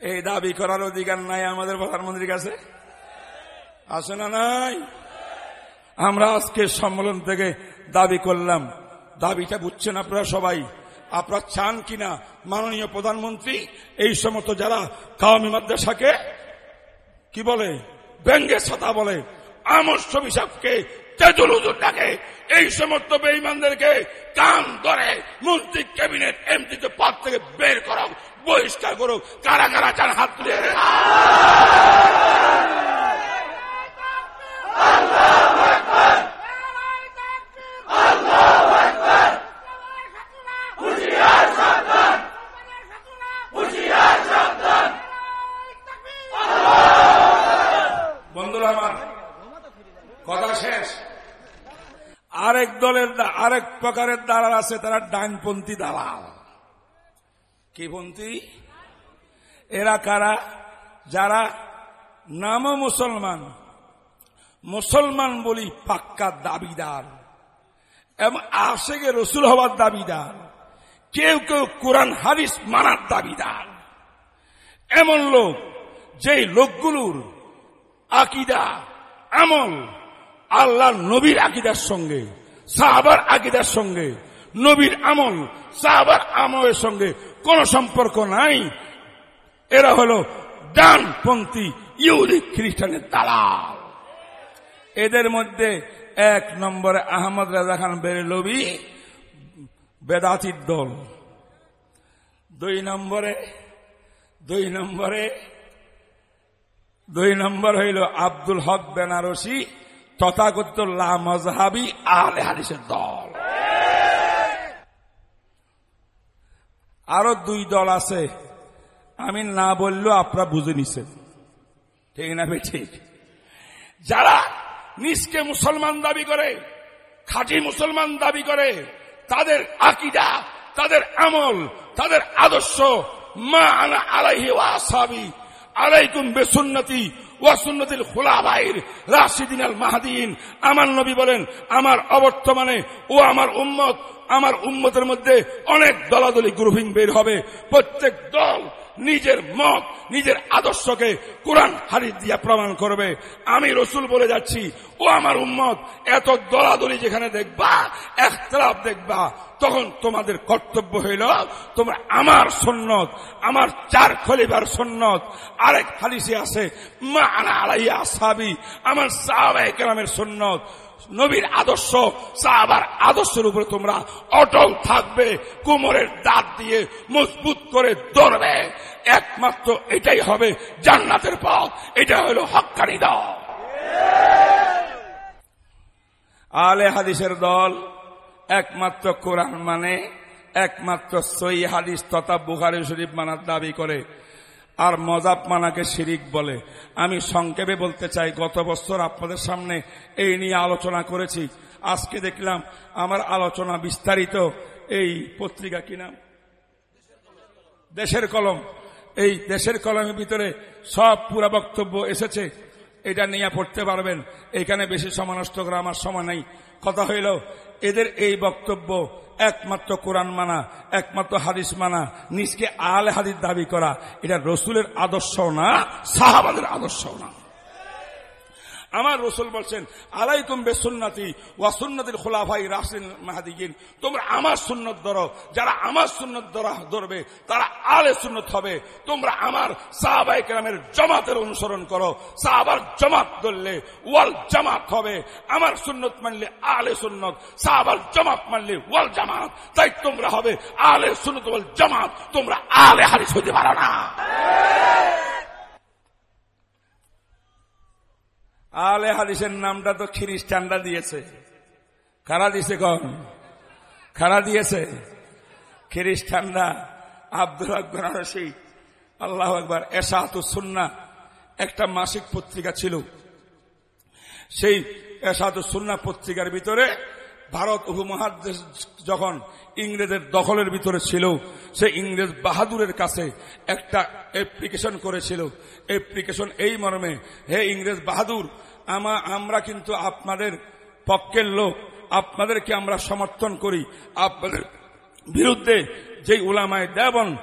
এই দাবি করার অধিকার নাই আমাদের প্রধানমন্ত্রীর কাছে? আছে না নাই? আমরা আজকে সম্মেলন থেকে দাবি করলাম, দাবিটা বুঝছেন আপনারা সবাই? আপনারা চান কিনা মাননীয় প্রধানমন্ত্রী? এই সমস্ত যারা কাওমি মাদ্রাসাকে, কি বলে, ব্যঙ্গে ছাতা বলে আমর ছবি ডাকে এই সমস্ত বেইমানদেরকে কান ধরে মন্ত্রী ক্যাবিনেট এমপি পদ থেকে বের করো বহিষ্কার করো কারা কারা চান হাত তুলে আরেক দলের আরেক প্রকারের দালাল আছে, তারা ডানপন্থী দালাল। কি পন্থী? এরা কারা? যারা নাম মুসলমান মুসলমান বলি পাক্কা দাবিদার, এবং আশেকে রসুল হওয়ার দাবিদার, কেউ কেউ কোরআন হারিস মানার দাবিদার। এমন লোক, যেই লোকগুলোর আকিদা, আমল আল্লাহ নবীর আকিদার সঙ্গে সাহাবার আকিদার সঙ্গে, নবীর আমল, সাহাবার আমলের সঙ্গে কোন সম্পর্ক নাই। এরা হলো ডানপন্থী ইহুদি খ্রিস্টানের দালাল। এদের মধ্যে এক নম্বরে আহমদ রাজা খান বেরেলবি, বেদাতির দল। দুই নম্বরে দুই নম্বরে, দুই নম্বর হইল আব্দুল হক বেনারসি তথাকথিত লা মজহাবি আলে হাদিসের দল। আরও দুই দল আছে। আমি না বললেও আপনারা বুঝে নিছেন। ঠিক না ঠিক। যারা নিজকে মুসলমান দাবি করে, খাঁটি মুসলমান দাবি করে, তাদের আকিদা, তাদের আমল, তাদের আদর্শ, মা আনা আলাইহি ওয়াসাবি আলাইকুম বেসুন্নতি ওয়াসুন্নতিল খুলাবাইর রাশিদিন আল মাহাদিন। আমার নবী বলেন, আমার অবর্তমানে ও আমার উম্মত, আমার উম্মতের মধ্যে অনেক দলাদলি গ্রুপিং বের হবে। প্রত্যেক দল নিজের মত, নিজের আদর্শকে কোরআন হারিত দিয়া প্রমাণ করবে। আমি রসুল বলে যাচ্ছি, ও আমার উম্মত, এত দলাদলি যেখানে দেখবা একতলাপ দেখবা তখন তোমাদের কর্তব্য হইল, তোমরা আমার সন্ন্যত আমার চার খলিবার সন্ন্যত আরেক হাদিসে আছে, মা আনা আলাইয়া সাবি আমার সাহাবায়ে কেরামের সন্ন্যত নবীর আদর্শ, সাহাবার আদর্শের উপরে তোমরা অটল থাকবে, কোমরের দাঁত দিয়ে মজবুত করে ধরবে একমাত্র এটাই হবে জান্নাতের পথ, এটা হলো হক্কানি দল। আলে হাদিসের দল একমাত্র কোরআন মানে একমাত্র সই হাদিস তথা বুখারি শরীফ মানার দাবি করে। আর মজাব মানাকে শিরিক বলে। আমি সংক্ষেপে বলতে চাই, গত বছর আপনাদের সামনে এই নিয়ে আলোচনা করেছি। আজকে দেখলাম আমার আলোচনা বিস্তারিত এই পত্রিকা কি নাম? দেশের কলম। এই দেশের কলমের ভিতরে সব পুরা বক্তব্য এসেছে। এটা নিয়ে পড়তে পারবেন। এখানে বেশি সময় নষ্ট করা আমার সময় নেই। কথা হইল এদের এই বক্তব্য একমাত্র কোরআন মানা, একমাত্র হাদিস মানা, নিজকে আল হাদিস দাবি করা। এটা রসুলের আদর্শ না, সাহাবাদের আদর্শ না। আমার রসুল বলছেন আলাই আলাইকুম বেসুন্নাতি ওয়া সুন্নতির খোলাফাই রাসিন মাহাদিগিন তোমরা আমার সুন্নত ধরো, যারা আমার সুন্নত ধরা, ধরবে, তারা আলে সুন্নত হবে। তোমরা আমার সাহাবাই কেরামের জমাতের অনুসরণ করো। সাহাবার জমাত ধরলে ওয়াল জামাত হবে। আমার সুন্নত মানলে আলে সুন্নত, সাহাবার জমাত মানলে ওয়াল জামাত। তাই তোমরা হবে আলে সুন্নত ওয়াল জামাত। তোমরা আলে হারিস হতে পারো না। আলে হাদিসের নামটা তো খ্রিস্টানরা দিয়েছে। কারা দিয়েছে কন? খারা দিয়েছে? খ্রিস্টানরা। আব্দুল আকবর আরসি, আল্লাহ একবার এসাহাতু সুন্না একটা মাসিক পত্রিকা ছিল। সেই এসাহাতু সুন্না পত্রিকার ভিতরে ভারত উপমহাদেশ যখন ইংরেজের দখলের ভিতরে ছিল। সে ইংরেজ বাহাদুরের কাছে একটা অ্যাপ্লিকেশন করেছিল। অ্যাপ্লিকেশন এই মর্মে, হে ইংরেজ বাহাদুর, আমা, আমরা কিন্তু আপনাদের পক্ষের লোক। আপনাদেরকে আমরা সমর্থন করি। আপনাদের বিরুদ্ধে যেই উলামায় দেবন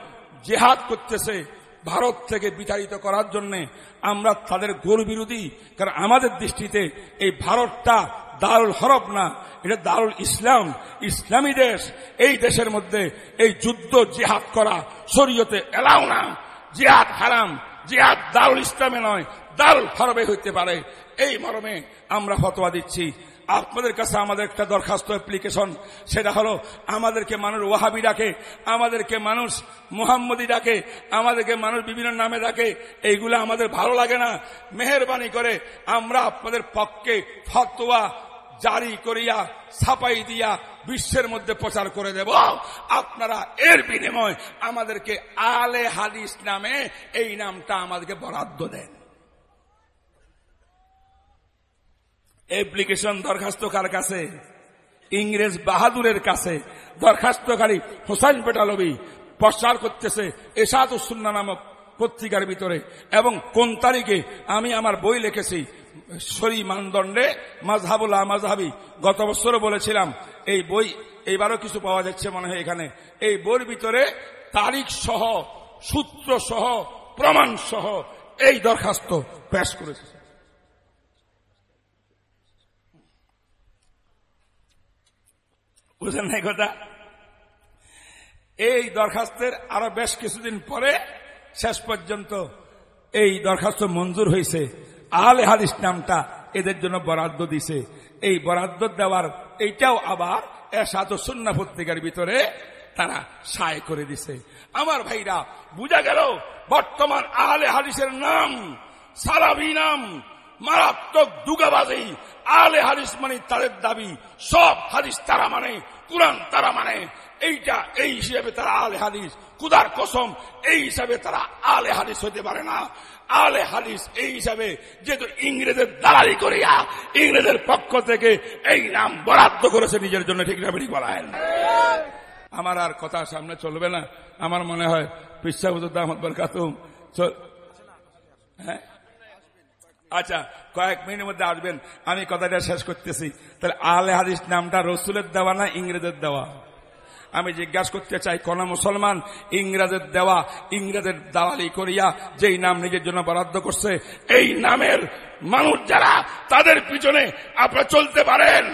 জেহাদ করতেছে ভারত থেকে বিতাড়িত করার জন্য আমরা তাদের গোর বিরোধী, কারণ আমাদের দৃষ্টিতে এই ভারতটা দারুল হরব না, এটা দারুল ইসলাম। ইসলামী দেশ, এই দেশের মধ্যে এই যুদ্ধ জিহাদ করা শরীয়তে এলাও না। জিহাদ হারাম, জিহাদ দারুল ইসলামে নয়, দারুল হরবে হইতে পারে। এই মর্মে আমরা ফতোয়া দিচ্ছি। আপনাদের কাছে আমাদের একটা দরখাস্ত অ্যাপ্লিকেশন সেটা হলো আমাদেরকে মানুষ ওয়াহাবি ডাকে, আমাদেরকে মানুষ মুহাম্মদি ডাকে, আমাদেরকে মানুষ বিভিন্ন নামে ডাকে, এইগুলো আমাদের ভালো লাগে না। মেহরবানি করে আমরা আপনাদের পক্ষে ফতোয়া জারি করিয়া, ছাপাই দিয়া বিশ্বের মধ্যে প্রচার করে দেব। আপনারা এর বিনিময় আমাদেরকে আলে হাদিস নামে এই নামটা আমাদেরকে বরাদ্দ দেন। অ্যাপ্লিকেশন দরখাস্ত কার কাছে। ইংরেজ বাহাদুরের কাছে। দরখাস্তকারী হোসাইন পেটালবি প্রচার করতেছে এসাদ সুন্না নামক পত্রিকার ভিতরে। এবং কোন তারিখে আমি আমার বই লিখেছি? সরি মানদণ্ডে মাজহাবুল্লাহ মাজহাবি গত বছরও বলেছিলাম, এই বই এইবারও কিছু পাওয়া যাচ্ছে মনে হয় এখানে। এই বইয়ের ভিতরে তারিখ সহ, সূত্র সহ, প্রমাণ সহ এই দরখাস্ত পেশ করেছে। বুঝলেন না কথা? এই দরখাস্তের আরও বেশ কিছুদিন পরে শেষ পর্যন্ত এই দরখাস্ত মঞ্জুর হয়েছে। আহলে হাদিস নামটা এদের জন্য বরাদ্দ দিছে। এই বরাদ্দ দেওয়ার এইটাও আবার এসাদ সুন্না পত্রিকার ভিতরে তারা সায় করে দিছে। আমার ভাইরা, বুঝা গেল বর্তমান আহলে হাদিসের নাম সালাবি নাম মারাত্মক দুগাবাজি। আলে হাদিস মানে তাদের দাবি। সব হাদিস তারা মানে কোরআন তারা মানে। এইটা এই হিসাবে তারা আলে হাদিস। কুদার কসম, এই হিসাবে তারা আলে হাদিস হতে পারে না। আলে হাদিস এই হিসাবে যেহেতু ইংরেজের দালালি করিয়া ইংরেজের পক্ষ থেকে এই নাম বরাদ্দ করেছে নিজের জন্য, ঠিক না বেরিয়ে বলেন? আমার আর কথা সামনে চলবে না। আমার মনে হয় পিসাবুদ্দ আহমদ বরকাতুম। হ্যাঁ? আচ্ছা কয়েক মিনিটের মধ্যে আসবেন। আমি কথাটা শেষ করতেছি। তাহলে আলে হাদিস নামটা রসুলের দেওয়া না ইংরেজের দেওয়া? আমি জিজ্ঞাসা করতে চাই, কোন মুসলমান ইংরেজের দেওয়া, ইংরেজের দালালি করিয়া যেই নাম নিজের জন্য বরাদ্দ করছে, এই নামের মানুষ যারা, তাদের পিছনে আপনারা চলতে পারেন।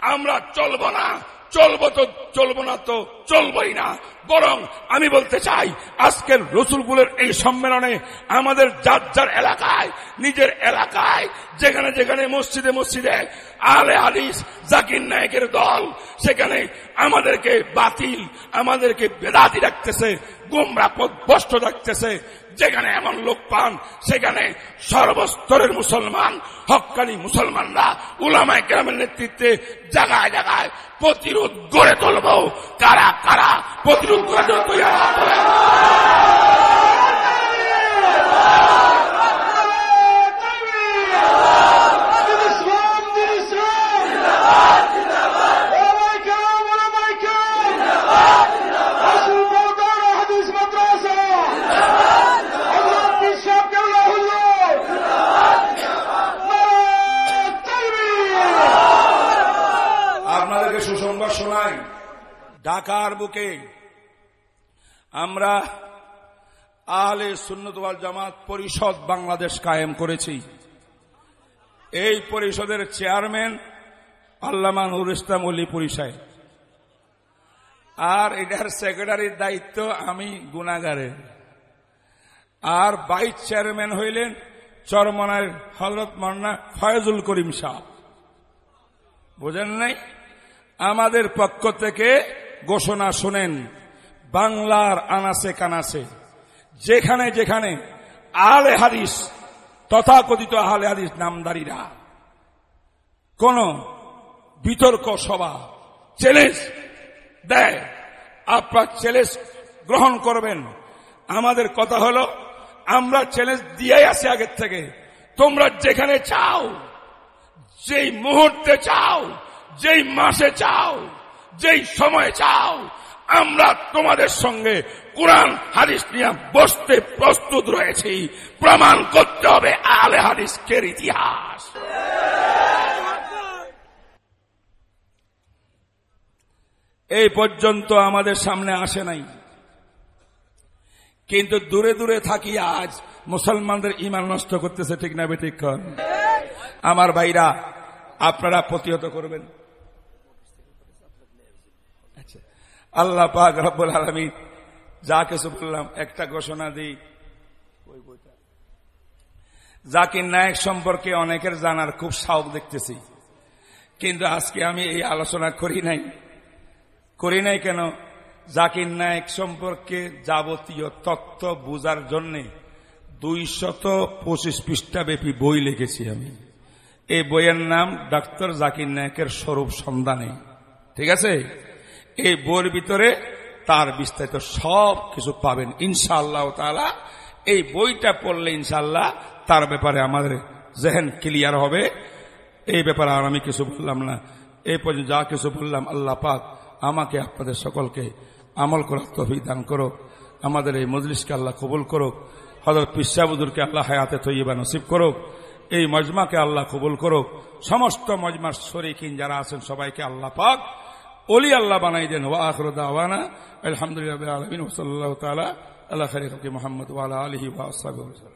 আমরা চলবো না। চলবো তো, চলবো না তো, চলবই না। বরং আমি বলতে চাই, আজকের রসুলগুলের এই সম্মেলনে আমাদের যার যার এলাকায়, নিজের এলাকায়, যেখানে যেখানে মসজিদে মসজিদে আলে হাদিস, জাকির নায়কের দল, সেখানে আমাদেরকে বাতিল, আমাদেরকে বেদাতি রাখতেছে গোমরা বস্ত রাখতেছে। যেখানে এমন লোক পান, সেখানে সর্বস্তরের মুসলমান, হকানি মুসলমানরা উলামায় গ্রামের নেতৃত্বে জায়গায় জায়গায় প্রতিরোধ গড়ে তুলব। কারা কারা প্রতিরোধ গড়ে তৈরি আছেন? দিন ইসলাম দিন ইসলাম ওলামাই কেরাম ওলামাই কেরাম রাসূল বরদার হাদিস মাদ্রাসা হযরত পীর সাহেব কেবলা হুজুর নারায়ে তাকবীর আপনাদেরকে সুসংবাদ শোনাই ঢাকার বুকে আমরা আলে সুন্নতওয়াল জামাত পরিষদ বাংলাদেশ কায়েম করেছি। এই পরিষদের চেয়ারম্যান আল্লামা নুর ইসলাম অলি পরিষদ আর এটার সেক্রেটারির দায়িত্ব আমি গুণাগারের। আর ভাইস চেয়ারম্যান হইলেন চরমনার হজরত মান্না ফয়জুল করিম সাহ। বোঝেন নাই? আমাদের পক্ষ থেকে ঘোষণা শুনেন, বাংলার আনাসে কানাসে যেখানে যেখানে আলে হাদিস, তথাকথিত আহলে হাদিস নামদারিরা, কোন বিতর্ক সভা চ্যালেঞ্জ দেয়। আপনার চ্যালেঞ্জ গ্রহণ করবেন। আমাদের কথা হলো, আমরা চ্যালেঞ্জ দিয়েই আসি আগের থেকে। তোমরা যেখানে চাও, যেই মুহূর্তে চাও, যেই মাসে চাও যেই সময় চাও, আমরা তোমাদের সঙ্গে কোরআন, হাদিস নিয়ে বসতে প্রস্তুত রয়েছি। প্রমাণ করতে হবে আলে হাদিসকের ইতিহাস। এই পর্যন্ত আমাদের সামনে আসে নাই। কিন্তু দূরে দূরে থাকি আজ মুসলমানদের ইমান নষ্ট করতেছে ঠিক না বেঠিক কন? আমার ভাইরা, আপনারা প্রতিহত করবেন আচ্ছা আল্লাহ পাক রব্বুল আলমী যা কিছু বললাম একটা ঘোষণা দিই। জাকির নায়ক সম্পর্কে অনেকের জানার খুব শখ দেখতেছি। কিন্তু আজকে আমি এই আলোচনা করি নাই। করি নাই কেন? জাকির নায়ক সম্পর্কে যাবতীয় তথ্য বোঝার জন্য দুইশত পঁচিশ পৃষ্ঠা ব্যাপী বই লিখেছি আমি। এই বইয়ের নাম ডাক্তার জাকির নায়কের স্বরূপ সন্ধানে। ঠিক আছে? এই বইয়ের ভিতরে তার বিস্তারিত সব কিছু পাবেন। ইনশাআল্লাহ তালা এই বইটা পড়লে ইনশাআল্লাহ তার ব্যাপারে আমাদের জেহেন ক্লিয়ার হবে। এই ব্যাপারে আর আমি কিছু বললাম না। এই পর্যন্ত যা কিছু বললাম, আল্লাহ পাক আমাকে, আপনাদের সকলকে আমল করার তফিক দান করো আমাদের এই মজলিসকে আল্লাহ কবুল করো হজরত পিসাবুদুরকে আল্লাহ হায়াতে তৈবা নসিব করো এই মজমাকে আল্লাহ কবুল করো সমস্ত মজমার শরিকিন যারা আছেন সবাইকে আল্লাহ পাক অলি আল্লাহ বানাই দেন ওয়া আখরু দাওয়ানা আলহামদুলিল্লাহ আলমিন ওসল্লাহ তালা আল্লাহ খারিক মোহাম্মদ ওয়ালা আলহি ওয়া